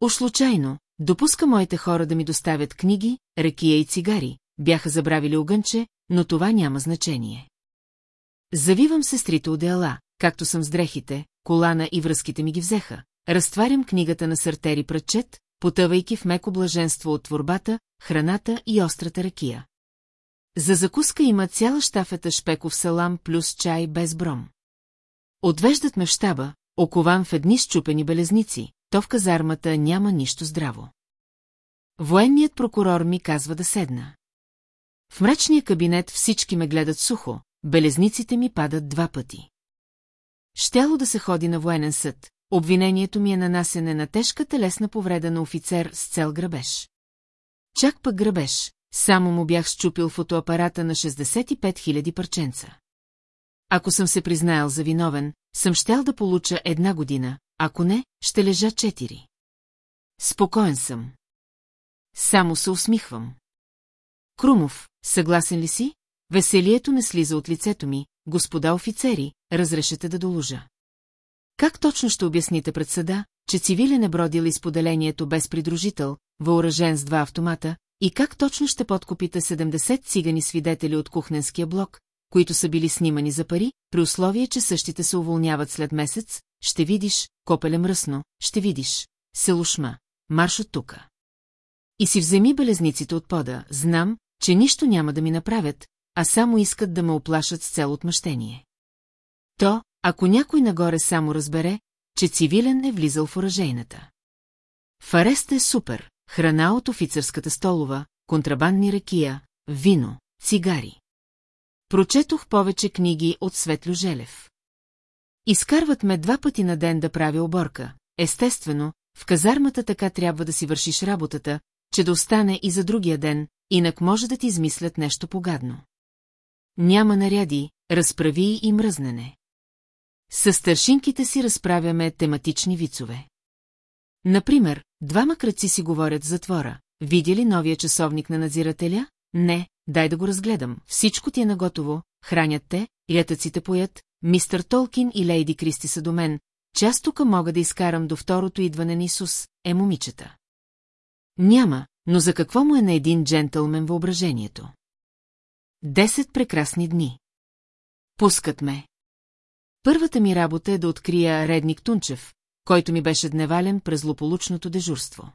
Уж случайно, допуска моите хора да ми доставят книги, ракия и цигари, бяха забравили огънче, но това няма значение. Завивам сестрите одеяла, както съм с дрехите, колана и връзките ми ги взеха. Разтварям книгата на Сартери Пръчет, потъвайки в меко блаженство от творбата, храната и острата ракия. За закуска има цяла штафета шпеков салам плюс чай без бром. Отвеждат ме в щаба, окован в едни щупени белезници, то в казармата няма нищо здраво. Военният прокурор ми казва да седна. В мрачния кабинет всички ме гледат сухо, белезниците ми падат два пъти. Щяло да се ходи на военен съд, обвинението ми е нанасене на тежка телесна повреда на офицер с цел грабеж. Чак пък грабеж, само му бях щупил фотоапарата на 65 000 парченца. Ако съм се признаел за виновен, съм щял да получа една година, ако не, ще лежа четири. Спокоен съм. Само се усмихвам. Крумов, съгласен ли си? Веселието не слиза от лицето ми, господа офицери, разрешете да доложа. Как точно ще обясните пред съда, че цивилен е бродил из поделението без придружител, въоръжен с два автомата, и как точно ще подкупите 70 цигани свидетели от кухненския блок, които са били снимани за пари, при условие, че същите се уволняват след месец, ще видиш, копеле мръсно, ще видиш, селушма, марш от тука. И си вземи белезниците от пода, знам, че нищо няма да ми направят, а само искат да ме оплашат с цел отмъщение. То, ако някой нагоре само разбере, че цивилен е влизал в оръжейната. В е супер, храна от офицерската столова, контрабандни ракия, вино, цигари. Прочетох повече книги от Светлю Желев. Изкарват ме два пъти на ден да правя оборка. Естествено, в казармата така трябва да си вършиш работата, че да остане и за другия ден, инак може да ти измислят нещо погадно. Няма наряди, разправи и мръзнене. С старшинките си разправяме тематични вицове. Например, двама кръци си говорят в затвора. Видя ли новия часовник на надзирателя? Не, дай да го разгледам. Всичко ти е наготово, хранят те, ятъците поят, мистър Толкин и лейди Кристи са до мен, че тук мога да изкарам до второто идване на Исус, е момичета. Няма, но за какво му е на един джентълмен въображението? Десет прекрасни дни. Пускат ме. Първата ми работа е да открия Редник Тунчев, който ми беше дневален през злополучното дежурство.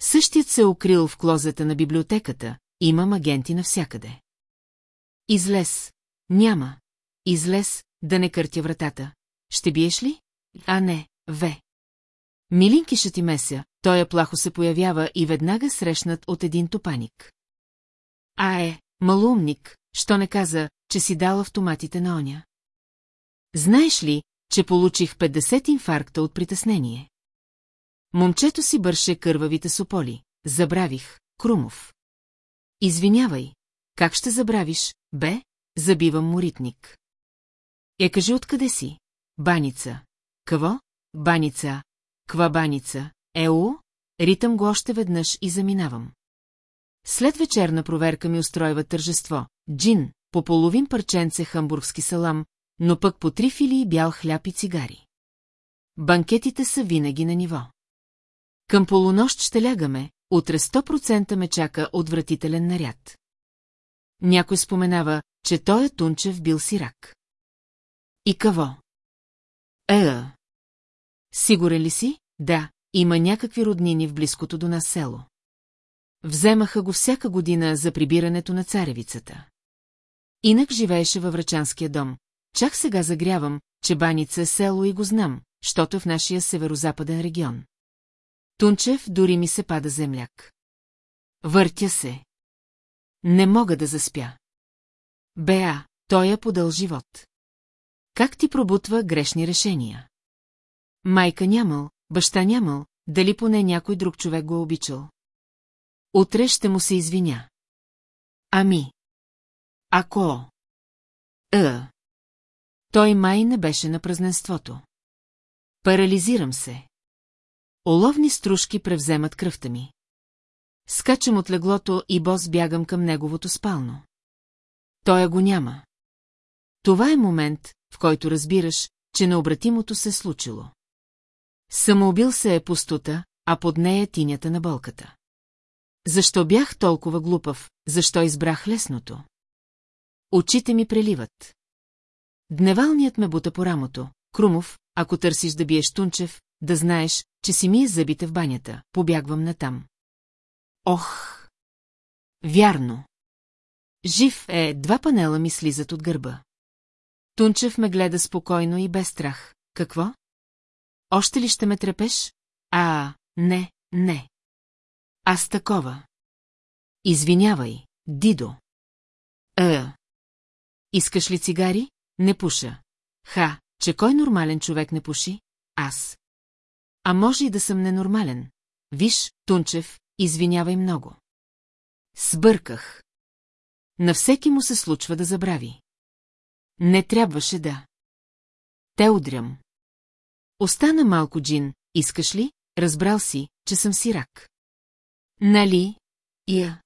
Същият се е укрил в клозета на библиотеката, имам агенти навсякъде. Излез. Няма. Излез, да не къртя вратата. Ще биеш ли? А не, ве. Милинки ще ти меся, той плахо се появява и веднага срещнат от един топаник. А е, малумник, що не каза, че си дал автоматите на оня. Знаеш ли, че получих 50 инфаркта от притеснение? Момчето си бърше кървавите сополи. Забравих, Крумов. Извинявай, как ще забравиш, бе? Забивам моритник. Е, кажи откъде си? Баница. Какво? Баница. Ква баница? Ео? Ритам го още веднъж и заминавам. След вечерна проверка ми устройва тържество. Джин, по половин парченце хамбургски салам, но пък по три филии бял хляб и цигари. Банкетите са винаги на ниво. Към полунощ ще лягаме, утре 100% ме чака отвратителен наряд. Някой споменава, че той е Тунчев бил сирак. И какво? Е, Сигурен ли си? Да, има някакви роднини в близкото до нас село. Вземаха го всяка година за прибирането на царевицата. Инак живееше във Врачанския дом. Чак сега загрявам, че Баница е село и го знам, щото е в нашия северо-западен регион. Тунчев дори ми се пада земляк. Въртя се. Не мога да заспя. Беа, той е подъл живот. Как ти пробутва грешни решения? Майка нямал, баща нямал, дали поне някой друг човек го е обичал. Утре ще му се извиня. Ами. Ако. Е. Той май не беше на празненството. Парализирам се. Оловни стружки превземат кръвта ми. Скачам от леглото и бос бягам към неговото спално. Той го няма. Това е момент, в който разбираш, че необратимото се е случило. Самоубил се е пустота, а под нея тинята на болката. Защо бях толкова глупав, защо избрах лесното? Очите ми преливат. Дневалният ме бута по рамото. Крумов, ако търсиш да биеш Тунчев, да знаеш, че си ми е зъбите в банята, побягвам натам. Ох! Вярно. Жив е, два панела ми слизат от гърба. Тунчев ме гледа спокойно и без страх. Какво? Още ли ще ме трепеш? А, не, не. Аз такова. Извинявай, Дидо. Е. Искаш ли цигари? Не пуша. Ха, че кой нормален човек не пуши? Аз. А може и да съм ненормален. Виж, Тунчев, извинявай много. Сбърках. На всеки му се случва да забрави. Не трябваше да. Те удрям. Остана малко джин, искаш ли? Разбрал си, че съм сирак. Нали? Я.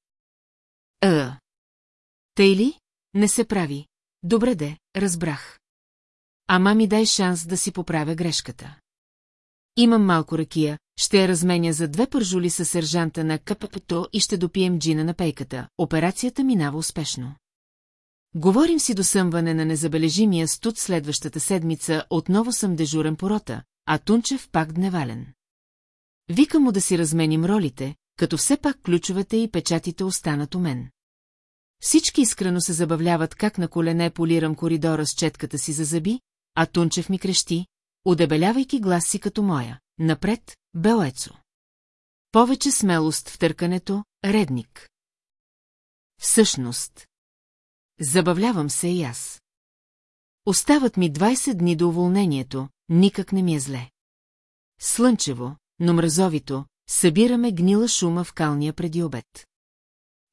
А. Тъй ли? Не се прави. Добре де, разбрах. Ама ми дай шанс да си поправя грешката. Имам малко ракия, ще я разменя за две пържули с сержанта на КППТО и ще допием джина на пейката. Операцията минава успешно. Говорим си до съмване на незабележимия студ следващата седмица, отново съм дежурен по рота, а Тунчев пак дневален. Вика му да си разменим ролите, като все пак ключовете и печатите останат у мен. Всички искрено се забавляват как на колене полирам коридора с четката си за зъби, а Тунчев ми крещи, удебелявайки глас си като моя. Напред, Белецо. Повече смелост в търкането, редник. Всъщност. Забавлявам се и аз. Остават ми 20 дни до уволнението, никак не ми е зле. Слънчево, но мразовито, събираме гнила шума в калния преди обед.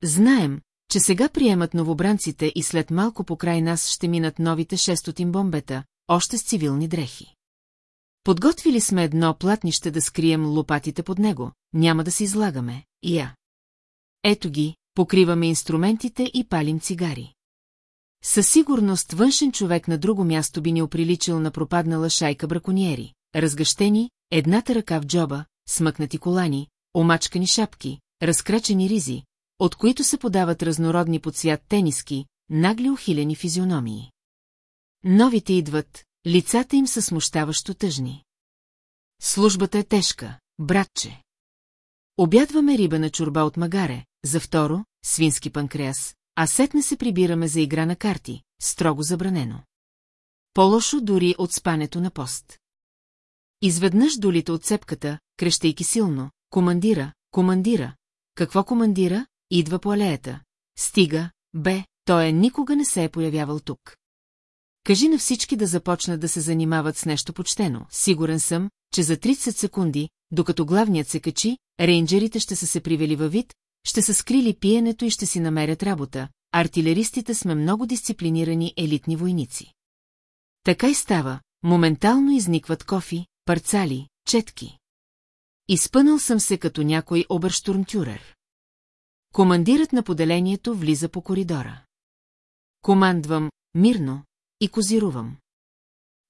Знаем, че сега приемат новобранците и след малко по край нас ще минат новите 600 бомбета, още с цивилни дрехи. Подготвили сме едно платнище да скрием лопатите под него, няма да се излагаме, я. Ето ги, покриваме инструментите и палим цигари. Със сигурност външен човек на друго място би ни оприличил на пропаднала шайка браконьери, разгъщени, едната ръка в джоба, смъкнати колани, омачкани шапки, разкрачени ризи, от които се подават разнородни по цвят тениски, нагли ухилени физиономии. Новите идват, лицата им са смущаващо тъжни. Службата е тежка, братче. Обядваме риба на чурба от магаре, за второ – свински панкреас, а сетне се прибираме за игра на карти, строго забранено. По-лошо дори от спането на пост. Изведнъж долите от цепката, крещейки силно, командира, командира. Какво командира? Идва по алеята. Стига, бе, той е никога не се е появявал тук. Кажи на всички да започнат да се занимават с нещо почтено. Сигурен съм, че за 30 секунди, докато главният се качи, рейнджерите ще са се привели във вид, ще са скрили пиенето и ще си намерят работа. Артилеристите сме много дисциплинирани елитни войници. Така и става, моментално изникват кофи, парцали, четки. Изпънал съм се като някой оберштурмтюрер. Командирът на поделението влиза по коридора. Командвам мирно и козирувам.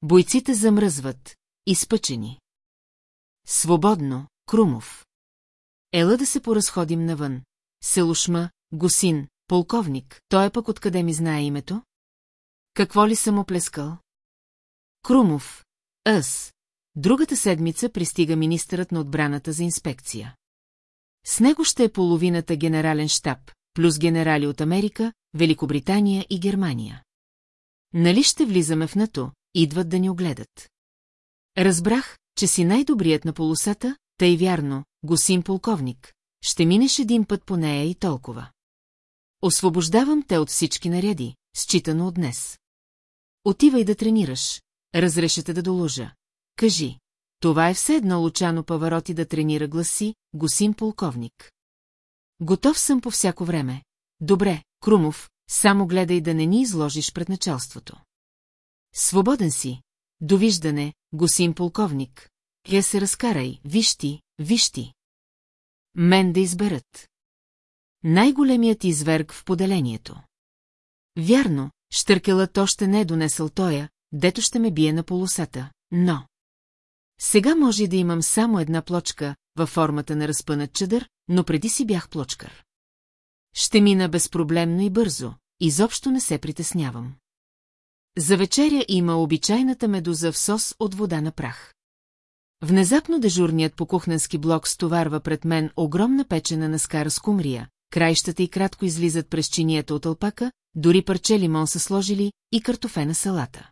Бойците замръзват, изпъчени. Свободно, Крумов. Ела да се поразходим навън. Селушма, Госин, полковник, той е пък откъде ми знае името? Какво ли съм оплескал? Крумов, Аз. Другата седмица пристига министърът на отбраната за инспекция. С него ще е половината генерален штаб, плюс генерали от Америка, Великобритания и Германия. Нали ще влизаме в НАТО, идват да ни огледат. Разбрах, че си най-добрият на полосата, тъй вярно, госим полковник. Ще минеш един път по нея и толкова. Освобождавам те от всички наряди, считано от днес. Отивай да тренираш. Разрешете да доложа. Кажи, това е все едно Лучано Павароти да тренира гласи, госим полковник. Готов съм по всяко време. Добре, Крумов, само гледай да не ни изложиш пред началството. Свободен си. Довиждане, госим полковник. Я се разкарай, виж ти. Мен да изберат. най-големият изверг в поделението. Вярно, Штъркелът още не е донесъл тоя, дето ще ме бие на полосата, но... Сега може да имам само една плочка, във формата на разпънат чадър, но преди си бях плочкар. Ще мина безпроблемно и бързо, изобщо не се притеснявам. За вечеря има обичайната медуза в сос от вода на прах. Внезапно дежурният по кухненски блок стоварва пред мен огромна печена на скара с кумрия, краищата и кратко излизат през чинията от алпака, дори парче лимон са сложили и картофе на салата.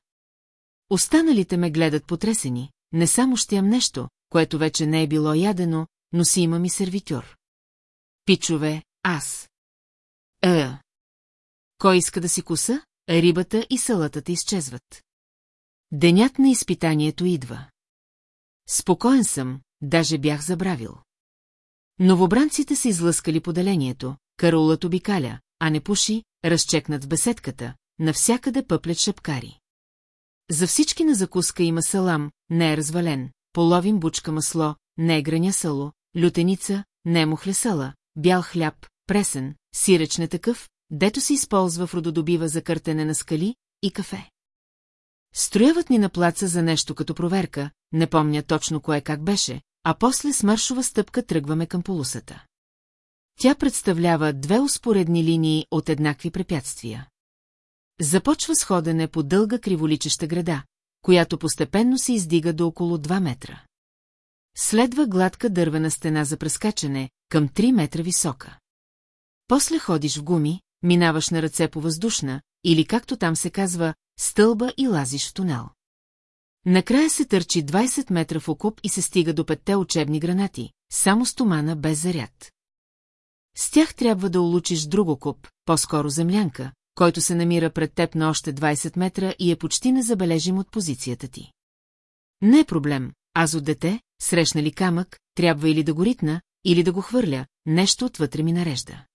Останалите ме гледат потресени, не само ще ям нещо, което вече не е било ядено, но си имам и сервитюр. Пичове, аз. Е. Кой иска да си куса? Рибата и салатата изчезват. Денят на изпитанието идва. Спокоен съм, даже бях забравил. Новобранците са излъскали поделението, караулът обикаля, а не пуши, разчекнат в беседката, навсякъде пъплят шапкари. За всички на закуска има салам, не е развален, половин бучка масло, не е гранясало, лютеница, не е мухлесала, бял хляб, пресен, сиреч не такъв, дето се използва в рододобива за къртене на скали и кафе. Строяват ни на плаца за нещо като проверка, не помня точно кое как беше, а после с маршова стъпка тръгваме към полусата. Тя представлява две успоредни линии от еднакви препятствия. Започва сходене по дълга криволичеща града, която постепенно се издига до около 2 метра. Следва гладка дървена стена за прескачане, към 3 метра висока. После ходиш в гуми, минаваш на ръце по въздушна, или както там се казва, стълба и лазиш в тунел. Накрая се търчи 20 метра в окуп и се стига до петте учебни гранати, само стомана без заряд. С тях трябва да улучиш друго куп, по-скоро землянка, който се намира пред теб на още 20 метра и е почти незабележим от позицията ти. Не е проблем, аз от дете, срещна ли камък, трябва или да го ритна, или да го хвърля, нещо отвътре ми нарежда.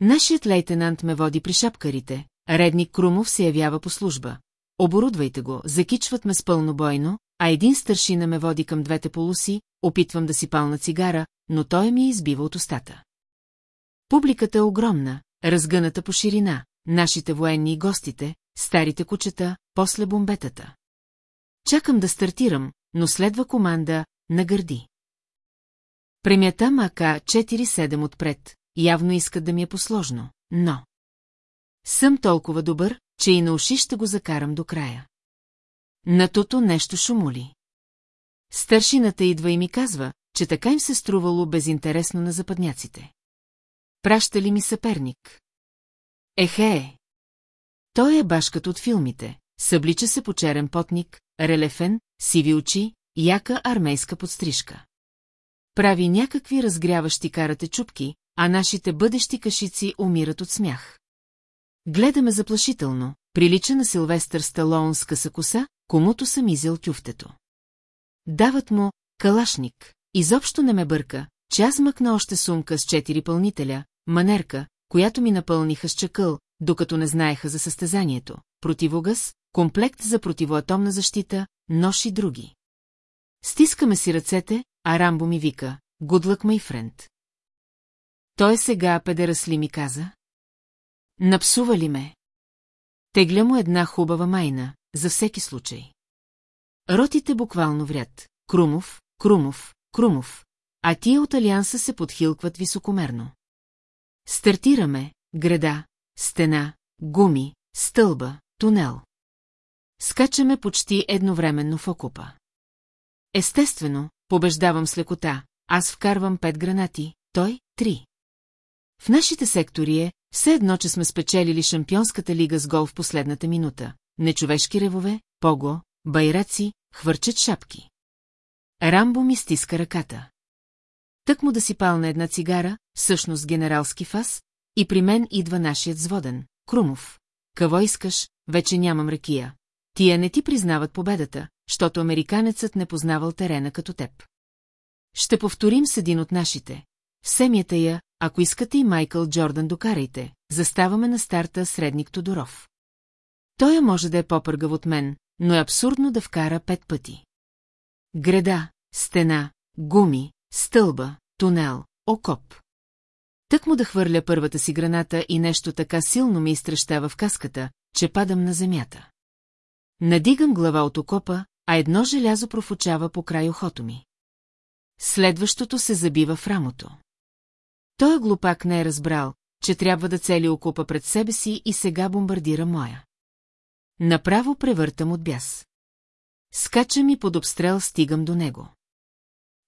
Нашият лейтенант ме води при шапкарите, редник Крумов се явява по служба. Оборудвайте го, закичват ме с пълно бойно, а един старшина ме води към двете полуси, опитвам да си пална цигара, но той ми избива от устата. Публиката е огромна, разгъната по ширина, нашите военни и гостите, старите кучета, после бомбетата. Чакам да стартирам, но следва команда на гърди. Премята Мака 4-7 отпред, явно искат да ми е посложно, но... Съм толкова добър, че и на уши ще го закарам до края. На тото нещо шумоли. Старшината идва и ми казва, че така им се струвало безинтересно на западняците. Праща ли ми съперник? Ехе! Той е башката от филмите, съблича се по черен потник, релефен, сиви очи, яка армейска подстрижка. Прави някакви разгряващи карате чупки, а нашите бъдещи кашици умират от смях. Гледаме заплашително, прилича на Силвестър Сталон с къса коса, комуто съм изял тюфтето. Дават му калашник. Изобщо не ме бърка, че аз мъкна още сумка с четири пълнителя, манерка, която ми напълниха с чакъл, докато не знаеха за състезанието, противогаз, комплект за противоатомна защита, нож и други. Стискаме си ръцете, а Рамбо ми вика, Гудлък май френд. Той сега педерасли ми каза. Напсува ли ме? Тегля му една хубава майна, за всеки случай. Ротите буквално врят. Крумов, Крумов, Крумов. А тия от Алианса се подхилкват високомерно. Стартираме, града, стена, гуми, стълба, тунел. Скачаме почти едновременно в окупа. Естествено, побеждавам с лекота, аз вкарвам пет гранати, той – три. В нашите сектори е все едно, че сме спечелили шампионската лига с гол в последната минута. Нечовешки ревове, пого, байраци, хвърчат шапки. Рамбо ми стиска ръката. Тък му да си пална една цигара, всъщност генералски фас, и при мен идва нашият зводен, Крумов. Какво искаш, вече нямам ракия. Тия не ти признават победата, защото американецът не познавал терена като теб. Ще повторим с един от нашите. Семията я, ако искате и Майкъл Джордан докарайте, заставаме на старта средник Тодоров. Той може да е по-пъргав от мен, но е абсурдно да вкара пет пъти. Греда, стена, гуми, стълба, тунел, окоп. Тък му да хвърля първата си граната и нещо така силно ме изтрещава в каската, че падам на земята. Надигам глава от окопа, а едно желязо профучава по край ухото ми. Следващото се забива в рамото. Той глупак не е разбрал, че трябва да цели окопа пред себе си и сега бомбардира моя. Направо превъртам от бяс. Скачам и под обстрел стигам до него.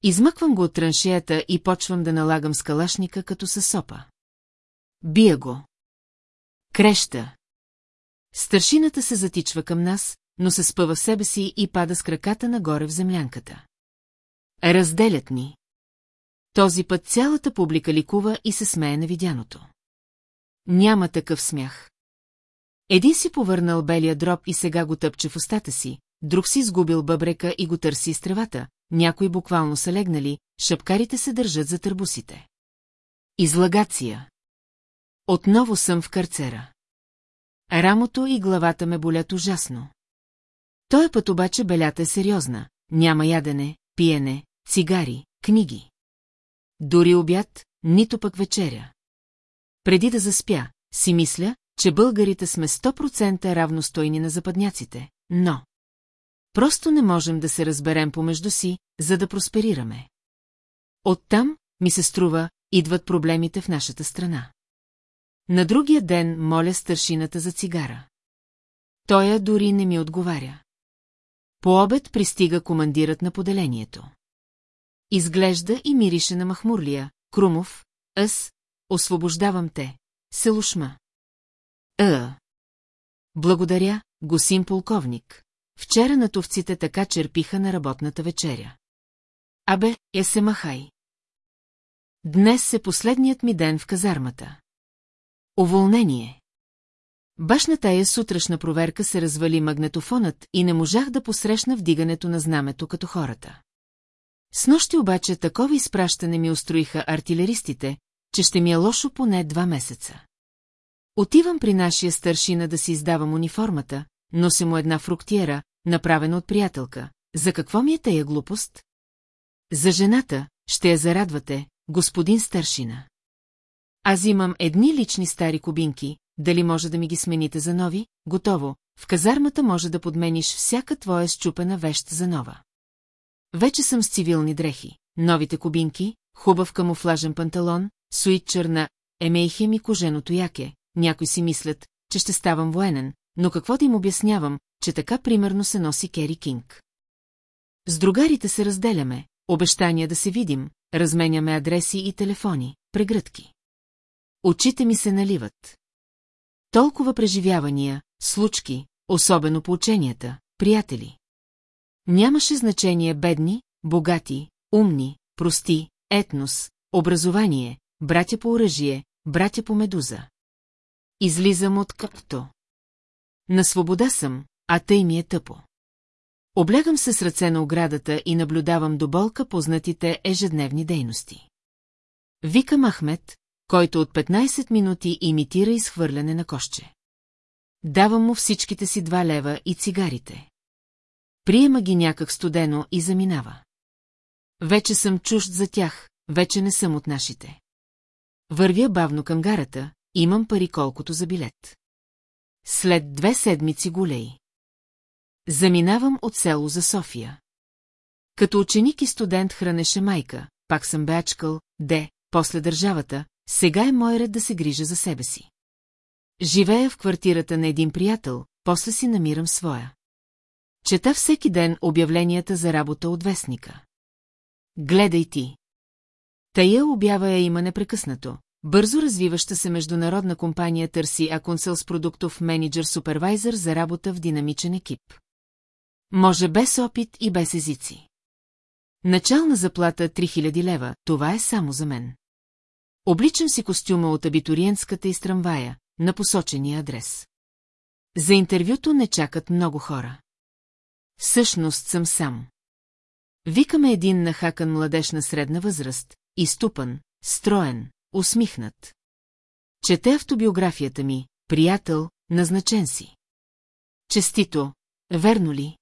Измъквам го от траншеята и почвам да налагам скалашника като със сопа. Бия го. Креща. Старшината се затичва към нас, но се спъва в себе си и пада с краката нагоре в землянката. Разделят ни. Този път цялата публика ликува и се смее на видяното. Няма такъв смях. Един си повърнал белия дроб и сега го тъпче в устата си, друг си сгубил бъбрека и го търси из тревата, някои буквално са легнали, шапкарите се държат за търбусите. Излагация. Отново съм в карцера. Рамото и главата ме болят ужасно. Той път обаче белята е сериозна. Няма ядене, пиене, цигари, книги. Дори обяд, нито пък вечеря. Преди да заспя, си мисля, че българите сме 100% равностойни на западняците, но... Просто не можем да се разберем помежду си, за да просперираме. Оттам, ми се струва, идват проблемите в нашата страна. На другия ден моля старшината за цигара. Тоя дори не ми отговаря. По обед пристига командирът на поделението. Изглежда и мирише на Махмурлия, Крумов, аз, освобождавам те, селушма. А. Благодаря, госим полковник. Вчера натовците така черпиха на работната вечеря. Абе, я се махай. Днес е последният ми ден в казармата. Уволнение. Баш на тая сутрешна проверка се развали магнетофонът и не можах да посрещна вдигането на знамето като хората. С нощи обаче такова изпращане ми устроиха артилеристите, че ще ми е лошо поне два месеца. Отивам при нашия старшина да си издавам униформата, нося му една фруктиера, направена от приятелка. За какво ми е тая глупост? За жената, ще я зарадвате, господин старшина. Аз имам едни лични стари кубинки, дали може да ми ги смените за нови? Готово, в казармата може да подмениш всяка твоя щупена вещ за нова. Вече съм с цивилни дрехи, новите кубинки, хубав камуфлажен панталон, суитчър на емейхем и коженото яке. Някои си мислят, че ще ставам военен, но какво да им обяснявам, че така примерно се носи Кери Кинг. С другарите се разделяме, обещания да се видим, разменяме адреси и телефони, прегръдки. Очите ми се наливат. Толкова преживявания, случки, особено по ученията, приятели. Нямаше значение бедни, богати, умни, прости, етнос, образование, братя по оръжие, братя по медуза. Излизам от къпто. На свобода съм, а тъй ми е тъпо. Облягам се с ръце на оградата и наблюдавам до болка познатите ежедневни дейности. Вика Махмед, който от 15 минути имитира изхвърляне на кошче. Давам му всичките си два лева и цигарите. Приема ги някак студено и заминава. Вече съм чужд за тях, вече не съм от нашите. Вървя бавно към гарата, имам пари колкото за билет. След две седмици голей. Заминавам от село за София. Като ученик и студент хранеше майка, пак съм беачкал, де, после държавата, сега е мой ред да се грижа за себе си. Живея в квартирата на един приятел, после си намирам своя. Чета всеки ден обявленията за работа от вестника. Гледай ти. Тая обява я има непрекъснато. Бързо развиваща се международна компания търси Аконсъл с продуктов менеджер-супервайзър за работа в динамичен екип. Може без опит и без езици. Начална заплата 3000 лева, това е само за мен. Обличам си костюма от абитуриентската из трамвая, на посочения адрес. За интервюто не чакат много хора. Всъщност съм сам. Викаме един нахакан младеж на средна възраст, изтупан, строен, усмихнат. Чете автобиографията ми, приятел, назначен си. Честито, верно ли?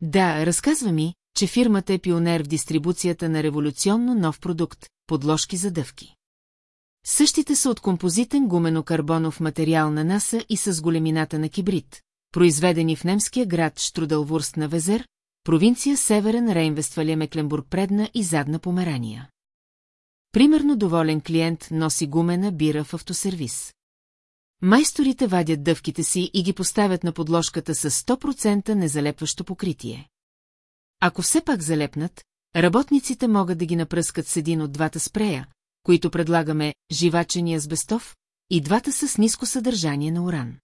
Да, разказва ми, че фирмата е пионер в дистрибуцията на революционно нов продукт – подложки за дъвки. Същите са от композитен гумено-карбонов материал на НАСА и с големината на кибрид, произведени в немския град Штруделвурст на Везер, провинция Северен Рейнвествалия Мекленбург предна и задна Померания. Примерно доволен клиент носи гумена бира в автосервис. Майсторите вадят дъвките си и ги поставят на подложката с 100% незалепващо покритие. Ако все пак залепнат, работниците могат да ги напръскат с един от двата спрея, които предлагаме живачен и азбестов, и двата с ниско съдържание на уран.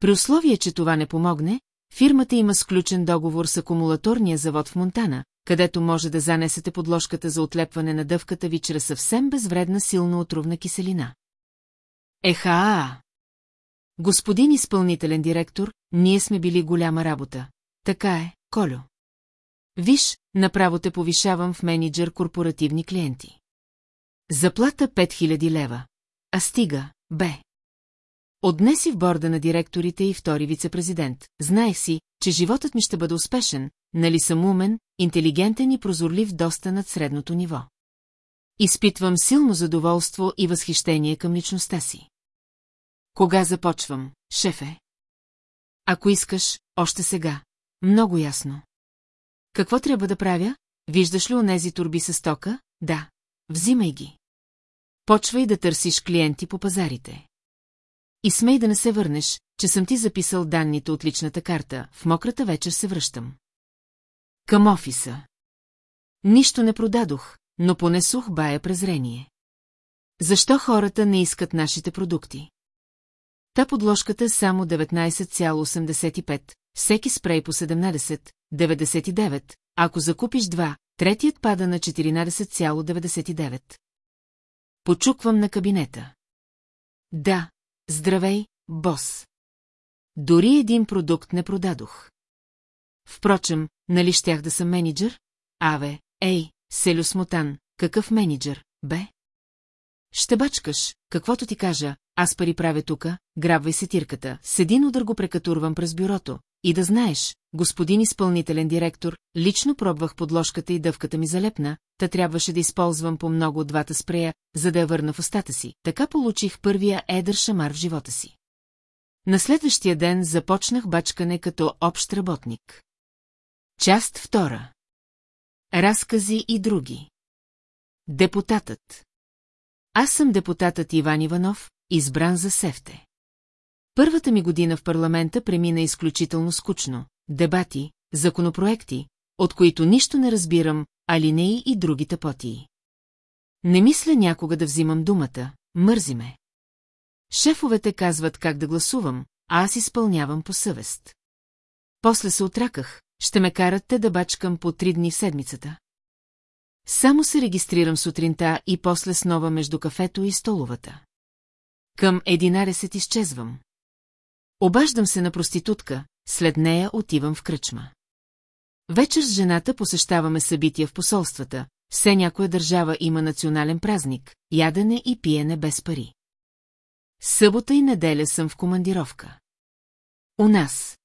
При условие, че това не помогне, фирмата има сключен договор с акумулаторния завод в Монтана, където може да занесете подложката за отлепване на дъвката ви чрез съвсем безвредна силно отровна киселина. Еха! Господин изпълнителен директор, ние сме били голяма работа. Така е, Колю. Виж, направо те повишавам в менеджер корпоративни клиенти. Заплата 5000 лева. А стига, бе. Отнеси в борда на директорите и втори вице-президент. Знаех си, че животът ми ще бъде успешен, нали съм умен, интелигентен и прозорлив доста над средното ниво. Изпитвам силно задоволство и възхищение към личността си. Кога започвам, шефе? Ако искаш, още сега. Много ясно. Какво трябва да правя? Виждаш ли онези турби с стока? Да. Взимай ги. Почвай да търсиш клиенти по пазарите. И смей да не се върнеш, че съм ти записал данните от личната карта, в мократа вечер се връщам. Към офиса. Нищо не продадох, но понесох бая презрение. Защо хората не искат нашите продукти? Та подложката е само 19,85, всеки спрей по 17, 99, ако закупиш два, третият пада на 14,99. Почуквам на кабинета. Да, здравей, бос. Дори един продукт не продадох. Впрочем, нали щях да съм менеджер? Аве, ей, Селю Смотан, какъв менеджер, бе? Ще бачкаш, каквото ти кажа, аз пари правя тука, грабвай сетирката, с един удар го прекатурвам през бюрото. И да знаеш, господин изпълнителен директор, лично пробвах подложката и дъвката ми залепна, та трябваше да използвам по много от двата спрея, за да я върна в устата си. Така получих първия едър шамар в живота си. На следващия ден започнах бачкане като общ работник. Част втора. Разкази и други. Депутатът. Аз съм депутатът Иван Иванов, избран за Сефте. Първата ми година в парламента премина изключително скучно. Дебати, законопроекти, от които нищо не разбирам, алинеи и други тъпотии. Не мисля някога да взимам думата, мързи ме. Шефовете казват как да гласувам, а аз изпълнявам по съвест. После се отраках, ще ме карат те да бачкам по три дни в седмицата. Само се регистрирам сутринта и после снова между кафето и столовата. Към 11 изчезвам. Обаждам се на проститутка, след нея отивам в кръчма. Вечер с жената посещаваме събития в посолствата, все някоя държава има национален празник, ядене и пиене без пари. Събота и неделя съм в командировка. У нас.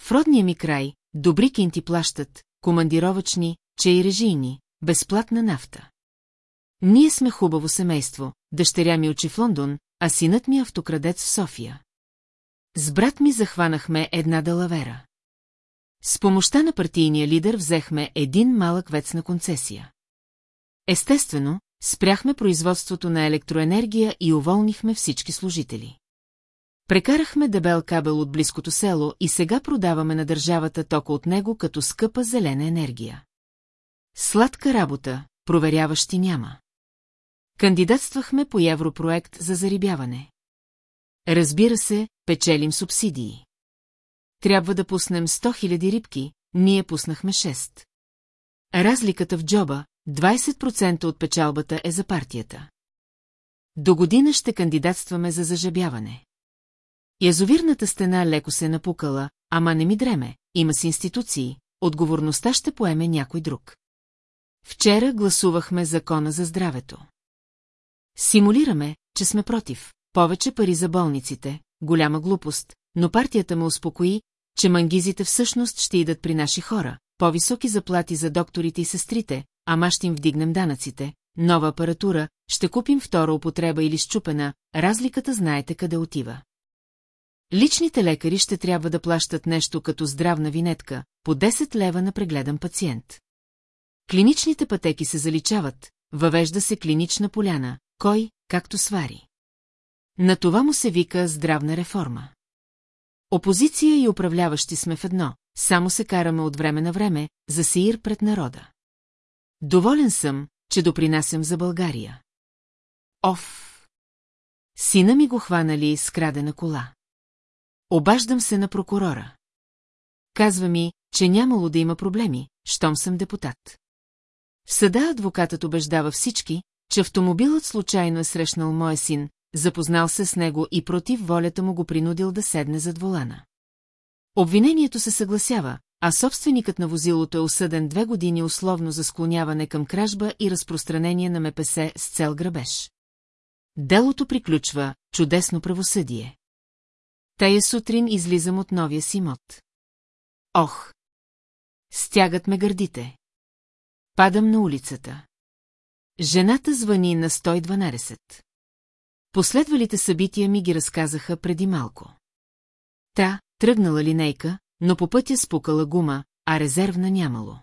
В родния ми край, добри кинти плащат, командировачни, че и режийни, безплатна нафта. Ние сме хубаво семейство, дъщеря ми учи в Лондон, а синът ми е автокрадец в София. С брат ми захванахме една далавера. С помощта на партийния лидер взехме един малък вец на концесия. Естествено, спряхме производството на електроенергия и уволнихме всички служители. Прекарахме дебел кабел от близкото село и сега продаваме на държавата тока от него като скъпа зелена енергия. Сладка работа, проверяващи няма. Кандидатствахме по Европроект за зарибяване. Разбира се, печелим субсидии. Трябва да пуснем 100 000 рибки, ние пуснахме 6. Разликата в джоба, 20% от печалбата е за партията. До година ще кандидатстваме за зажабяване. Язовирната стена леко се напукала, ама не ми дреме, има си институции, отговорността ще поеме някой друг. Вчера гласувахме закона за здравето. Симулираме, че сме против. Повече пари за болниците, голяма глупост, но партията ме успокои, че мангизите всъщност ще идат при наши хора, по-високи заплати за докторите и сестрите, ама ще им вдигнем данъците, нова апаратура, ще купим втора употреба или щупена, разликата знаете къде отива. Личните лекари ще трябва да плащат нещо като здравна винетка, по 10 лева на прегледан пациент. Клиничните пътеки се заличават, въвежда се клинична поляна, кой, както свари. На това му се вика здравна реформа. Опозиция и управляващи сме в едно, само се караме от време на време, за сеир пред народа. Доволен съм, че допринасям за България. Оф! Сина ми го хванали с крадена кола. Обаждам се на прокурора. Казва ми, че нямало да има проблеми, щом съм депутат. В съда адвокатът убеждава всички, че автомобилът случайно е срещнал моя син, запознал се с него и против волята му го принудил да седне зад волана. Обвинението се съгласява, а собственикът на возилото е осъден две години условно за склоняване към кражба и разпространение на МПС с цел грабеж. Делото приключва чудесно правосъдие. Тая сутрин излизам от новия си мод. Ох! Стягат ме гърдите. Падам на улицата. Жената звъни на 112. Последвалите събития ми ги разказаха преди малко. Та, тръгнала линейка, но по пътя спукала гума, а резервна нямало.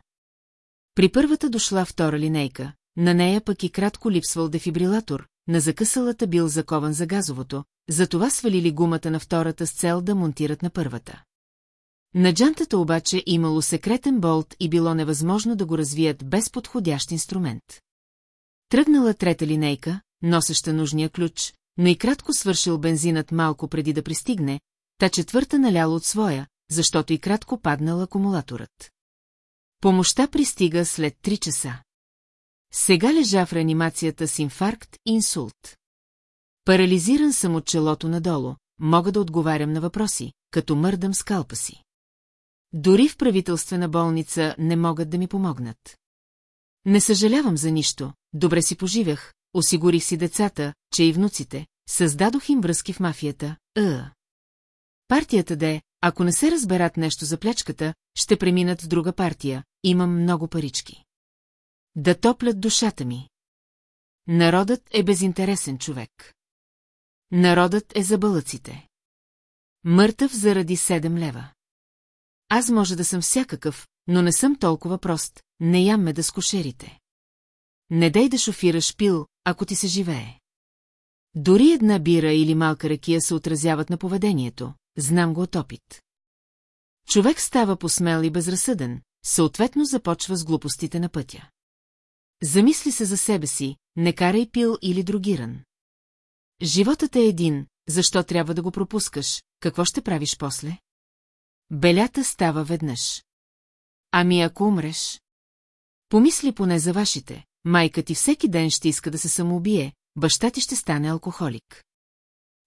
При първата дошла втора линейка, на нея пък и кратко липсвал дефибрилатор, на закъсалата бил закован за газовото, затова свалили гумата на втората с цел да монтират на първата. На джантата обаче имало секретен болт и било невъзможно да го развият без подходящ инструмент. Тръгнала трета линейка, носеща нужния ключ, но и кратко свършил бензинът малко преди да пристигне, та четвърта наляла от своя, защото и кратко паднал акумулаторът. Помощта пристига след 3 часа. Сега лежа в реанимацията с инфаркт и инсулт. Парализиран съм от челото надолу, мога да отговарям на въпроси, като мърдам скалпа си. Дори в правителствена болница не могат да ми помогнат. Не съжалявам за нищо, добре си поживях, осигурих си децата, че и внуците, създадох им връзки в мафията, ъ. Партията де, ако не се разберат нещо за плячката, ще преминат в друга партия, имам много парички. Да топлят душата ми. Народът е безинтересен човек. Народът е за бълъците. Мъртъв заради седем лева. Аз може да съм всякакъв, но не съм толкова прост, не ям ме да скошерите. Не дай да шофираш пил, ако ти се живее. Дори една бира или малка ракия се отразяват на поведението, знам го от опит. Човек става посмел и безразсъден, съответно започва с глупостите на пътя. Замисли се за себе си, не карай пил или другиран. Животът е един, защо трябва да го пропускаш, какво ще правиш после? Белята става веднъж. Ами ако умреш? Помисли поне за вашите, майка ти всеки ден ще иска да се самоубие, баща ти ще стане алкохолик.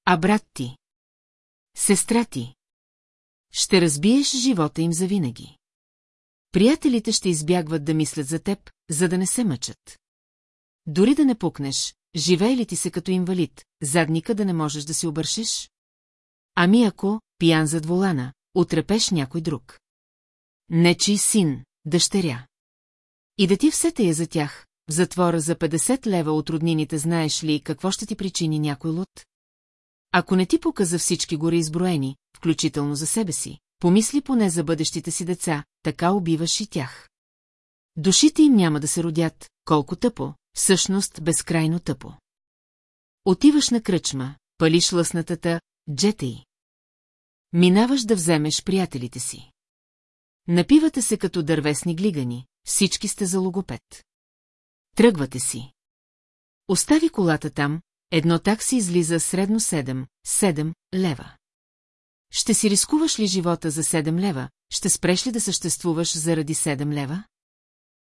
А брат ти? Сестра ти? Ще разбиеш живота им завинаги. Приятелите ще избягват да мислят за теб, за да не се мъчат. Дори да не пукнеш, живее ли ти се като инвалид, задника да не можеш да си обършиш? Ами ако, пиян зад волана, отрепеш някой друг. Нечий син, дъщеря. И да ти все тая за тях, в затвора за 50 лева от роднините знаеш ли какво ще ти причини някой луд? Ако не ти показа всички горе изброени, включително за себе си, помисли поне за бъдещите си деца, така убиваш и тях. Душите им няма да се родят, колко тъпо, всъщност безкрайно тъпо. Отиваш на кръчма, палиш лъснатата, джета й. Минаваш да вземеш приятелите си. Напивате се като дървесни глигани, всички сте за логопед. Тръгвате си. Остави колата там, едно такси излиза средно 7, 7 лева. Ще си рискуваш ли живота за 7 лева, ще спреш ли да съществуваш заради 7 лева?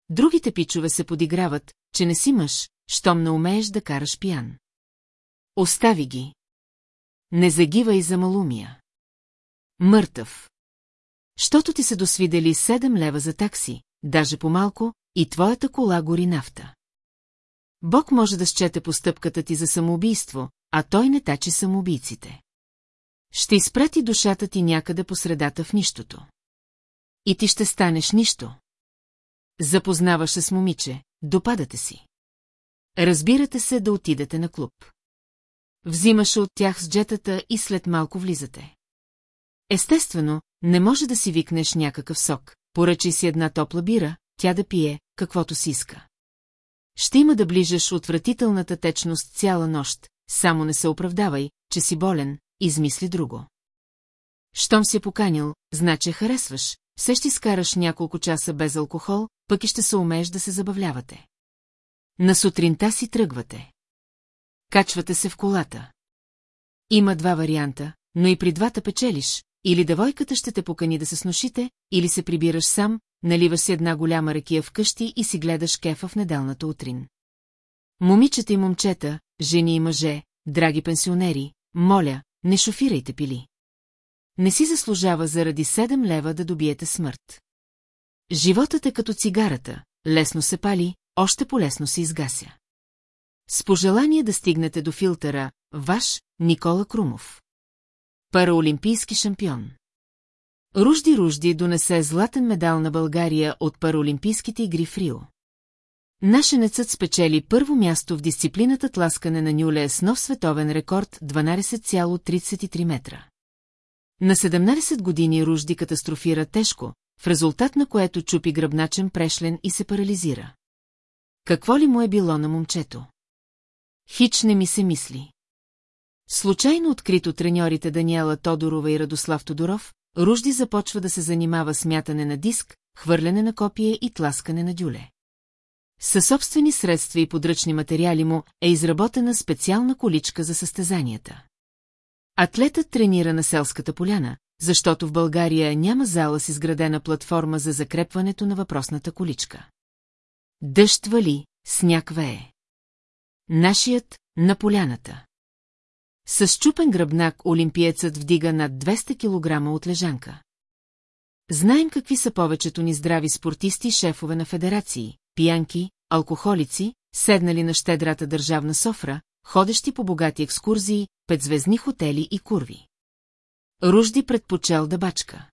Другите пичове се подиграват, че не си мъж, щом не умееш да караш пиян. Остави ги. Не загивай за малумия. Мъртъв. Щото ти се досвидели 7 лева за такси, даже по-малко, и твоята кола гори нафта. Бог може да счете постъпката ти за самоубийство, а той не тачи самоубийците. Ще изпрати душата ти някъде по средата в нищото. И ти ще станеш нищо. Запознаваше с момиче, допадате си. Разбирате се да отидете на клуб. Взимаше от тях с джетата и след малко влизате. Естествено, не може да си викнеш някакъв сок, поръчай си една топла бира, тя да пие, каквото си иска. Ще има да ближаш отвратителната течност цяла нощ, само не се оправдавай, че си болен, измисли друго. Щом си е поканил, значи харесваш, все ще скараш няколко часа без алкохол, пък и ще се умееш да се забавлявате. На сутринта си тръгвате. Качвате се в колата. Има два варианта, но и при двата печелиш, или девойката ще те покани да се сношите, или се прибираш сам, наливаш си една голяма ракия вкъщи и си гледаш кефа в неделната утрин. Момичета и момчета, жени и мъже, драги пенсионери, моля, не шофирайте пили. Не си заслужава заради 7 лева да добиете смърт. Животът е като цигарата, лесно се пали, още по-лесно се изгася. С пожелание да стигнете до филтъра, ваш Никола Крумов. Параолимпийски шампион. Ружди Ружди донесе златен медал на България от Параолимпийските игри в Рио. Нашенецът спечели първо място в дисциплината тласкане на Нюле с нов световен рекорд 12,33 метра. На 17 години Ружди катастрофира тежко, в резултат на което чупи гръбначен прешлен и се парализира. Какво ли му е било на момчето? Хич не ми се мисли. Случайно открито треньорите Даниела Тодорова и Радослав Тодоров, Ружди започва да се занимава с мятане на диск, хвърляне на копие и тласкане на дюле. Със собствени средства и подръчни материали му е изработена специална количка за състезанията. Атлетът тренира на селската поляна, защото в България няма зала с изградена платформа за закрепването на въпросната количка. Дъжд вали, сняг вее. Нашият на поляната. С чупен гръбнак олимпиецът вдига над 200 кг от лежанка. Знаем какви са повечето ни здрави спортисти шефове на федерации, пиянки, алкохолици, седнали на щедрата държавна софра, ходещи по богати екскурзии, петзвездни хотели и курви. Ружди предпочел да бачка.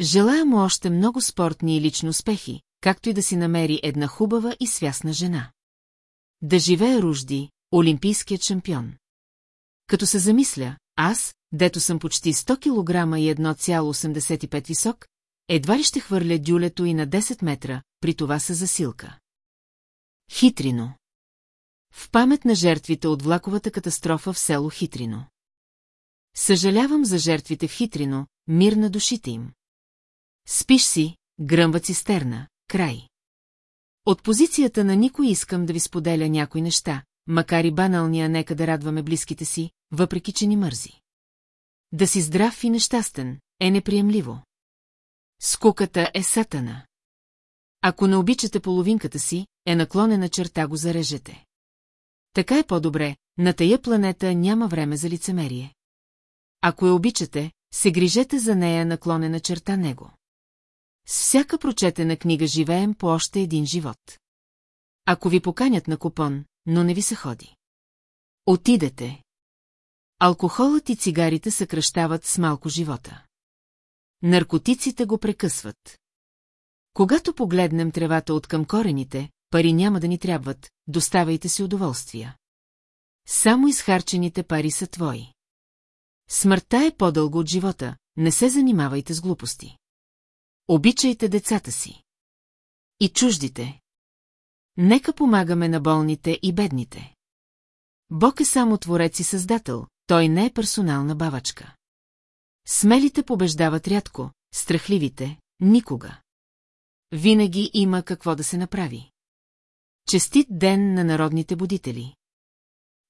Желая му още много спортни и лични успехи, както и да си намери една хубава и свясна жена. Да живее Ружди, олимпийският шампион. Като се замисля, аз, дето съм почти 100 кг и 1,85 висок, едва ли ще хвърля дюлето и на 10 метра, при това са засилка. Хитрино. В памет на жертвите от влаковата катастрофа в село Хитрино. Съжалявам за жертвите в Хитрино, мир на душите им. Спиш си, гръмва цистерна, край. От позицията на никой искам да ви споделя някои неща, макар и баналния нека да радваме близките си, въпреки че ни мързи. Да си здрав и нещастен е неприемливо. Скуката е сатана. Ако не обичате половинката си, е наклонена черта го зарежете. Така е по-добре, на тая планета няма време за лицемерие. Ако я обичате, се грижете за нея наклонена черта него. С всяка прочетена книга живеем по още един живот. Ако ви поканят на купон, но не ви се ходи. Отидете. Алкохолът и цигарите съкръщават с малко живота. Наркотиците го прекъсват. Когато погледнем тревата от към корените, пари няма да ни трябват, доставайте си удоволствия. Само изхарчените пари са твои. Смъртта е по-дълго от живота, не се занимавайте с глупости. Обичайте децата си. И чуждите. Нека помагаме на болните и бедните. Бог е само творец и създател, той не е персонална бавачка. Смелите побеждават рядко, страхливите – никога. Винаги има какво да се направи. Честит ден на народните будители.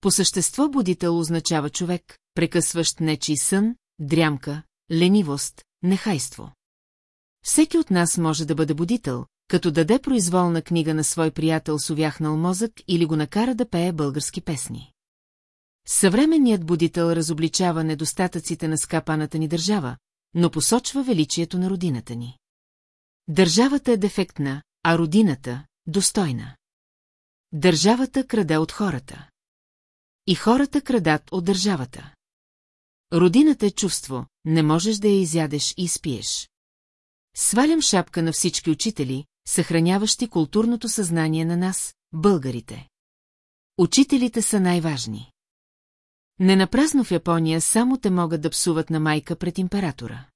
По същество будител означава човек, прекъсващ нечий сън, дрямка, ленивост, нехайство. Всеки от нас може да бъде будител, като даде произволна книга на свой приятел с увяхнал мозък или го накара да пее български песни. Съвременният будител разобличава недостатъците на скапаната ни държава, но посочва величието на родината ни. Държавата е дефектна, а родината – достойна. Държавата краде от хората. И хората крадат от държавата. Родината е чувство, не можеш да я изядеш и изпиеш. Свалям шапка на всички учители, съхраняващи културното съзнание на нас, българите. Учителите са най-важни. Ненапразно в Япония само те могат да псуват на майка пред императора.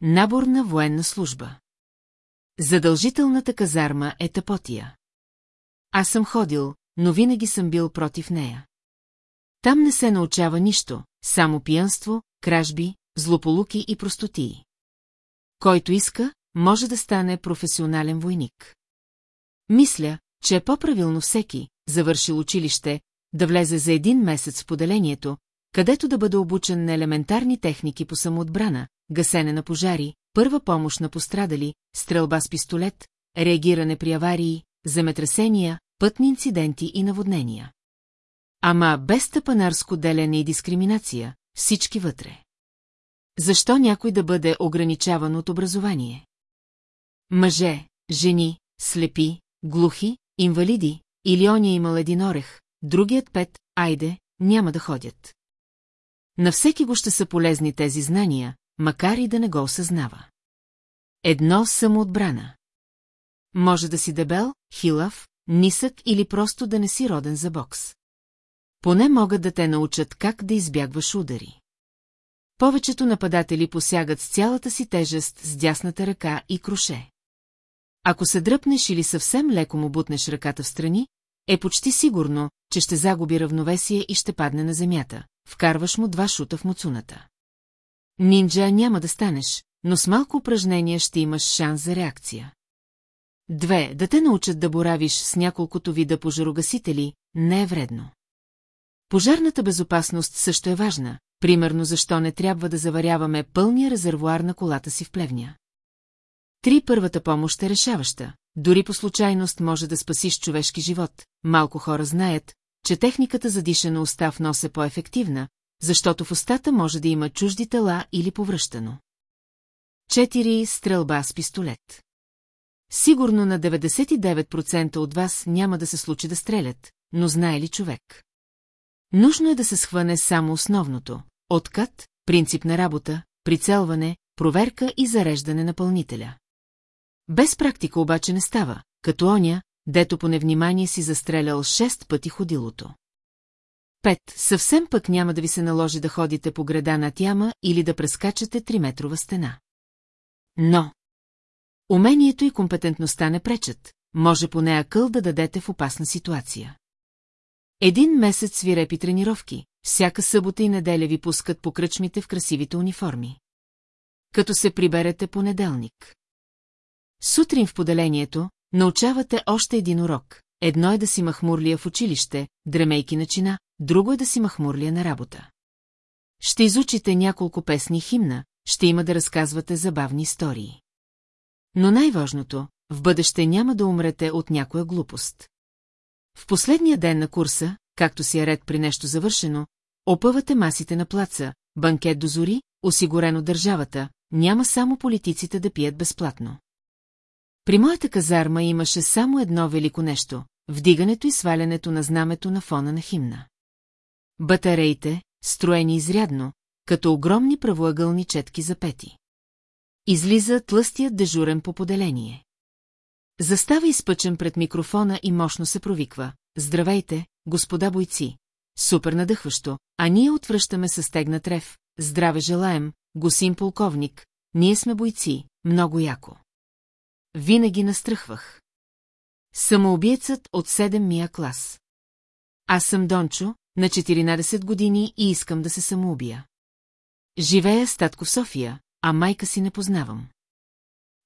Наборна военна служба. Задължителната казарма е тъпотия. Аз съм ходил, но винаги съм бил против нея. Там не се научава нищо, само пиянство, кражби, злополуки и простотии. Който иска, може да стане професионален войник. Мисля, че е по-правилно всеки, завършил училище, да влезе за един месец в поделението, където да бъде обучен на елементарни техники по самоотбрана, гасене на пожари, първа помощ на пострадали, стрелба с пистолет, реагиране при аварии, земетресения, пътни инциденти и наводнения. Ама без тъпанарско делене и дискриминация, всички вътре. Защо някой да бъде ограничаван от образование? Мъже, жени, слепи, глухи, инвалиди, или он е имал един орех, другият пет, айде, няма да ходят. На всеки го ще са полезни тези знания, макар и да не го осъзнава. Едно самоотбрана. Може да си дебел, хилав, нисък или просто да не си роден за бокс. Поне могат да те научат как да избягваш удари. Повечето нападатели посягат с цялата си тежест с дясната ръка и круше. Ако се дръпнеш или съвсем леко му бутнеш ръката в страни, е почти сигурно, че ще загуби равновесие и ще падне на земята. Вкарваш му два шута в муцуната. Нинджа няма да станеш, но с малко упражнение ще имаш шанс за реакция. Две, да те научат да боравиш с няколкото вида пожарогасители, не е вредно. Пожарната безопасност също е важна, примерно защо не трябва да заваряваме пълния резервуар на колата си в плевня. Три първата помощ е решаваща. Дори по случайност може да спасиш човешки живот. Малко хора знаят, че техниката за дишане уста в нос е по-ефективна, защото в устата може да има чужди тела или повръщано. Четири Стрелба с пистолет. Сигурно на 99% от вас няма да се случи да стрелят, но знае ли човек? Нужно е да се схване само основното – откат, принцип на работа, прицелване, проверка и зареждане на пълнителя. Без практика обаче не става, като оня, дето по невнимание си застрелял шест пъти ходилото. Пет, съвсем пък няма да ви се наложи да ходите по града на тяма или да прескачате триметрова стена. Но... Умението и компетентността не пречат, може поне акъл да дадете в опасна ситуация. Един месец свирепи тренировки, всяка събота и неделя ви пускат по кръчмите в красивите униформи. Като се приберете понеделник. Сутрин в поделението научавате още един урок. Едно е да си махмурлия в училище, дремейки начина, друго е да си махмурлия на работа. Ще изучите няколко песни химна, ще има да разказвате забавни истории. Но най-важното, в бъдеще няма да умрете от някоя глупост. В последния ден на курса, както си е ред при нещо завършено, опъвате масите на плаца, банкет до зори, осигурено държавата, няма само политиците да пият безплатно. При моята казарма имаше само едно велико нещо – вдигането и свалянето на знамето на фона на химна. Батареите, строени изрядно, като огромни правоъгълни четки за пети. Излиза тлъстият дежурен по поделение. Застава изпъчен пред микрофона и мощно се провиква. Здравейте, господа бойци! Супер надъхващо, а ние отвръщаме със стегна трев. Здраве желаем, госим полковник, ние сме бойци, много яко. Винаги настръхвах. Самоубиецът от 7 мия клас. Аз съм Дончо, на 14 години и искам да се самоубия. Живея с татко София, а майка си не познавам.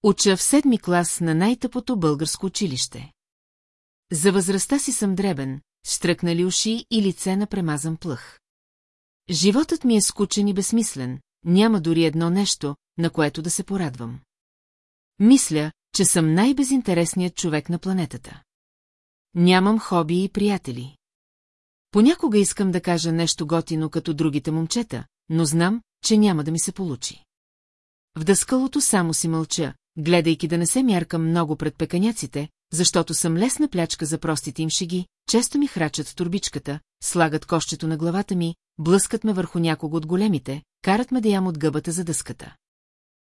Уча в седми клас на най-тъпото българско училище. За възрастта си съм дребен, стръкнали уши и лице на премазан плъх. Животът ми е скучен и безсмислен, няма дори едно нещо, на което да се порадвам. Мисля, че съм най-безинтересният човек на планетата. Нямам хоби и приятели. Понякога искам да кажа нещо готино като другите момчета, но знам, че няма да ми се получи. В дъскалото само си мълча, гледайки да не се мяркам много пред пеканяците, защото съм лесна плячка за простите им шеги, често ми храчат в турбичката, слагат кощето на главата ми, блъскат ме върху някого от големите, карат ме да ям от гъбата за дъската.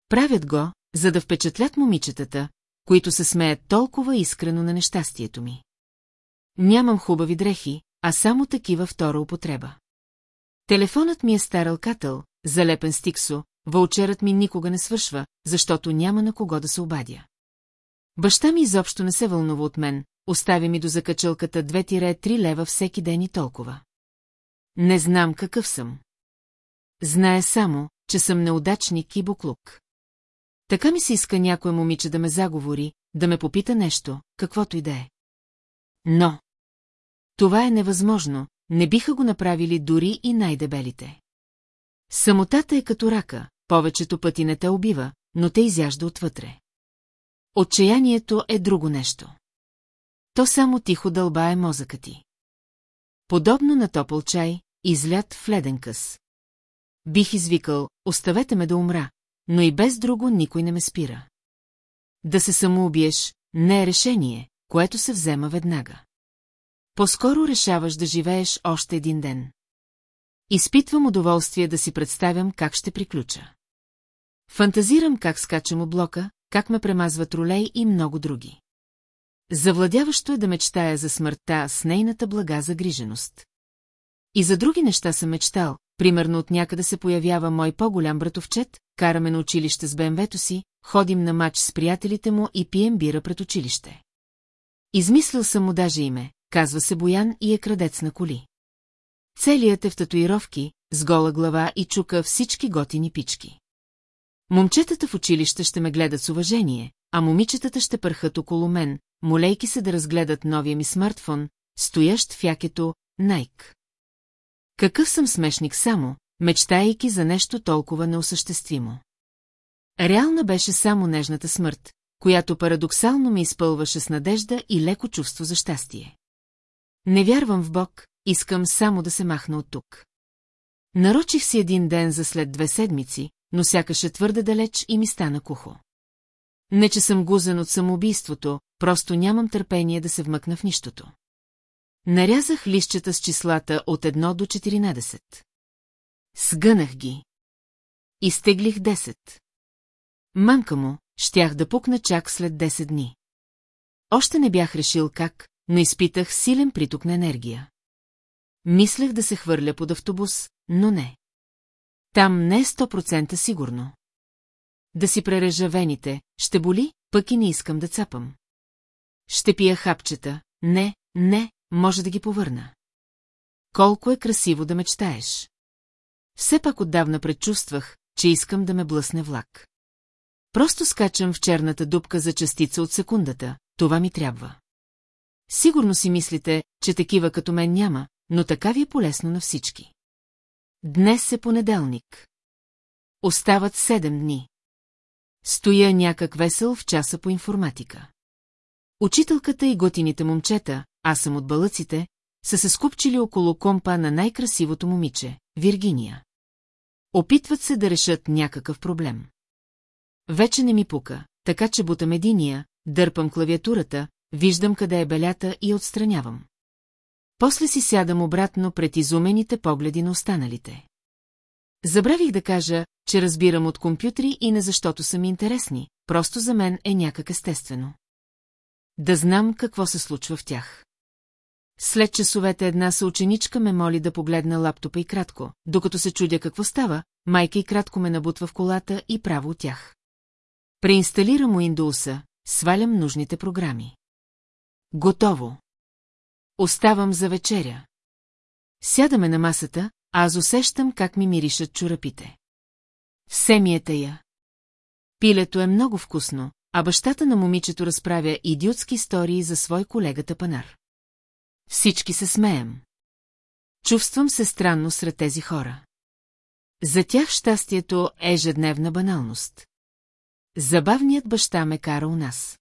Правят го, за да впечатлят момичетата, които се смеят толкова искрено на нещастието ми. Нямам хубави дрехи, а само такива втора употреба. Телефонът ми е стар алкател, залепен с тиксо, вълчерът ми никога не свършва, защото няма на кого да се обадя. Баща ми изобщо не се вълнува от мен, остави ми до закачалката 2-3 лева всеки ден и толкова. Не знам какъв съм. Знае само, че съм неудачник и буклук. Така ми се иска някое момиче да ме заговори, да ме попита нещо, каквото и да е. Но... Това е невъзможно, не биха го направили дори и най-дебелите. Самотата е като рака, повечето пъти не те убива, но те изяжда отвътре. Отчаянието е друго нещо. То само тихо дълбае мозъка ти. Подобно на топъл чай, излят в леден къс. Бих извикал, оставете ме да умра, но и без друго никой не ме спира. Да се самоубиеш не е решение, което се взема веднага. По-скоро решаваш да живееш още един ден. Изпитвам удоволствие да си представям как ще приключа. Фантазирам как скачам от блока, как ме премазва тролей и много други. Завладяващо е да мечтая за смъртта с нейната блага загриженост. И за други неща съм мечтал, примерно от някъде се появява мой по-голям братовчет, караме на училище с БМВ-то си, ходим на матч с приятелите му и пием бира пред училище. Измислил съм му даже име, казва се Боян и е крадец на коли. Целият е в татуировки, с гола глава и чука всички готини пички. Момчетата в училище ще ме гледат с уважение, а момичетата ще пърхат около мен, молейки се да разгледат новия ми смартфон, стоящ в якето Найк. Какъв съм смешник само, мечтайки за нещо толкова неосъществимо. Реална беше само нежната смърт, която парадоксално ми изпълваше с надежда и леко чувство за щастие. Не вярвам в Бог, искам само да се махна от тук. Нарочих си един ден за след две седмици, но сякаше твърде далеч и ми стана кухо. Не, че съм гузен от самоубийството, просто нямам търпение да се вмъкна в нищото. Нарязах лищата с числата от 1 до 14. Сгънах ги. Изтеглих 10. Мамка му, щях да пукна чак след 10 дни. Още не бях решил как, но изпитах силен приток на енергия. Мислех да се хвърля под автобус, но не. Там не е 100% сигурно. Да си прережа вените, ще боли, пък и не искам да цапам. Ще пия хапчета, не, не, може да ги повърна. Колко е красиво да мечтаеш. Все пак отдавна предчувствах, че искам да ме блъсне влак. Просто скачам в черната дупка за частица от секундата, това ми трябва. Сигурно си мислите, че такива като мен няма, но така ви е полезно на всички. Днес е понеделник. Остават седем дни. Стоя някак весел в часа по информатика. Учителката и готините момчета, аз съм от балъците, са се скупчили около компа на най-красивото момиче, Виргиния. Опитват се да решат някакъв проблем. Вече не ми пука, така че бутам единия, дърпам клавиатурата, виждам къде е белята и отстранявам. После си сядам обратно пред изумените погледи на останалите. Забравих да кажа, че разбирам от компютри и не защото са ми интересни, просто за мен е някак естествено. Да знам какво се случва в тях. След часовете една съученичка ме моли да погледна лаптопа и кратко, докато се чудя какво става, майка и кратко ме набутва в колата и право от тях. Преинсталирам Windows, свалям нужните програми. Готово. Оставам за вечеря. Сядаме на масата, а аз усещам как ми миришат чурапите. Все ми е тая. Пилето е много вкусно, а бащата на момичето разправя идиотски истории за свой колегата Панар. Всички се смеем. Чувствам се странно сред тези хора. За тях щастието е ежедневна баналност. Забавният баща ме кара у нас.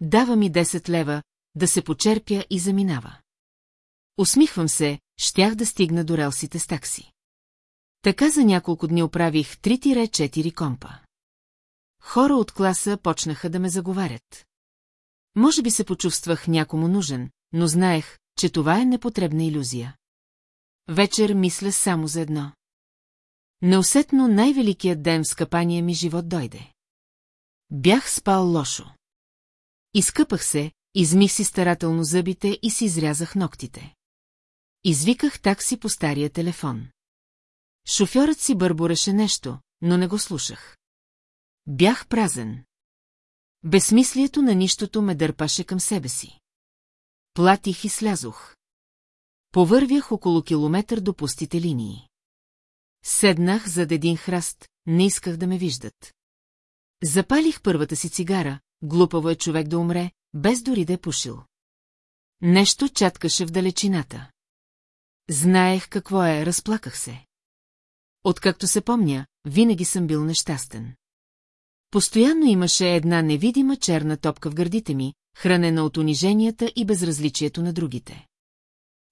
Дава ми 10 лева, да се почерпя и заминава. Усмихвам се, щях да стигна до релсите с такси. Така за няколко дни оправих 3-4 компа. Хора от класа почнаха да ме заговарят. Може би се почувствах някому нужен, но знаех, че това е непотребна иллюзия. Вечер мисля само за едно. Неусетно най-великият ден в скъпания ми живот дойде. Бях спал лошо. Изкъпах се, Измих си старателно зъбите и си изрязах ногтите. Извиках такси по стария телефон. Шофьорът си бърбореше нещо, но не го слушах. Бях празен. Безсмислието на нищото ме дърпаше към себе си. Платих и слязох. Повървях около километър до пустите линии. Седнах зад един храст, не исках да ме виждат. Запалих първата си цигара, глупаво е човек да умре, без дори да е пушил. Нещо чаткаше в далечината. Знаех какво е, разплаках се. Откакто се помня, винаги съм бил нещастен. Постоянно имаше една невидима черна топка в гърдите ми, хранена от униженията и безразличието на другите.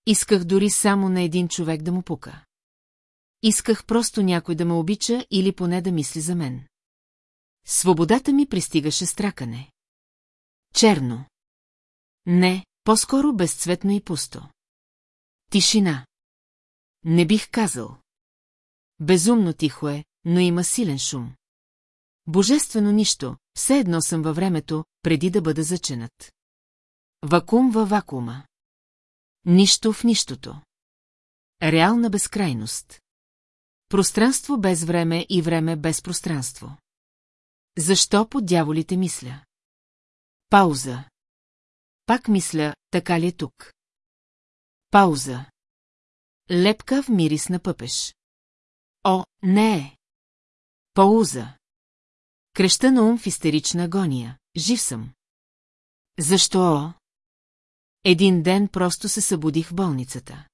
Исках дори само на един човек да му пука. Исках просто някой да ме обича или поне да мисли за мен. Свободата ми пристигаше стракане. Черно. Не, по-скоро безцветно и пусто. Тишина. Не бих казал. Безумно тихо е, но има силен шум. Божествено нищо, все едно съм във времето, преди да бъда заченат. Вакуум във вакуума. Нищо в нищото. Реална безкрайност. Пространство без време и време без пространство. Защо по дяволите мисля? Пауза. Пак мисля, така ли е тук? Пауза. Лепка в мирис на пъпеш. О, не е. Пауза. Креща на ум в истерична агония. Жив съм. Защо? Един ден просто се събудих в болницата.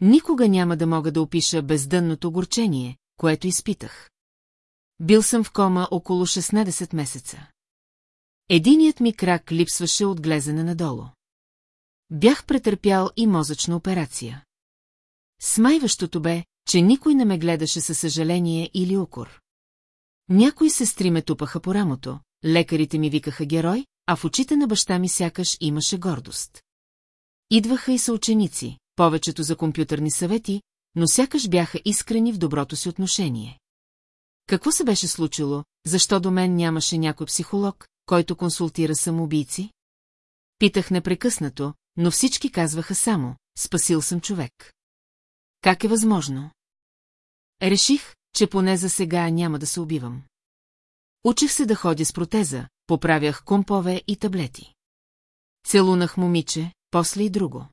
Никога няма да мога да опиша бездънното огорчение, което изпитах. Бил съм в кома около 16 месеца. Единият ми крак липсваше от глезене надолу. Бях претърпял и мозъчна операция. Смайващото бе, че никой не ме гледаше със съжаление или укор. Някои сестри ме тупаха по рамото, лекарите ми викаха герой, а в очите на баща ми сякаш имаше гордост. Идваха и съученици, повечето за компютърни съвети, но сякаш бяха искрени в доброто си отношение. Какво се беше случило, защо до мен нямаше някой психолог, който консултира самоубийци? Питах непрекъснато, но всички казваха само, спасил съм човек. Как е възможно? Реших, че поне за сега няма да се убивам. Учих се да ходя с протеза, поправях компове и таблети. Целунах момиче, после и друго.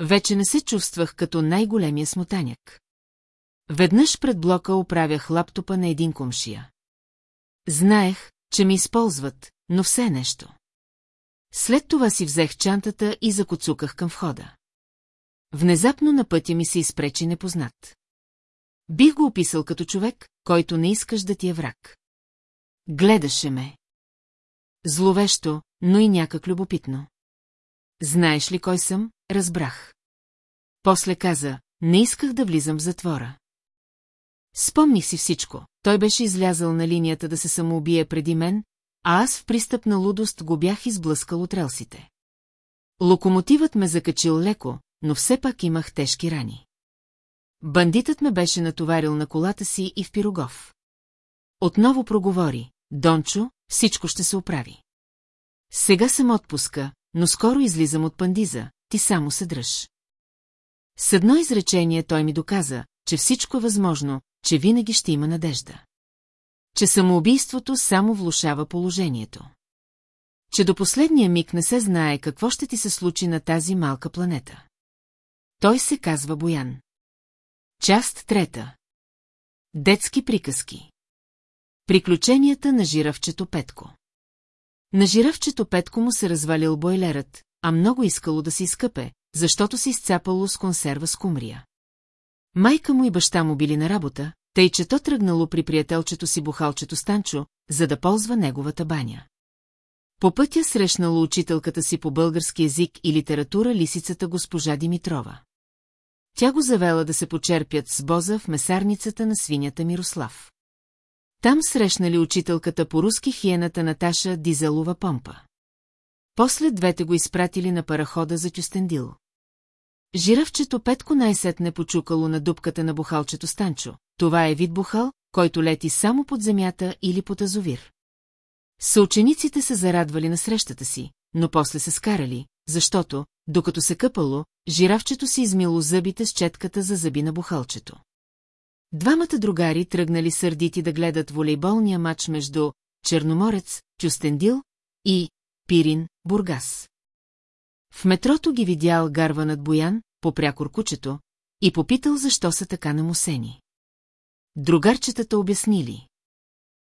Вече не се чувствах като най-големия смотаняк. Веднъж пред блока оправях лаптопа на един комшия. Знаех, че ми използват, но все нещо. След това си взех чантата и закоцуках към входа. Внезапно на пътя ми се изпречи непознат. Бих го описал като човек, който не искаш да ти е враг. Гледаше ме. Зловещо, но и някак любопитно. Знаеш ли кой съм? Разбрах. После каза, не исках да влизам в затвора. Спомних си всичко. Той беше излязъл на линията да се самоубие преди мен, а аз в пристъп на лудост го бях изблъскал от релсите. Локомотивът ме закачил леко, но все пак имах тежки рани. Бандитът ме беше натоварил на колата си и в пирогов. Отново проговори, Дончо, всичко ще се оправи. Сега съм отпуска, но скоро излизам от пандиза, ти само се дръж. С едно изречение той ми доказа, че всичко е възможно, че винаги ще има надежда. Че самоубийството само влушава положението. Че до последния миг не се знае какво ще ти се случи на тази малка планета. Той се казва Боян. Част трета. Детски приказки. Приключенията на жиравчето Петко. На жиравчето Петко му се развалил бойлерът, а много искало да се изкъпе, защото се изцапало с консерва с кумрия. Майка му и баща му били на работа, тъй че то тръгнало при приятелчето си бухалчето Станчо, за да ползва неговата баня. По пътя срещнало учителката си по български язик и литература лисицата госпожа Димитрова. Тя го завела да се почерпят с боза в месарницата на свинята Мирослав. Там срещнали учителката по руски хиената Наташа Дизелова помпа. После двете го изпратили на парахода за Тюстендил. Жиравчето Петко най-сетне почукало на дупката на бухалчето Станчо. Това е вид бухал, който лети само под земята или под азовир. Съучениците се зарадвали на срещата си, но после се скарали, защото, докато се къпало, жиравчето си измило зъбите с четката за зъби на бухалчето. Двамата другари тръгнали сърдити да гледат волейболния матч между Черноморец, Чустендил и Пирин, Бургас. В метрото ги видял гарва над Боян, попрякор кучето, и попитал защо са така намусени. Другарчетата обяснили.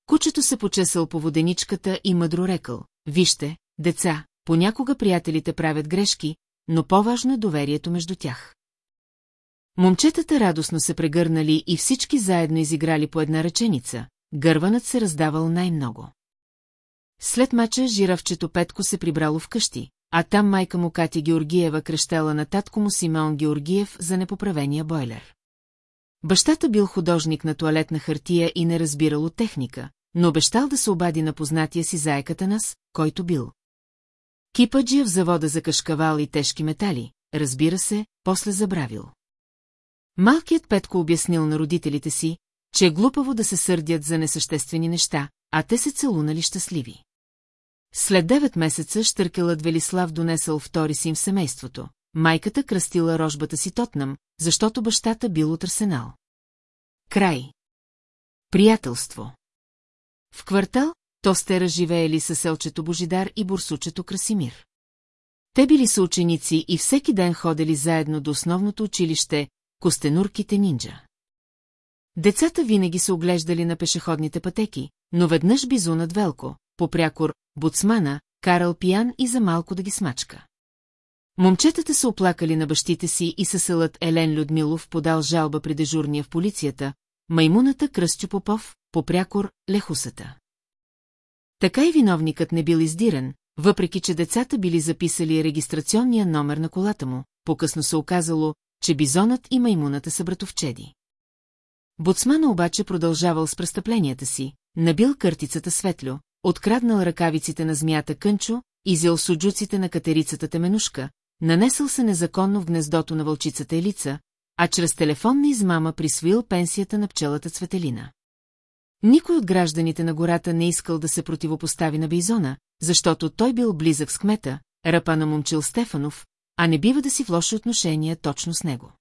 Кучето се почесал по воденичката и мъдро рекал. Вижте, деца, понякога приятелите правят грешки, но по-важно е доверието между тях. Момчетата радостно се прегърнали и всички заедно изиграли по една ръченица, гърванът се раздавал най-много. След мача жиравчето Петко се прибрало вкъщи, а там майка му Катя Георгиева крещела на татко му Симеон Георгиев за непоправения бойлер. Бащата бил художник на туалетна хартия и не разбирал от техника, но обещал да се обади на познатия си заеката нас, който бил. Кипаджия в завода за кашкавал и тежки метали, разбира се, после забравил. Малкият Петко обяснил на родителите си, че е глупаво да се сърдят за несъществени неща, а те се целунали щастливи. След девет месеца Штъркелът Велислав донесъл втори син в семейството. Майката кръстила рожбата си Тотнам, защото бащата бил от Арсенал. Край. Приятелство. В квартал Тостера живеели със селчето Божидар и бурсучето Красимир. Те били са ученици и всеки ден ходели заедно до основното училище Костенурките нинджа. Децата винаги се оглеждали на пешеходните пътеки, но веднъж бизунът Велко, попрякор, буцмана, карал пиян и за малко да ги смачка. Момчетата се оплакали на бащите си и съселът Елен Людмилов подал жалба при дежурния в полицията, маймуната Кръстю Попов, попрякор Лехусата. Така и виновникът не бил издиран, въпреки че децата били записали регистрационния номер на колата му, по-късно се оказало, че бизонът и маймуната са братовчеди. Боцмана обаче продължавал с престъпленията си, набил къртицата светлю, откраднал ръкавиците на змията Кънчо, изял суджуците на катерицата Теменушка, нанесъл се незаконно в гнездото на вълчицата Елица, а чрез телефонна измама присвоил пенсията на пчелата Цветелина. Никой от гражданите на гората не искал да се противопостави на Бейзона, защото той бил близък с кмета, ръпа на момчил Стефанов, а не бива да си в лоши отношения точно с него.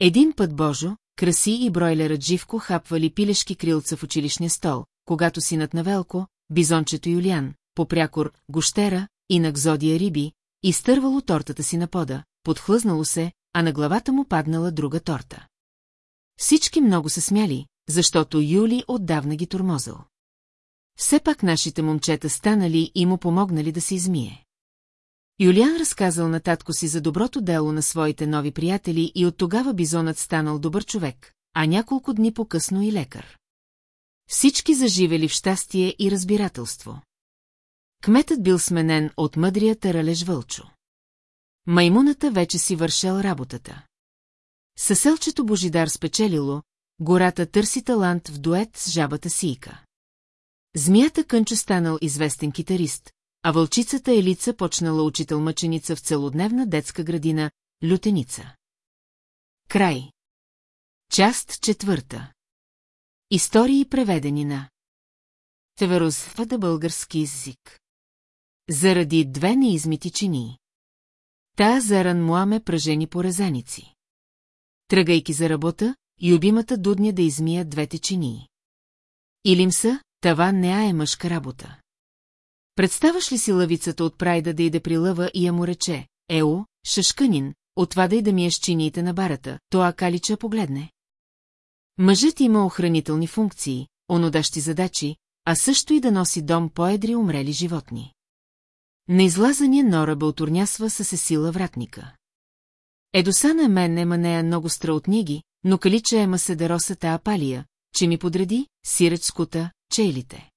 Един път Божо, Краси и бройлерът Живко хапвали пилешки крилца в училищния стол, когато синът на Велко, бизончето Юлиан, попрякор, гощера, инак Зодия Риби, изтървало тортата си на пода, подхлъзнало се, а на главата му паднала друга торта. Всички много се смяли, защото Юли отдавна ги тормозал. Все пак нашите момчета станали и му помогнали да се измие. Юлиан разказал на татко си за доброто дело на своите нови приятели и от тогава бизонът станал добър човек, а няколко дни по-късно и лекар. Всички заживели в щастие и разбирателство. Кметът бил сменен от мъдрия Таралеж Вълчо. Маймуната вече си вършел работата. Съселчето Божидар спечелило, гората търси талант в дует с жабата Сийка. Змията Кънчо станал известен китарист, а вълчицата Елица почнала учител-мъченица в целодневна детска градина Лютеница. Край. Част четвърта. Истории преведени на Теверозвада български език. Заради две неизмити чини. Та заран муаме пръжени по резаници. Тръгайки за работа, любимата дудня да измия двете чинии. Илим са, това не е мъжка работа. Представаш ли си лъвицата от прайда да иде при лъва и я му рече, Ео, шашканин, отвадай да миеш чиниите на барата, то Акалича погледне. Мъжът има охранителни функции, онодащи задачи, а също и да носи дом по-едри умрели животни. На излазания Нора бе отурнясва със сила вратника. Едоса на мен ема нея много стра от ниги, но калича ема се деросата апалия, че ми подреди, сиреч скута, чейлите.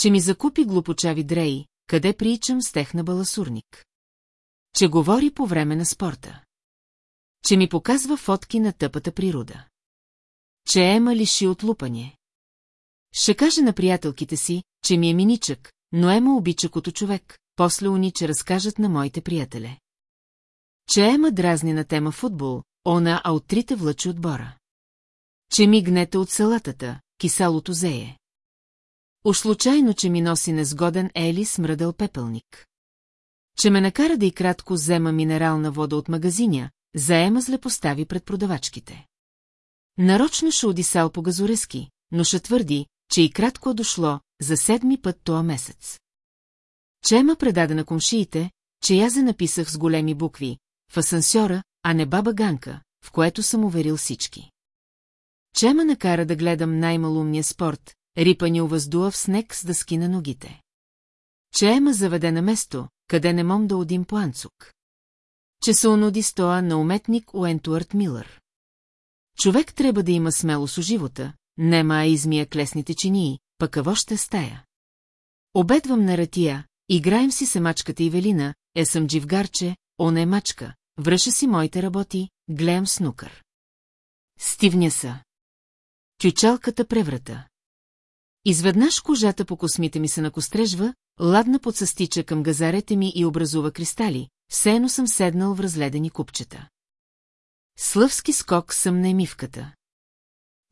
Че ми закупи глупочави дреи, къде приичам с тех на баласурник. Че говори по време на спорта. Че ми показва фотки на тъпата природа. Че ема лиши от лупане. Ще каже на приятелките си, че ми е миничък, но ема обича като човек, после уни, че разкажат на моите приятеле. Че ема дразни на тема футбол, она а от трите влъчи отбора. Че ми гнете от салатата, киселото зее. Уж случайно, че ми носи незгоден Ели смръдъл пепелник. че ме накара да и кратко взема минерална вода от магазиня, заема зле постави пред продавачките. Нарочно ше одисал по газорески, но ще твърди, че и кратко е дошло за седми път тоя месец. Чема предаде на комшиите, че я за написах с големи букви, в асансьора, а не баба Ганка, в което съм уверил всички. Чема накара да гледам най-малумния спорт, рипани въздуха в снег с дъски на ногите. Чема заведе на место, къде не мом да одим по анцук. Че се онуди стоа на уметник Уентуарт Милър. Човек трябва да има смелост у живота, нема а измия клесните чинии, пък какво ще стая. Обедвам на ратия, играем си самачката Ивелина, е съм дживгарче, она е мачка, връша си моите работи, гледам снукър. Стивня са. Тючалката преврата. Изведнъж кожата по космите ми се накострежва, ладна подсъстича към газарете ми и образува кристали, все едно съм седнал в разледени купчета. Слъвски скок съм на емивката.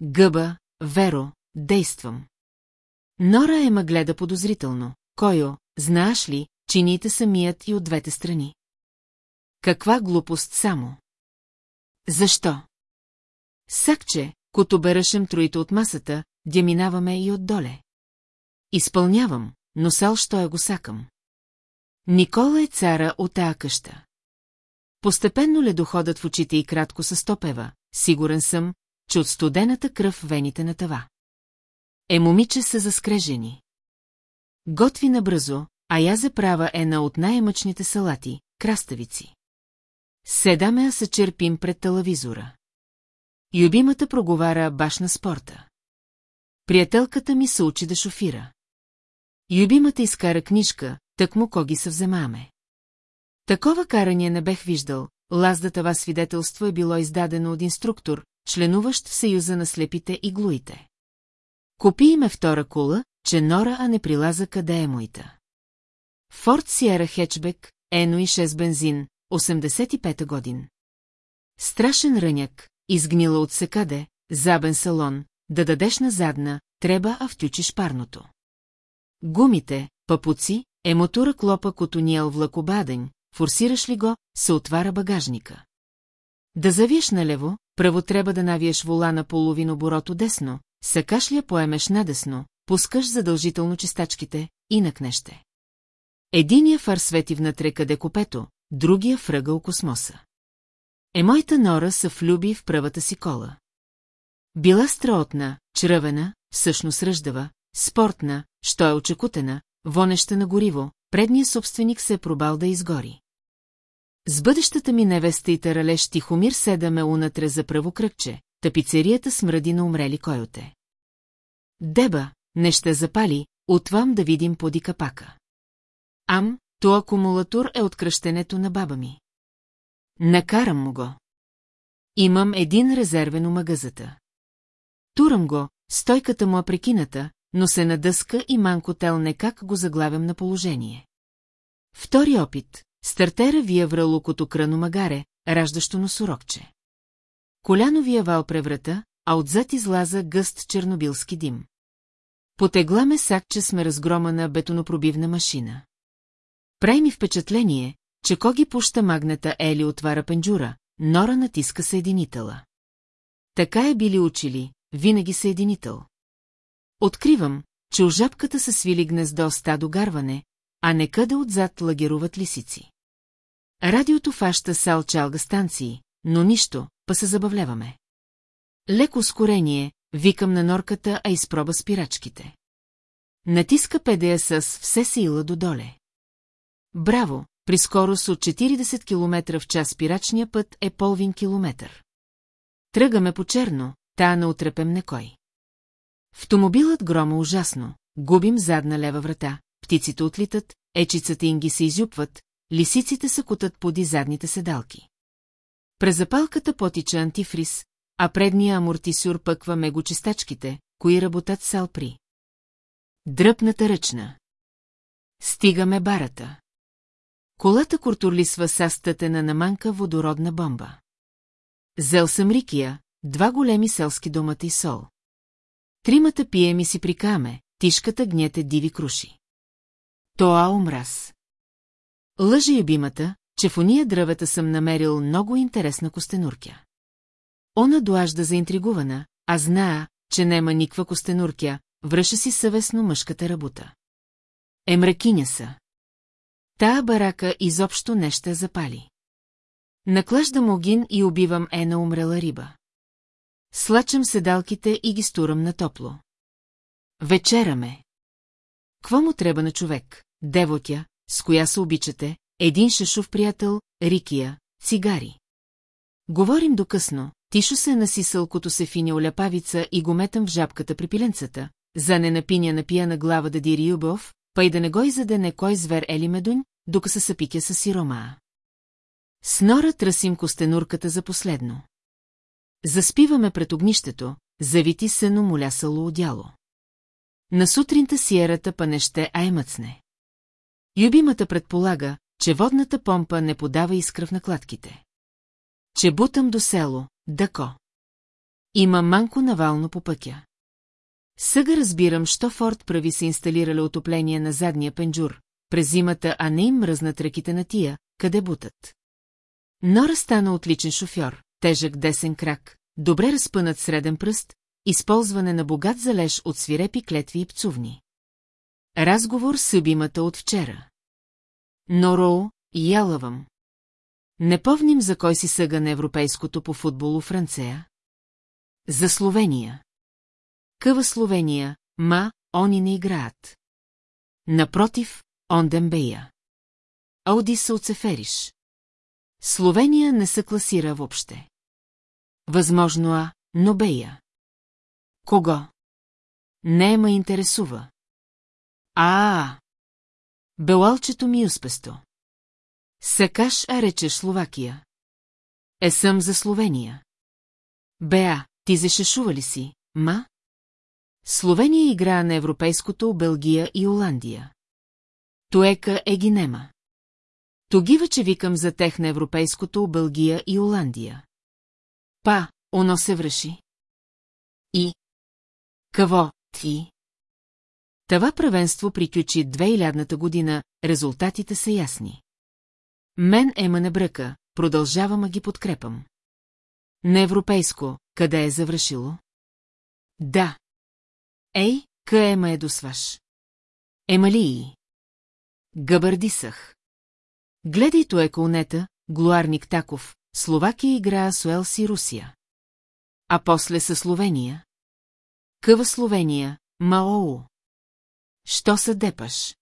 Гъба, Веро, действам. Нора ема гледа подозрително. Койо, знаеш ли, чиниите са мият и от двете страни. Каква глупост само. Защо? Сакче, като берешем троите от масата, дя минаваме и отдоле. Изпълнявам, но сал що я го сакам. Никола е цара от тая къща. Постепенно ледоходът в очите и кратко се стопева, сигурен съм, че от студената кръв вените на тава. Е момиче са заскрежени. Готви набързо, а я заправа една от най-мъчните салати – краставици. Седаме а се черпим пред телевизора. Любимата проговара баш на спорта. Приятелката ми се учи да шофира. Любимата изкара книжка, тък му коги се вземаме. Такова карание не бех виждал, лаздата свидетелство е било издадено от инструктор, членуващ в Съюза на слепите и глуите. Купи име втора кула, че Нора, а не прилаза къде е моята. Форд Сиера Хечбек, Ено и 6 бензин, 85-та годин. Страшен ръняк, изгнила от секаде, забен салон, да дадеш на задна, треба а втючиш парното. Гумите, папуци, емотура клопа котониел влакобаден, форсираш ли го, се отваря багажника. Да завиеш налево, право трябва да навиеш вола на половин оборото десно, сакаш ли я поемеш надесно, пускаш задължително чистачките, инак не ще. Единия фар свети внатре къде копето, другия фръгъл космоса. Е моята нора са влюби в правата си кола. Била страотна, чръвена, всъщност ръждава, спортна, що е очекутена, вонеща на гориво, предният собственик се е пробал да изгори. С бъдещата ми невеста и таралеж Тихомир седаме унатре за право кръгче, тапицерията смръди на умрели койоте. Деба, не ще запали, отвам да видим поди капака. Ам, то акумулатор е от кръщенето на баба ми. Накарам му го. Имам един резервен у магазата. Турам го, стойката му е прекината, но се надъска и манко тел не как го заглавям на положение. Втори опит. Стартера вия врало като крано магаре, раждащо носорокче. Коляновия вал преврата, а отзад излаза гъст чернобилски дим. Потегла ме сак, че сме разгромана бетонопробивна машина. Прай ми впечатление, че коги пуща магнета Ели отваря пенджура, Нора натиска съединителя. Така е били учили, винаги съединител. Откривам, че у жабката са свили гнездо стадо гарване, а не къде отзад лагеруват лисици. Радиото фаща сал чалга станции, но нищо, па се забавляваме. Леко ускорение, викам на норката, а изпроба спирачките. Натиска педея с все сила до доле. Браво, при скорост от 40 км в час спирачния път е половин километър. Тръгаме по черно, та не отрепем некой. Автомобилът грома ужасно, губим задна лева врата, птиците отлитат, ечицата им ги се изюпват, лисиците се кутат поди задните седалки. През запалката потича антифриз, а предния амортисюр пъква мегочистачките, кои работят сал при. Дръпната ръчна. Стигаме барата. Колата куртурлисва са стътена на манка водородна бомба. Зел съм Рикия, два големи селски домата и сол. Тримата пием и си прикаме, тишката гнете диви круши. Тоа омраз. Лъжа любимата, че в уния дръвета съм намерил много интересна костенуркя. Она доажда заинтригувана, а зная, че нема никва костенуркя, връша си съвестно мъжката работа. Емракиня са. Тая барака изобщо не ще запали. Наклаждам огин и убивам една умрела риба. Слачам седалките и ги стурам на топло. Вечераме. Кво му трябва на човек? Девотя, с коя се обичате, един шашов приятел, рикия, цигари. Говорим до късно, Тишо се е насисал, като се финя оляпавица и го метам в жабката при пиленцата, за не напиня на пияна глава да дири юбов, и да не го изаде кой звер ели медунь, дока се съпикя с сиромаа. С нора тръсим костенурката за последно. Заспиваме пред огнището, завити сено молясало одяло. На сутринта сиерата панеще аймъцне. Любимата предполага, че водната помпа не подава искра в накладките. Че бутам до село, дако. Има манко навално по пътя. Съга разбирам, що Форд прави се инсталирали отопление на задния пенджур, през зимата, а не им мръзнат ръките на тия, къде бутат. Нора стана отличен шофьор, тежък десен крак, добре разпънат среден пръст, използване на богат залеж от свирепи клетви и пцувни. Разговор с любимата от вчера. Норо, ялавам. Не помним за кой си съга на европейското по футболо Францея. За Словения. Къва Словения, ма, они не играят. Напротив, Ондембея. Ауди се оцефериш. Словения не се класира въобще. Възможно а, но бея. Кого? Не ме интересува. А, -а, -а. Белалчето ми успесто. Сакаш, а речеш Словакия. Е съм за Словения. Беа, ти зашешува ли си, ма? Словения игра на европейското Белгия и Оландия. Туека е ги нема. Тогива, че викам за тех на европейското Белгия и Оландия. Па, оно се връши. И? Какво, ти? Това правенство приключи 2000-та година, резултатите са ясни. Мен ема не бръка, продължавам а ги подкрепам. На европейско, къде е завършило? Да. Ей, къе ема е досваш. Емалии. Габардисах. Гледай е кълнета, Глуарник Таков, Словакия игра с Уелси Русия. А после със Словения. Къва Словения, Маоу. Що са депаш?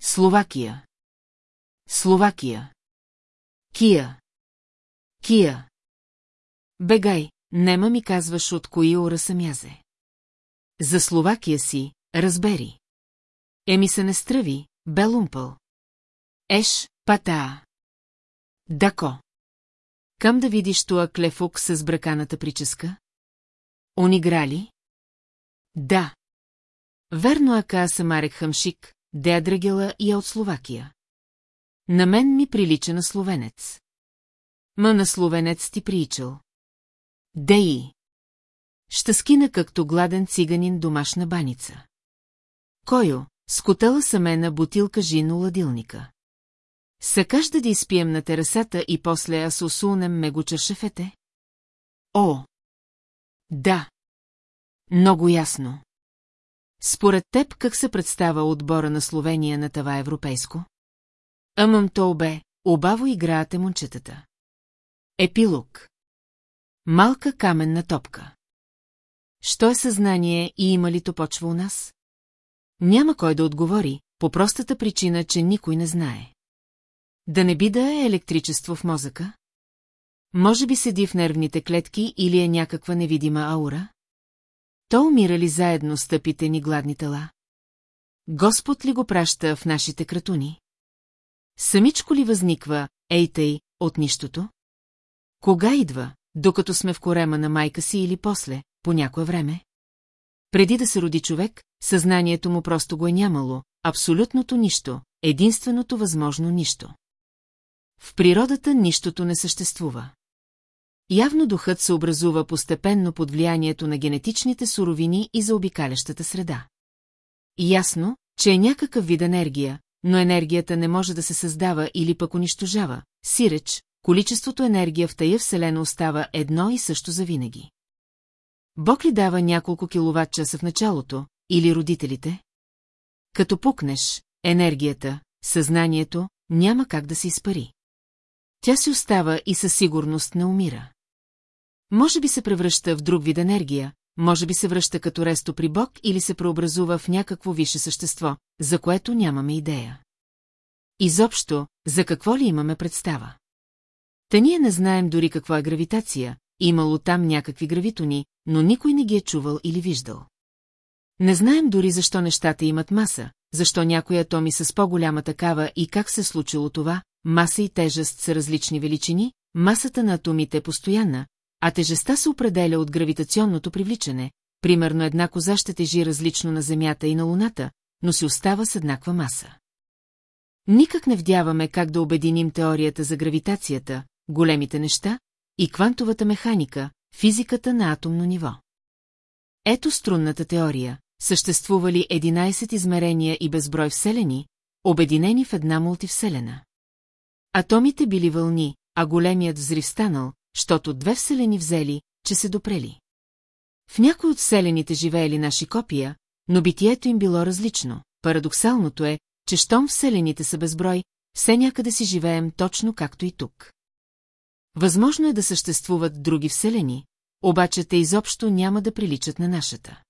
Словакия. Словакия. Кия. Кия. Бегай, нема ми казваш от кои ура съм язе. За Словакия си, разбери. Еми се не стръви, белумпъл. Еш, пата. Дако. Кам да видиш това клефук с браканата прическа? Он играли? Да. Верно ака Самарек Хамшик, Дея Драгела и е от Словакия. На мен ми прилича на словенец. Ма на словенец ти приичал. Деи. Ще скина както гладен циганин домашна баница. Койо, скотала самена бутилка жино ладилника. Сакаш да изпием на терасата и после аз усулнем мегуча шефете? О! Да. Много ясно. Според теб как се представа отбора на Словения на това европейско? Амам то бе, обаво играете момчетата. Епилог. Малка каменна топка. Що е съзнание и има ли то почва у нас? Няма кой да отговори, по простата причина, че никой не знае. Да не би да е електричество в мозъка? Може би седи в нервните клетки или е някаква невидима аура? То умира ли заедно с тъпите ни гладни тела? Господ ли го праща в нашите кратуни? Самичко ли възниква, ей тъй, от нищото? Кога идва, докато сме в корема на майка си или после, по някое време? Преди да се роди човек, съзнанието му просто го е нямало, абсолютното нищо, единственото възможно нищо. В природата нищото не съществува. Явно духът се образува постепенно под влиянието на генетичните суровини и заобикалящата среда. Ясно, че е някакъв вид енергия, но енергията не може да се създава или пък унищожава. Сиреч, количеството енергия в тая вселена остава едно и също завинаги. Бог ли дава няколко киловатт часа в началото, или родителите? Като пукнеш, енергията, съзнанието, няма как да се изпари. Тя си остава и със сигурност не умира. Може би се превръща в друг вид енергия, може би се връща като ресто при Бог или се преобразува в някакво висше същество, за което нямаме идея. Изобщо, за какво ли имаме представа? Та ние не знаем дори какво е гравитация, имало там някакви гравитони, но никой не ги е чувал или виждал. Не знаем дори защо нещата имат маса, защо някои атоми са с по-голяма такава и как се случило това, маса и тежест са различни величини, масата на атомите е постоянна, а тежестта се определя от гравитационното привличане, примерно една коза ще тежи различно на Земята и на Луната, но си остава с еднаква маса. Никак не вдяваме как да обединим теорията за гравитацията, големите неща и квантовата механика, физиката на атомно ниво. Ето струнната теория, съществували 11 измерения и безброй вселени, обединени в една мултивселена. Атомите били вълни, а големият взрив станал, щото две вселени взели, че се допрели. В някои от вселените живеели наши копия, но битието им било различно. Парадоксалното е, че щом вселените са безброй, все някъде си живеем точно както и тук. Възможно е да съществуват други вселени, обаче те изобщо няма да приличат на нашата.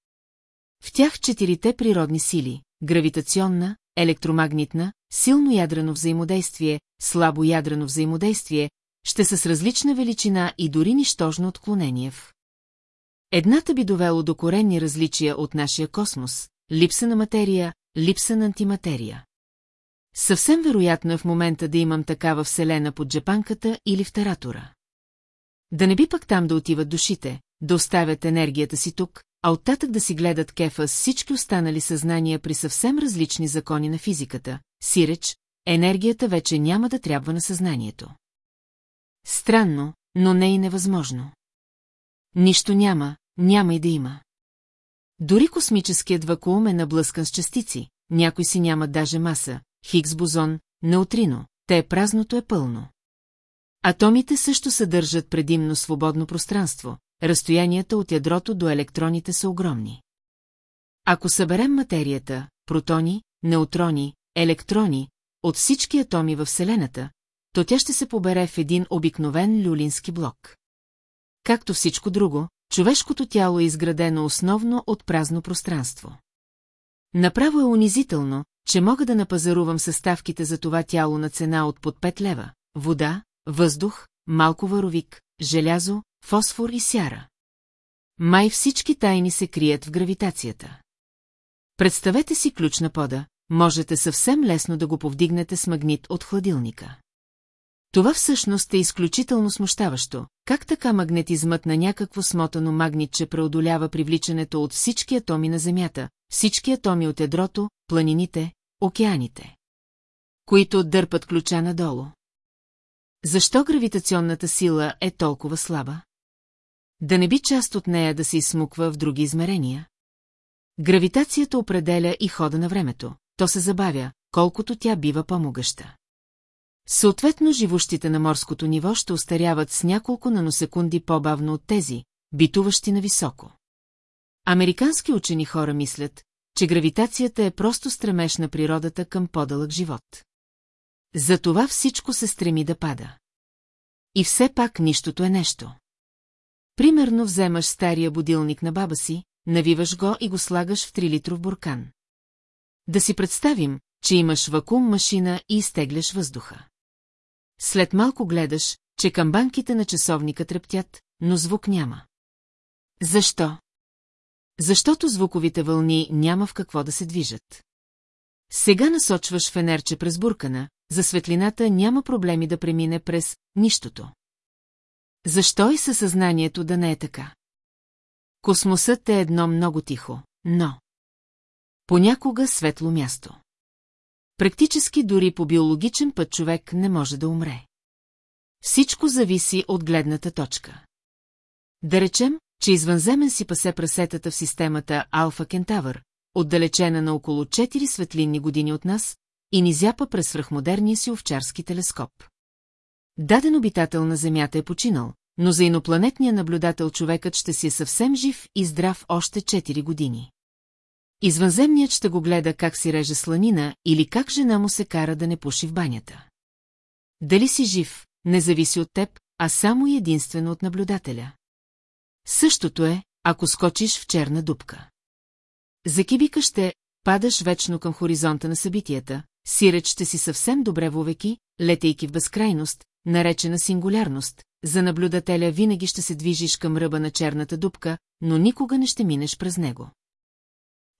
В тях четирите природни сили – гравитационна, електромагнитна, силно ядрено взаимодействие, слабо ядрено взаимодействие, ще са с различна величина и дори нищожно отклонение в. Едната би довело до коренни различия от нашия космос, липса на материя, липса на антиматерия. Съвсем вероятно е в момента да имам такава вселена под джапанката или в тератора. Да не би пък там да отиват душите, да оставят енергията си тук, а оттатък да си гледат кефа с всички останали съзнания при съвсем различни закони на физиката, сиреч, енергията вече няма да трябва на съзнанието. Странно, но не и невъзможно. Нищо няма, няма и да има. Дори космическият вакуум е наблъскан с частици, някой си няма даже маса, Хигс бозон, неутрино, те е празното е пълно. Атомите също съдържат предимно свободно пространство, разстоянията от ядрото до електроните са огромни. Ако съберем материята, протони, неутрони, електрони, от всички атоми във Вселената, то тя ще се побере в един обикновен люлински блок. Както всичко друго, човешкото тяло е изградено основно от празно пространство. Направо е унизително, че мога да напазарувам съставките за това тяло на цена от под 5 лева – вода, въздух, малко варовик, желязо, фосфор и сяра. Май всички тайни се крият в гравитацията. Представете си ключ на пода, можете съвсем лесно да го повдигнете с магнит от хладилника. Това всъщност е изключително смущаващо, как така магнетизмът на някакво смотано магнитче преодолява привличането от всички атоми на Земята, всички атоми от ядрото, планините, океаните, които дърпат ключа надолу. Защо гравитационната сила е толкова слаба? Да не би част от нея да се изсмуква в други измерения? Гравитацията определя и хода на времето, то се забавя, колкото тя бива по-могъща. Съответно, живущите на морското ниво ще остаряват с няколко наносекунди по-бавно от тези, битуващи на високо. Американски учени хора мислят, че гравитацията е просто стремеж на природата към по-дълъг живот. Затова всичко се стреми да пада. И все пак нищото е нещо. Примерно вземаш стария будилник на баба си, навиваш го и го слагаш в 3-литров буркан. Да си представим, че имаш вакуум машина и изтегляш въздуха. След малко гледаш, че камбанките на часовника трептят, но звук няма. Защо? Защото звуковите вълни няма в какво да се движат. Сега насочваш фенерче през буркана, за светлината няма проблеми да премине през нищото. Защо и със съзнанието да не е така? Космосът е едно много тихо, но... Понякога светло място. Практически дори по биологичен път човек не може да умре. Всичко зависи от гледната точка. Да речем, че извънземен си пасе прасетата в системата Алфа Кентавър, отдалечена на около 4 светлинни години от нас, и ни зяпа през свръхмодерния си овчарски телескоп. Даден обитател на Земята е починал, но за инопланетния наблюдател човекът ще си е съвсем жив и здрав още 4 години. Извънземният ще го гледа как си реже сланина или как жена му се кара да не пуши в банята. Дали си жив, не зависи от теб, а само и единствено от наблюдателя. Същото е, ако скочиш в черна дупка. За кибика ще падаш вечно към хоризонта на събитията, сиреч ще си съвсем добре вовеки, летейки в безкрайност, наречена сингулярност, за наблюдателя винаги ще се движиш към ръба на черната дупка, но никога не ще минеш през него.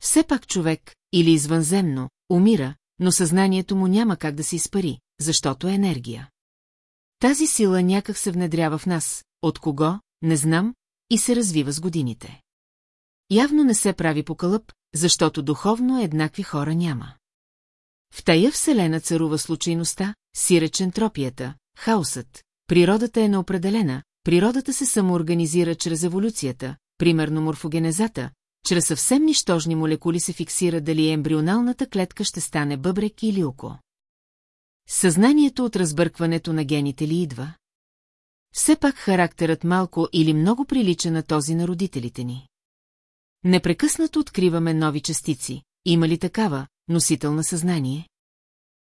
Все пак човек, или извънземно, умира, но съзнанието му няма как да се изпари, защото е енергия. Тази сила някак се внедрява в нас, от кого, не знам, и се развива с годините. Явно не се прави по кълъп, защото духовно еднакви хора няма. В тая вселена царува случайността, сиреч ентропията, хаосът. Природата е неопределена, природата се самоорганизира чрез еволюцията, примерно морфогенезата, чрез съвсем нищожни молекули се фиксира дали ембрионалната клетка ще стане бъбрек или око. Съзнанието от разбъркването на гените ли идва? Все пак характерът малко или много прилича на този на родителите ни. Непрекъснато откриваме нови частици. Има ли такава, носител на съзнание?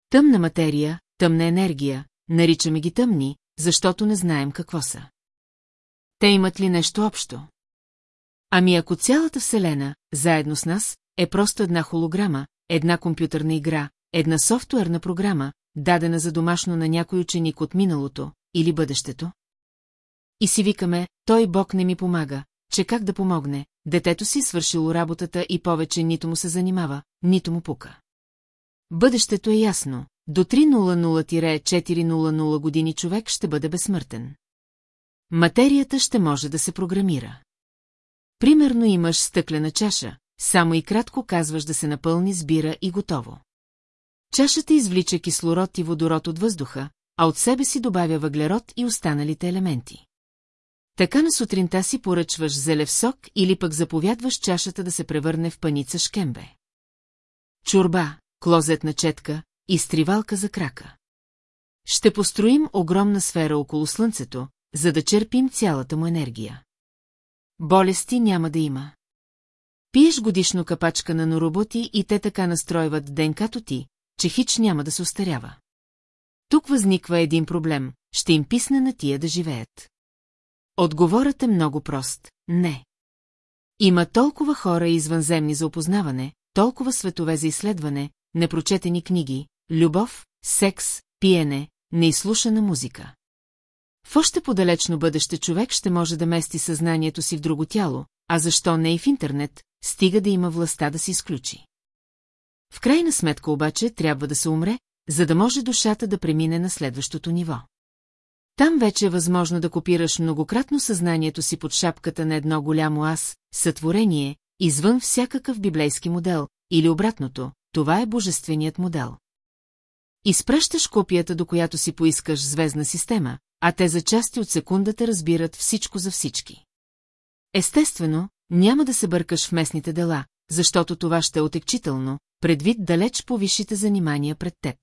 Тъмна материя, тъмна енергия, наричаме ги тъмни, защото не знаем какво са. Те имат ли нещо общо? Ами ако цялата Вселена, заедно с нас, е просто една холограма, една компютърна игра, една софтуерна програма, дадена за домашно на някой ученик от миналото или бъдещето? И си викаме, той Бог не ми помага, че как да помогне, детето си свършило работата и повече нито му се занимава, нито му пука. Бъдещето е ясно, до 300-400 години човек ще бъде безсмъртен. Материята ще може да се програмира. Примерно имаш стъклена чаша, само и кратко казваш да се напълни сбира и готово. Чашата извлича кислород и водород от въздуха, а от себе си добавя въглерод и останалите елементи. Така на сутринта си поръчваш зелев сок или пък заповядваш чашата да се превърне в паница шкембе. Чурба, клозетна четка, изтривалка за крака. Ще построим огромна сфера около Слънцето, за да черпим цялата му енергия. Болести няма да има. Пиеш годишно капачка на нороботи и те така настройват денкато ти, че хич няма да се остарява. Тук възниква един проблем, ще им писне на тия да живеят. Отговорът е много прост – не. Има толкова хора извънземни за опознаване, толкова светове за изследване, непрочетени книги, любов, секс, пиене, неизслушана музика. В още подалечно бъдеще човек ще може да мести съзнанието си в друго тяло, а защо не и в интернет, стига да има властта да се изключи. В крайна сметка обаче трябва да се умре, за да може душата да премине на следващото ниво. Там вече е възможно да копираш многократно съзнанието си под шапката на едно голямо аз, сътворение, извън всякакъв библейски модел, или обратното, това е божественият модел. Изпращаш копията, до която си поискаш звездна система, а те за части от секундата разбират всичко за всички. Естествено, няма да се бъркаш в местните дела, защото това ще е отекчително, предвид далеч по висшите занимания пред теб.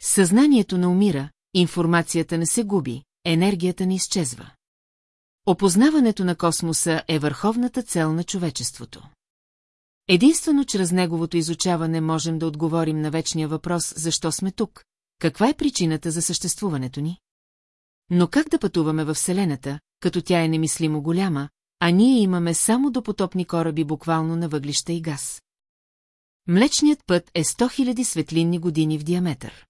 Съзнанието не умира, информацията не се губи, енергията не изчезва. Опознаването на космоса е върховната цел на човечеството. Единствено чрез неговото изучаване можем да отговорим на вечния въпрос защо сме тук, каква е причината за съществуването ни? Но как да пътуваме във Вселената, като тя е немислимо голяма, а ние имаме само допотопни кораби буквално на въглища и газ? Млечният път е 100 000 светлинни години в диаметър.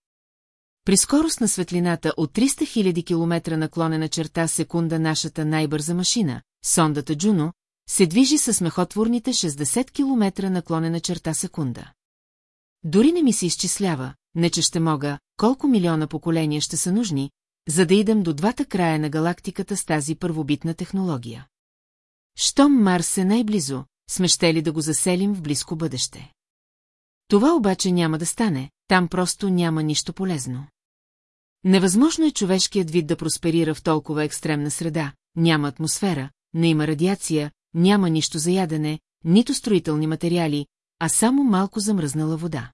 При скорост на светлината от 300 000 км наклонена черта секунда нашата най-бърза машина, сондата Джуно, се движи с смехотворните 60 км наклонена черта секунда. Дори не ми се изчислява, не че ще мога, колко милиона поколения ще са нужни, за да идем до двата края на галактиката с тази първобитна технология. Щом Марс е най-близо, сме ще ли да го заселим в близко бъдеще. Това обаче няма да стане, там просто няма нищо полезно. Невъзможно е човешкият вид да просперира в толкова екстремна среда, няма атмосфера, не има радиация, няма нищо за ядене, нито строителни материали, а само малко замръзнала вода.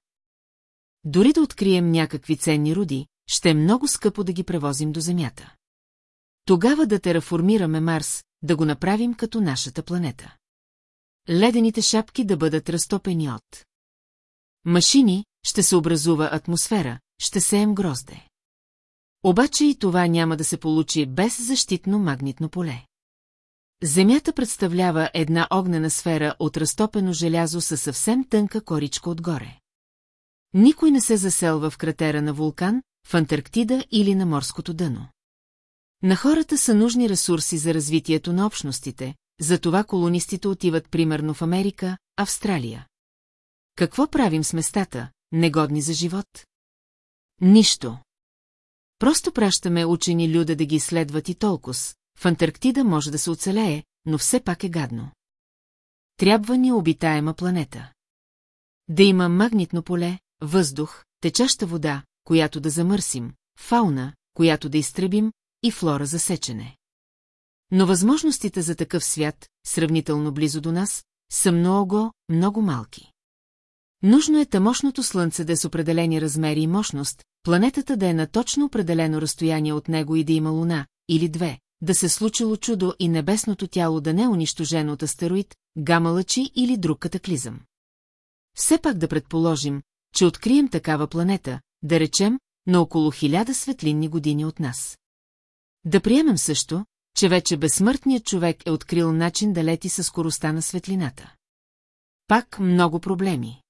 дори да открием някакви ценни руди, ще е много скъпо да ги превозим до Земята. Тогава да тераформираме Марс, да го направим като нашата планета. Ледените шапки да бъдат разтопени от. Машини, ще се образува атмосфера, ще сеем грозде. Обаче и това няма да се получи без защитно магнитно поле. Земята представлява една огнена сфера от разтопено желязо със съвсем тънка коричка отгоре. Никой не се заселва в кратера на вулкан, в Антарктида или на морското дъно. На хората са нужни ресурси за развитието на общностите, затова колонистите отиват примерно в Америка, Австралия. Какво правим с местата, негодни за живот? Нищо. Просто пращаме учени люда да ги изследват и толкова. В Антарктида може да се оцелее, но все пак е гадно. Трябва ни обитаема планета. Да има магнитно поле, въздух, течаща вода, която да замърсим, фауна, която да изтребим, и флора за сечене. Но възможностите за такъв свят, сравнително близо до нас, са много, много малки. Нужно е тамошното слънце да е с определени размери и мощност, планетата да е на точно определено разстояние от него и да има луна, или две, да се случило чудо и небесното тяло да не е унищожено от астероид, гама лъчи или друг катаклизъм. Все пак да предположим, че открием такава планета, да речем, на около хиляда светлинни години от нас. Да приемем също, че вече безсмъртният човек е открил начин да лети със скоростта на светлината. Пак много проблеми.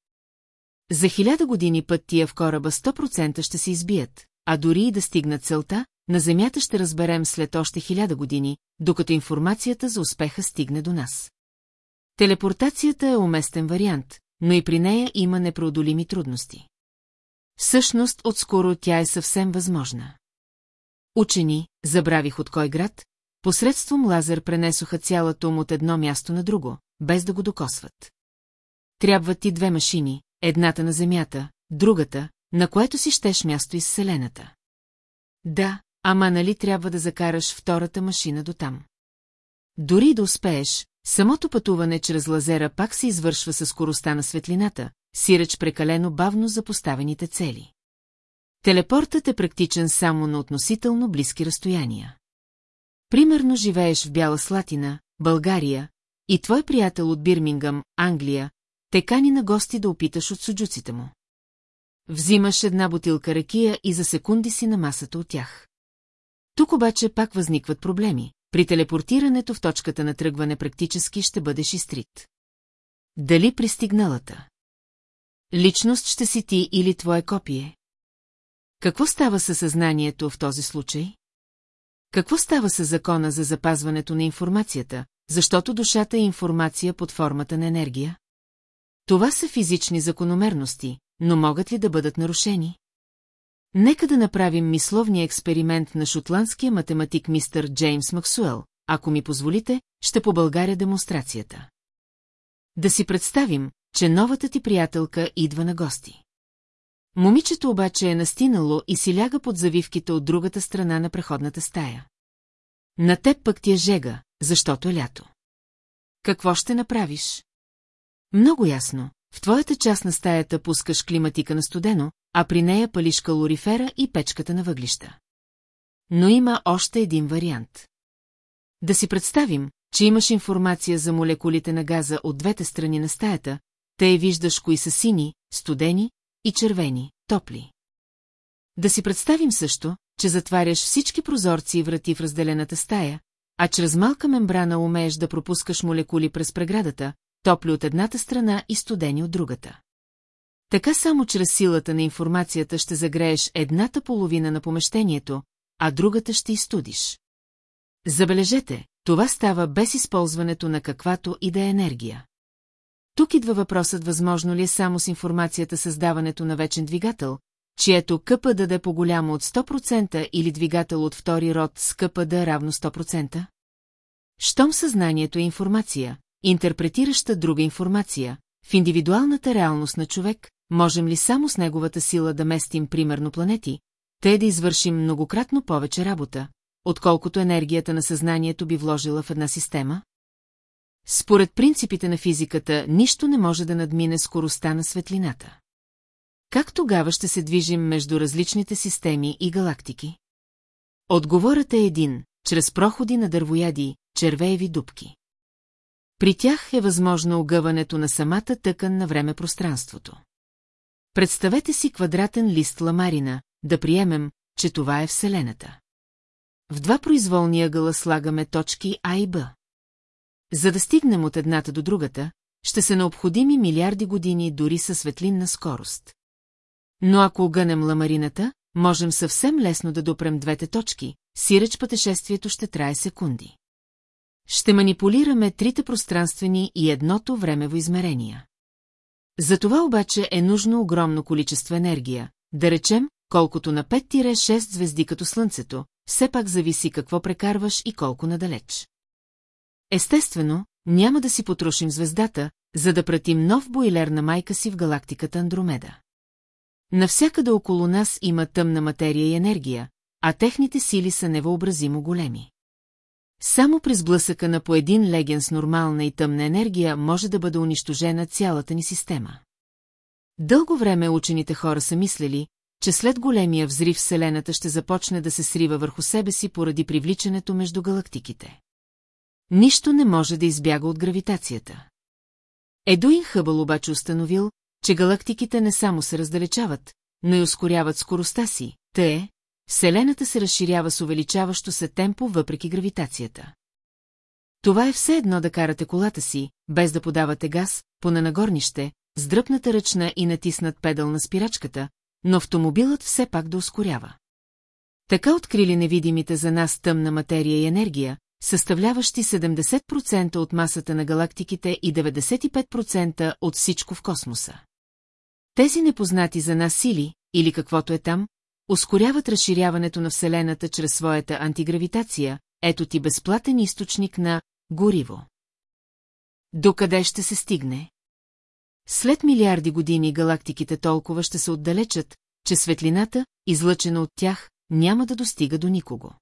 За хиляда години път тия в кораба 100% ще се избият, а дори и да стигнат целта, на Земята ще разберем след още хиляда години, докато информацията за успеха стигне до нас. Телепортацията е уместен вариант, но и при нея има непреодолими трудности. Всъщност, отскоро тя е съвсем възможна. Учени, забравих от кой град, посредством лазер пренесоха цялата ум от едно място на друго, без да го докосват. Трябват ти две машини, едната на Земята, другата, на което си щеш място из Вселената. Да, ама нали трябва да закараш втората машина до там. Дори да успееш, самото пътуване чрез лазера пак се извършва със скоростта на светлината, сиреч прекалено бавно за поставените цели. Телепортът е практичен само на относително близки разстояния. Примерно живееш в Бяла Слатина, България, и твой приятел от Бирмингъм, Англия, те кани на гости да опиташ от суджуците му. Взимаш една бутилка ракия и за секунди си на масата от тях. Тук обаче пак възникват проблеми. При телепортирането в точката на тръгване практически ще бъдеш изтрит. Дали пристигналата? Личност ще си ти или твое копие? Какво става със съзнанието в този случай? Какво става с закона за запазването на информацията, защото душата е информация под формата на енергия? Това са физични закономерности, но могат ли да бъдат нарушени? Нека да направим мисловния експеримент на шотландския математик мистър Джеймс Максуел. Ако ми позволите, ще побългаря демонстрацията. Да си представим, че новата ти приятелка идва на гости. Момичето обаче е настинало и си ляга под завивките от другата страна на преходната стая. На теб пък ти е жега, защото е лято. Какво ще направиш? Много ясно. В твоята част на стаята пускаш климатика на студено, а при нея палиш калорифера и печката на въглища. Но има още един вариант. Да си представим, че имаш информация за молекулите на газа от двете страни на стаята, те виждаш кои са сини, студени и червени, топли. Да си представим също, че затваряш всички прозорци и врати в разделената стая, а чрез малка мембрана умееш да пропускаш молекули през преградата, топли от едната страна и студени от другата. Така само чрез силата на информацията ще загрееш едната половина на помещението, а другата ще изстудиш. Забележете, това става без използването на каквато и да е енергия. Тук идва въпросът възможно ли е само с информацията създаването на вечен двигател, чието КПД да е по-голямо от 100% или двигател от втори род с КПД равно 100%? Щом съзнанието е информация, интерпретираща друга информация, в индивидуалната реалност на човек, можем ли само с неговата сила да местим примерно планети, те да извършим многократно повече работа, отколкото енергията на съзнанието би вложила в една система? Според принципите на физиката, нищо не може да надмине скоростта на светлината. Как тогава ще се движим между различните системи и галактики? Отговорът е един, чрез проходи на дървояди, червееви дубки. При тях е възможно огъването на самата тъкан на време-пространството. Представете си квадратен лист ламарина, да приемем, че това е Вселената. В два произволни ъгъла слагаме точки А и Б. За да стигнем от едната до другата, ще са необходими милиарди години дори със светлинна скорост. Но ако огънем ламарината, можем съвсем лесно да допрем двете точки, сиреч пътешествието ще трае секунди. Ще манипулираме трите пространствени и едното времево измерения. За това обаче е нужно огромно количество енергия, да речем, колкото на 5-6 звезди като Слънцето, все пак зависи какво прекарваш и колко надалеч. Естествено, няма да си потрошим звездата, за да пратим нов бойлер на майка си в галактиката Андромеда. Навсякъде около нас има тъмна материя и енергия, а техните сили са невъобразимо големи. Само при сблъсъка на по един леген с нормална и тъмна енергия може да бъде унищожена цялата ни система. Дълго време учените хора са мислели, че след големия взрив Вселената ще започне да се срива върху себе си поради привличането между галактиките. Нищо не може да избяга от гравитацията. Едуин Хъбъл обаче установил, че галактиките не само се раздалечават, но и ускоряват скоростта си, те, Вселената се разширява с увеличаващо се темпо въпреки гравитацията. Това е все едно да карате колата си, без да подавате газ, по нагорнище, с дръпната ръчна и натиснат педал на спирачката, но автомобилът все пак да ускорява. Така открили невидимите за нас тъмна материя и енергия, съставляващи 70% от масата на галактиките и 95% от всичко в космоса. Тези непознати за нас сили, или каквото е там, ускоряват разширяването на Вселената чрез своята антигравитация, ето ти безплатен източник на гориво. Докъде ще се стигне? След милиарди години галактиките толкова ще се отдалечат, че светлината, излъчена от тях, няма да достига до никого.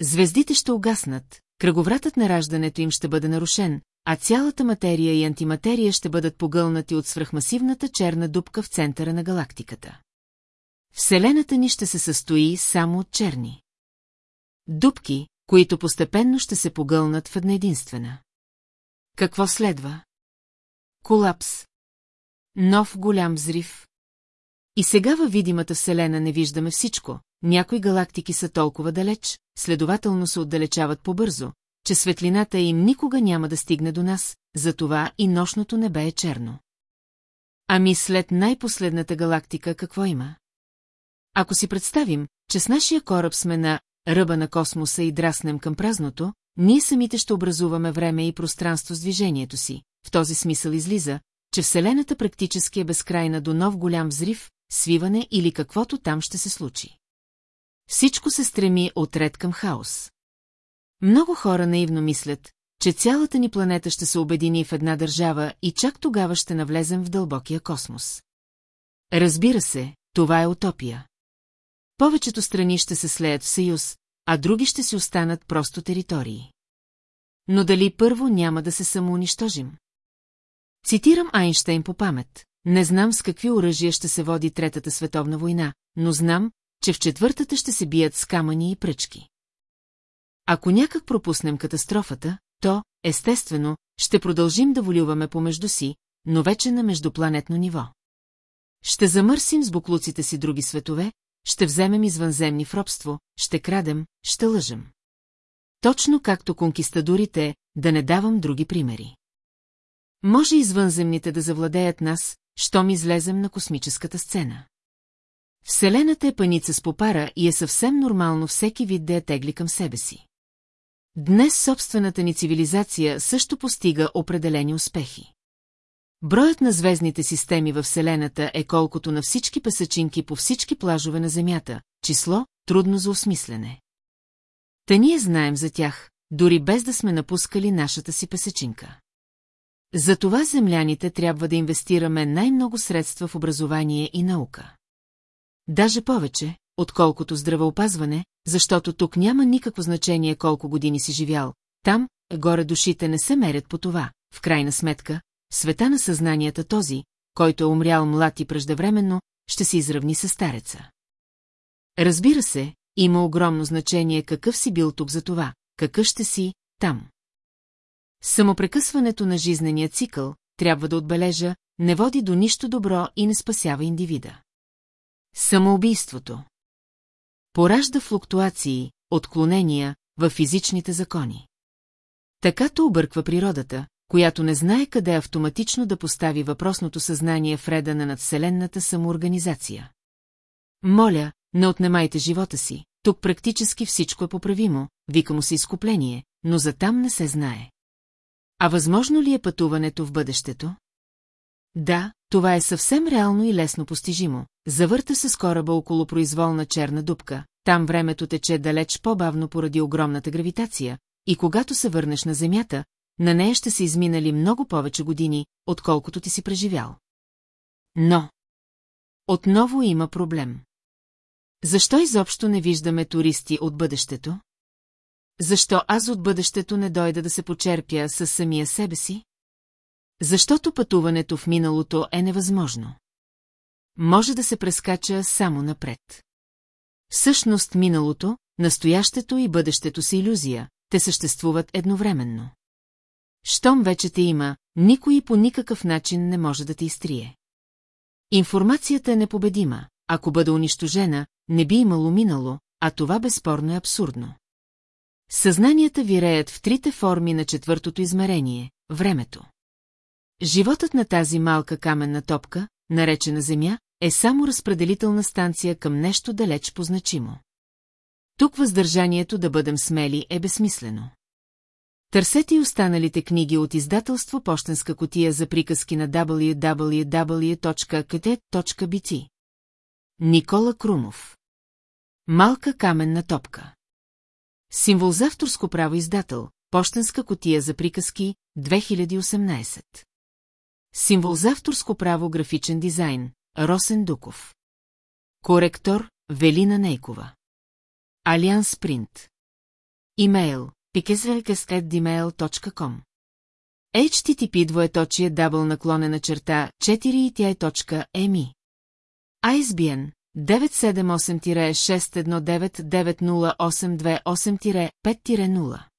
Звездите ще угаснат, кръговратът на раждането им ще бъде нарушен, а цялата материя и антиматерия ще бъдат погълнати от свръхмасивната черна дупка в центъра на галактиката. Вселената ни ще се състои само от черни. Дупки, които постепенно ще се погълнат в една единствена. Какво следва? Колапс. Нов голям взрив. И сега във видимата Вселена не виждаме всичко, някои галактики са толкова далеч, следователно се отдалечават по-бързо, че светлината им никога няма да стигне до нас, затова и нощното небе е черно. Ами след най-последната галактика какво има? Ако си представим, че с нашия кораб сме на ръба на космоса и драснем към празното, ние самите ще образуваме време и пространство с движението си. В този смисъл излиза, че Вселената практически е безкрайна до нов голям взрив, свиване или каквото там ще се случи. Всичко се стреми отред към хаос. Много хора наивно мислят, че цялата ни планета ще се обедини в една държава и чак тогава ще навлезем в дълбокия космос. Разбира се, това е утопия. Повечето страни ще се слеят в съюз, а други ще си останат просто територии. Но дали първо няма да се самоунищожим? Цитирам Айнштейн по памет. Не знам с какви оръжия ще се води Третата световна война, но знам, че в четвъртата ще се бият с камъни и пръчки. Ако някак пропуснем катастрофата, то, естествено, ще продължим да волюваме помежду си, но вече на междупланетно ниво. Ще замърсим с буклуците си други светове, ще вземем извънземни в робство, ще крадем, ще лъжем. Точно както конкистадорите, да не давам други примери. Може извънземните да завладеят нас, щом излезем на космическата сцена. Вселената е паница с попара и е съвсем нормално всеки вид да я тегли към себе си. Днес собствената ни цивилизация също постига определени успехи. Броят на звездните системи във Вселената е колкото на всички песачинки по всички плажове на Земята, число, трудно за осмислене. Та ние знаем за тях, дори без да сме напускали нашата си песачинка. Затова земляните трябва да инвестираме най-много средства в образование и наука. Даже повече, отколкото здравеопазване, защото тук няма никакво значение колко години си живял, там, горе душите не се мерят по това, в крайна сметка, света на съзнанията този, който е умрял млад и преждевременно, ще се изравни с стареца. Разбира се, има огромно значение какъв си бил тук за това, какъв ще си там. Самопрекъсването на жизнения цикъл, трябва да отбележа, не води до нищо добро и не спасява индивида. Самоубийството Поражда флуктуации, отклонения в физичните закони. Такато обърква природата, която не знае къде автоматично да постави въпросното съзнание в реда на надвселенната самоорганизация. Моля, не отнемайте живота си, тук практически всичко е поправимо, вика му се изкупление, но за там не се знае. А възможно ли е пътуването в бъдещето? Да, това е съвсем реално и лесно постижимо. Завърта се с кораба около произволна черна дупка, там времето тече далеч по-бавно поради огромната гравитация, и когато се върнеш на Земята, на нея ще се изминали много повече години, отколкото ти си преживял. Но... Отново има проблем. Защо изобщо не виждаме туристи от бъдещето? Защо аз от бъдещето не дойда да се почерпя със самия себе си? Защото пътуването в миналото е невъзможно. Може да се прескача само напред. Всъщност миналото, настоящето и бъдещето са иллюзия, те съществуват едновременно. Щом вече те има, никой по никакъв начин не може да те изтрие. Информацията е непобедима, ако бъде унищожена, не би имало минало, а това безспорно е абсурдно. Съзнанията виреят в трите форми на четвъртото измерение – времето. Животът на тази малка каменна топка, наречена Земя, е само разпределителна станция към нещо далеч позначимо. Тук въздържанието да бъдем смели е безсмислено. Търсете и останалите книги от издателство Пощенска котия за приказки на www.kt.bt. Никола Крумов. Малка каменна топка. Символ за авторско право издател Пощенска котия за приказки 2018 Символ за авторско право графичен дизайн Росен Дуков. Коректор Велина Нейкова. Алианс Принт Имейл pikesvelkes.gmail.com HTTP двоеточие дабл наклонена черта 4 ISBN 978-619-90828-5-0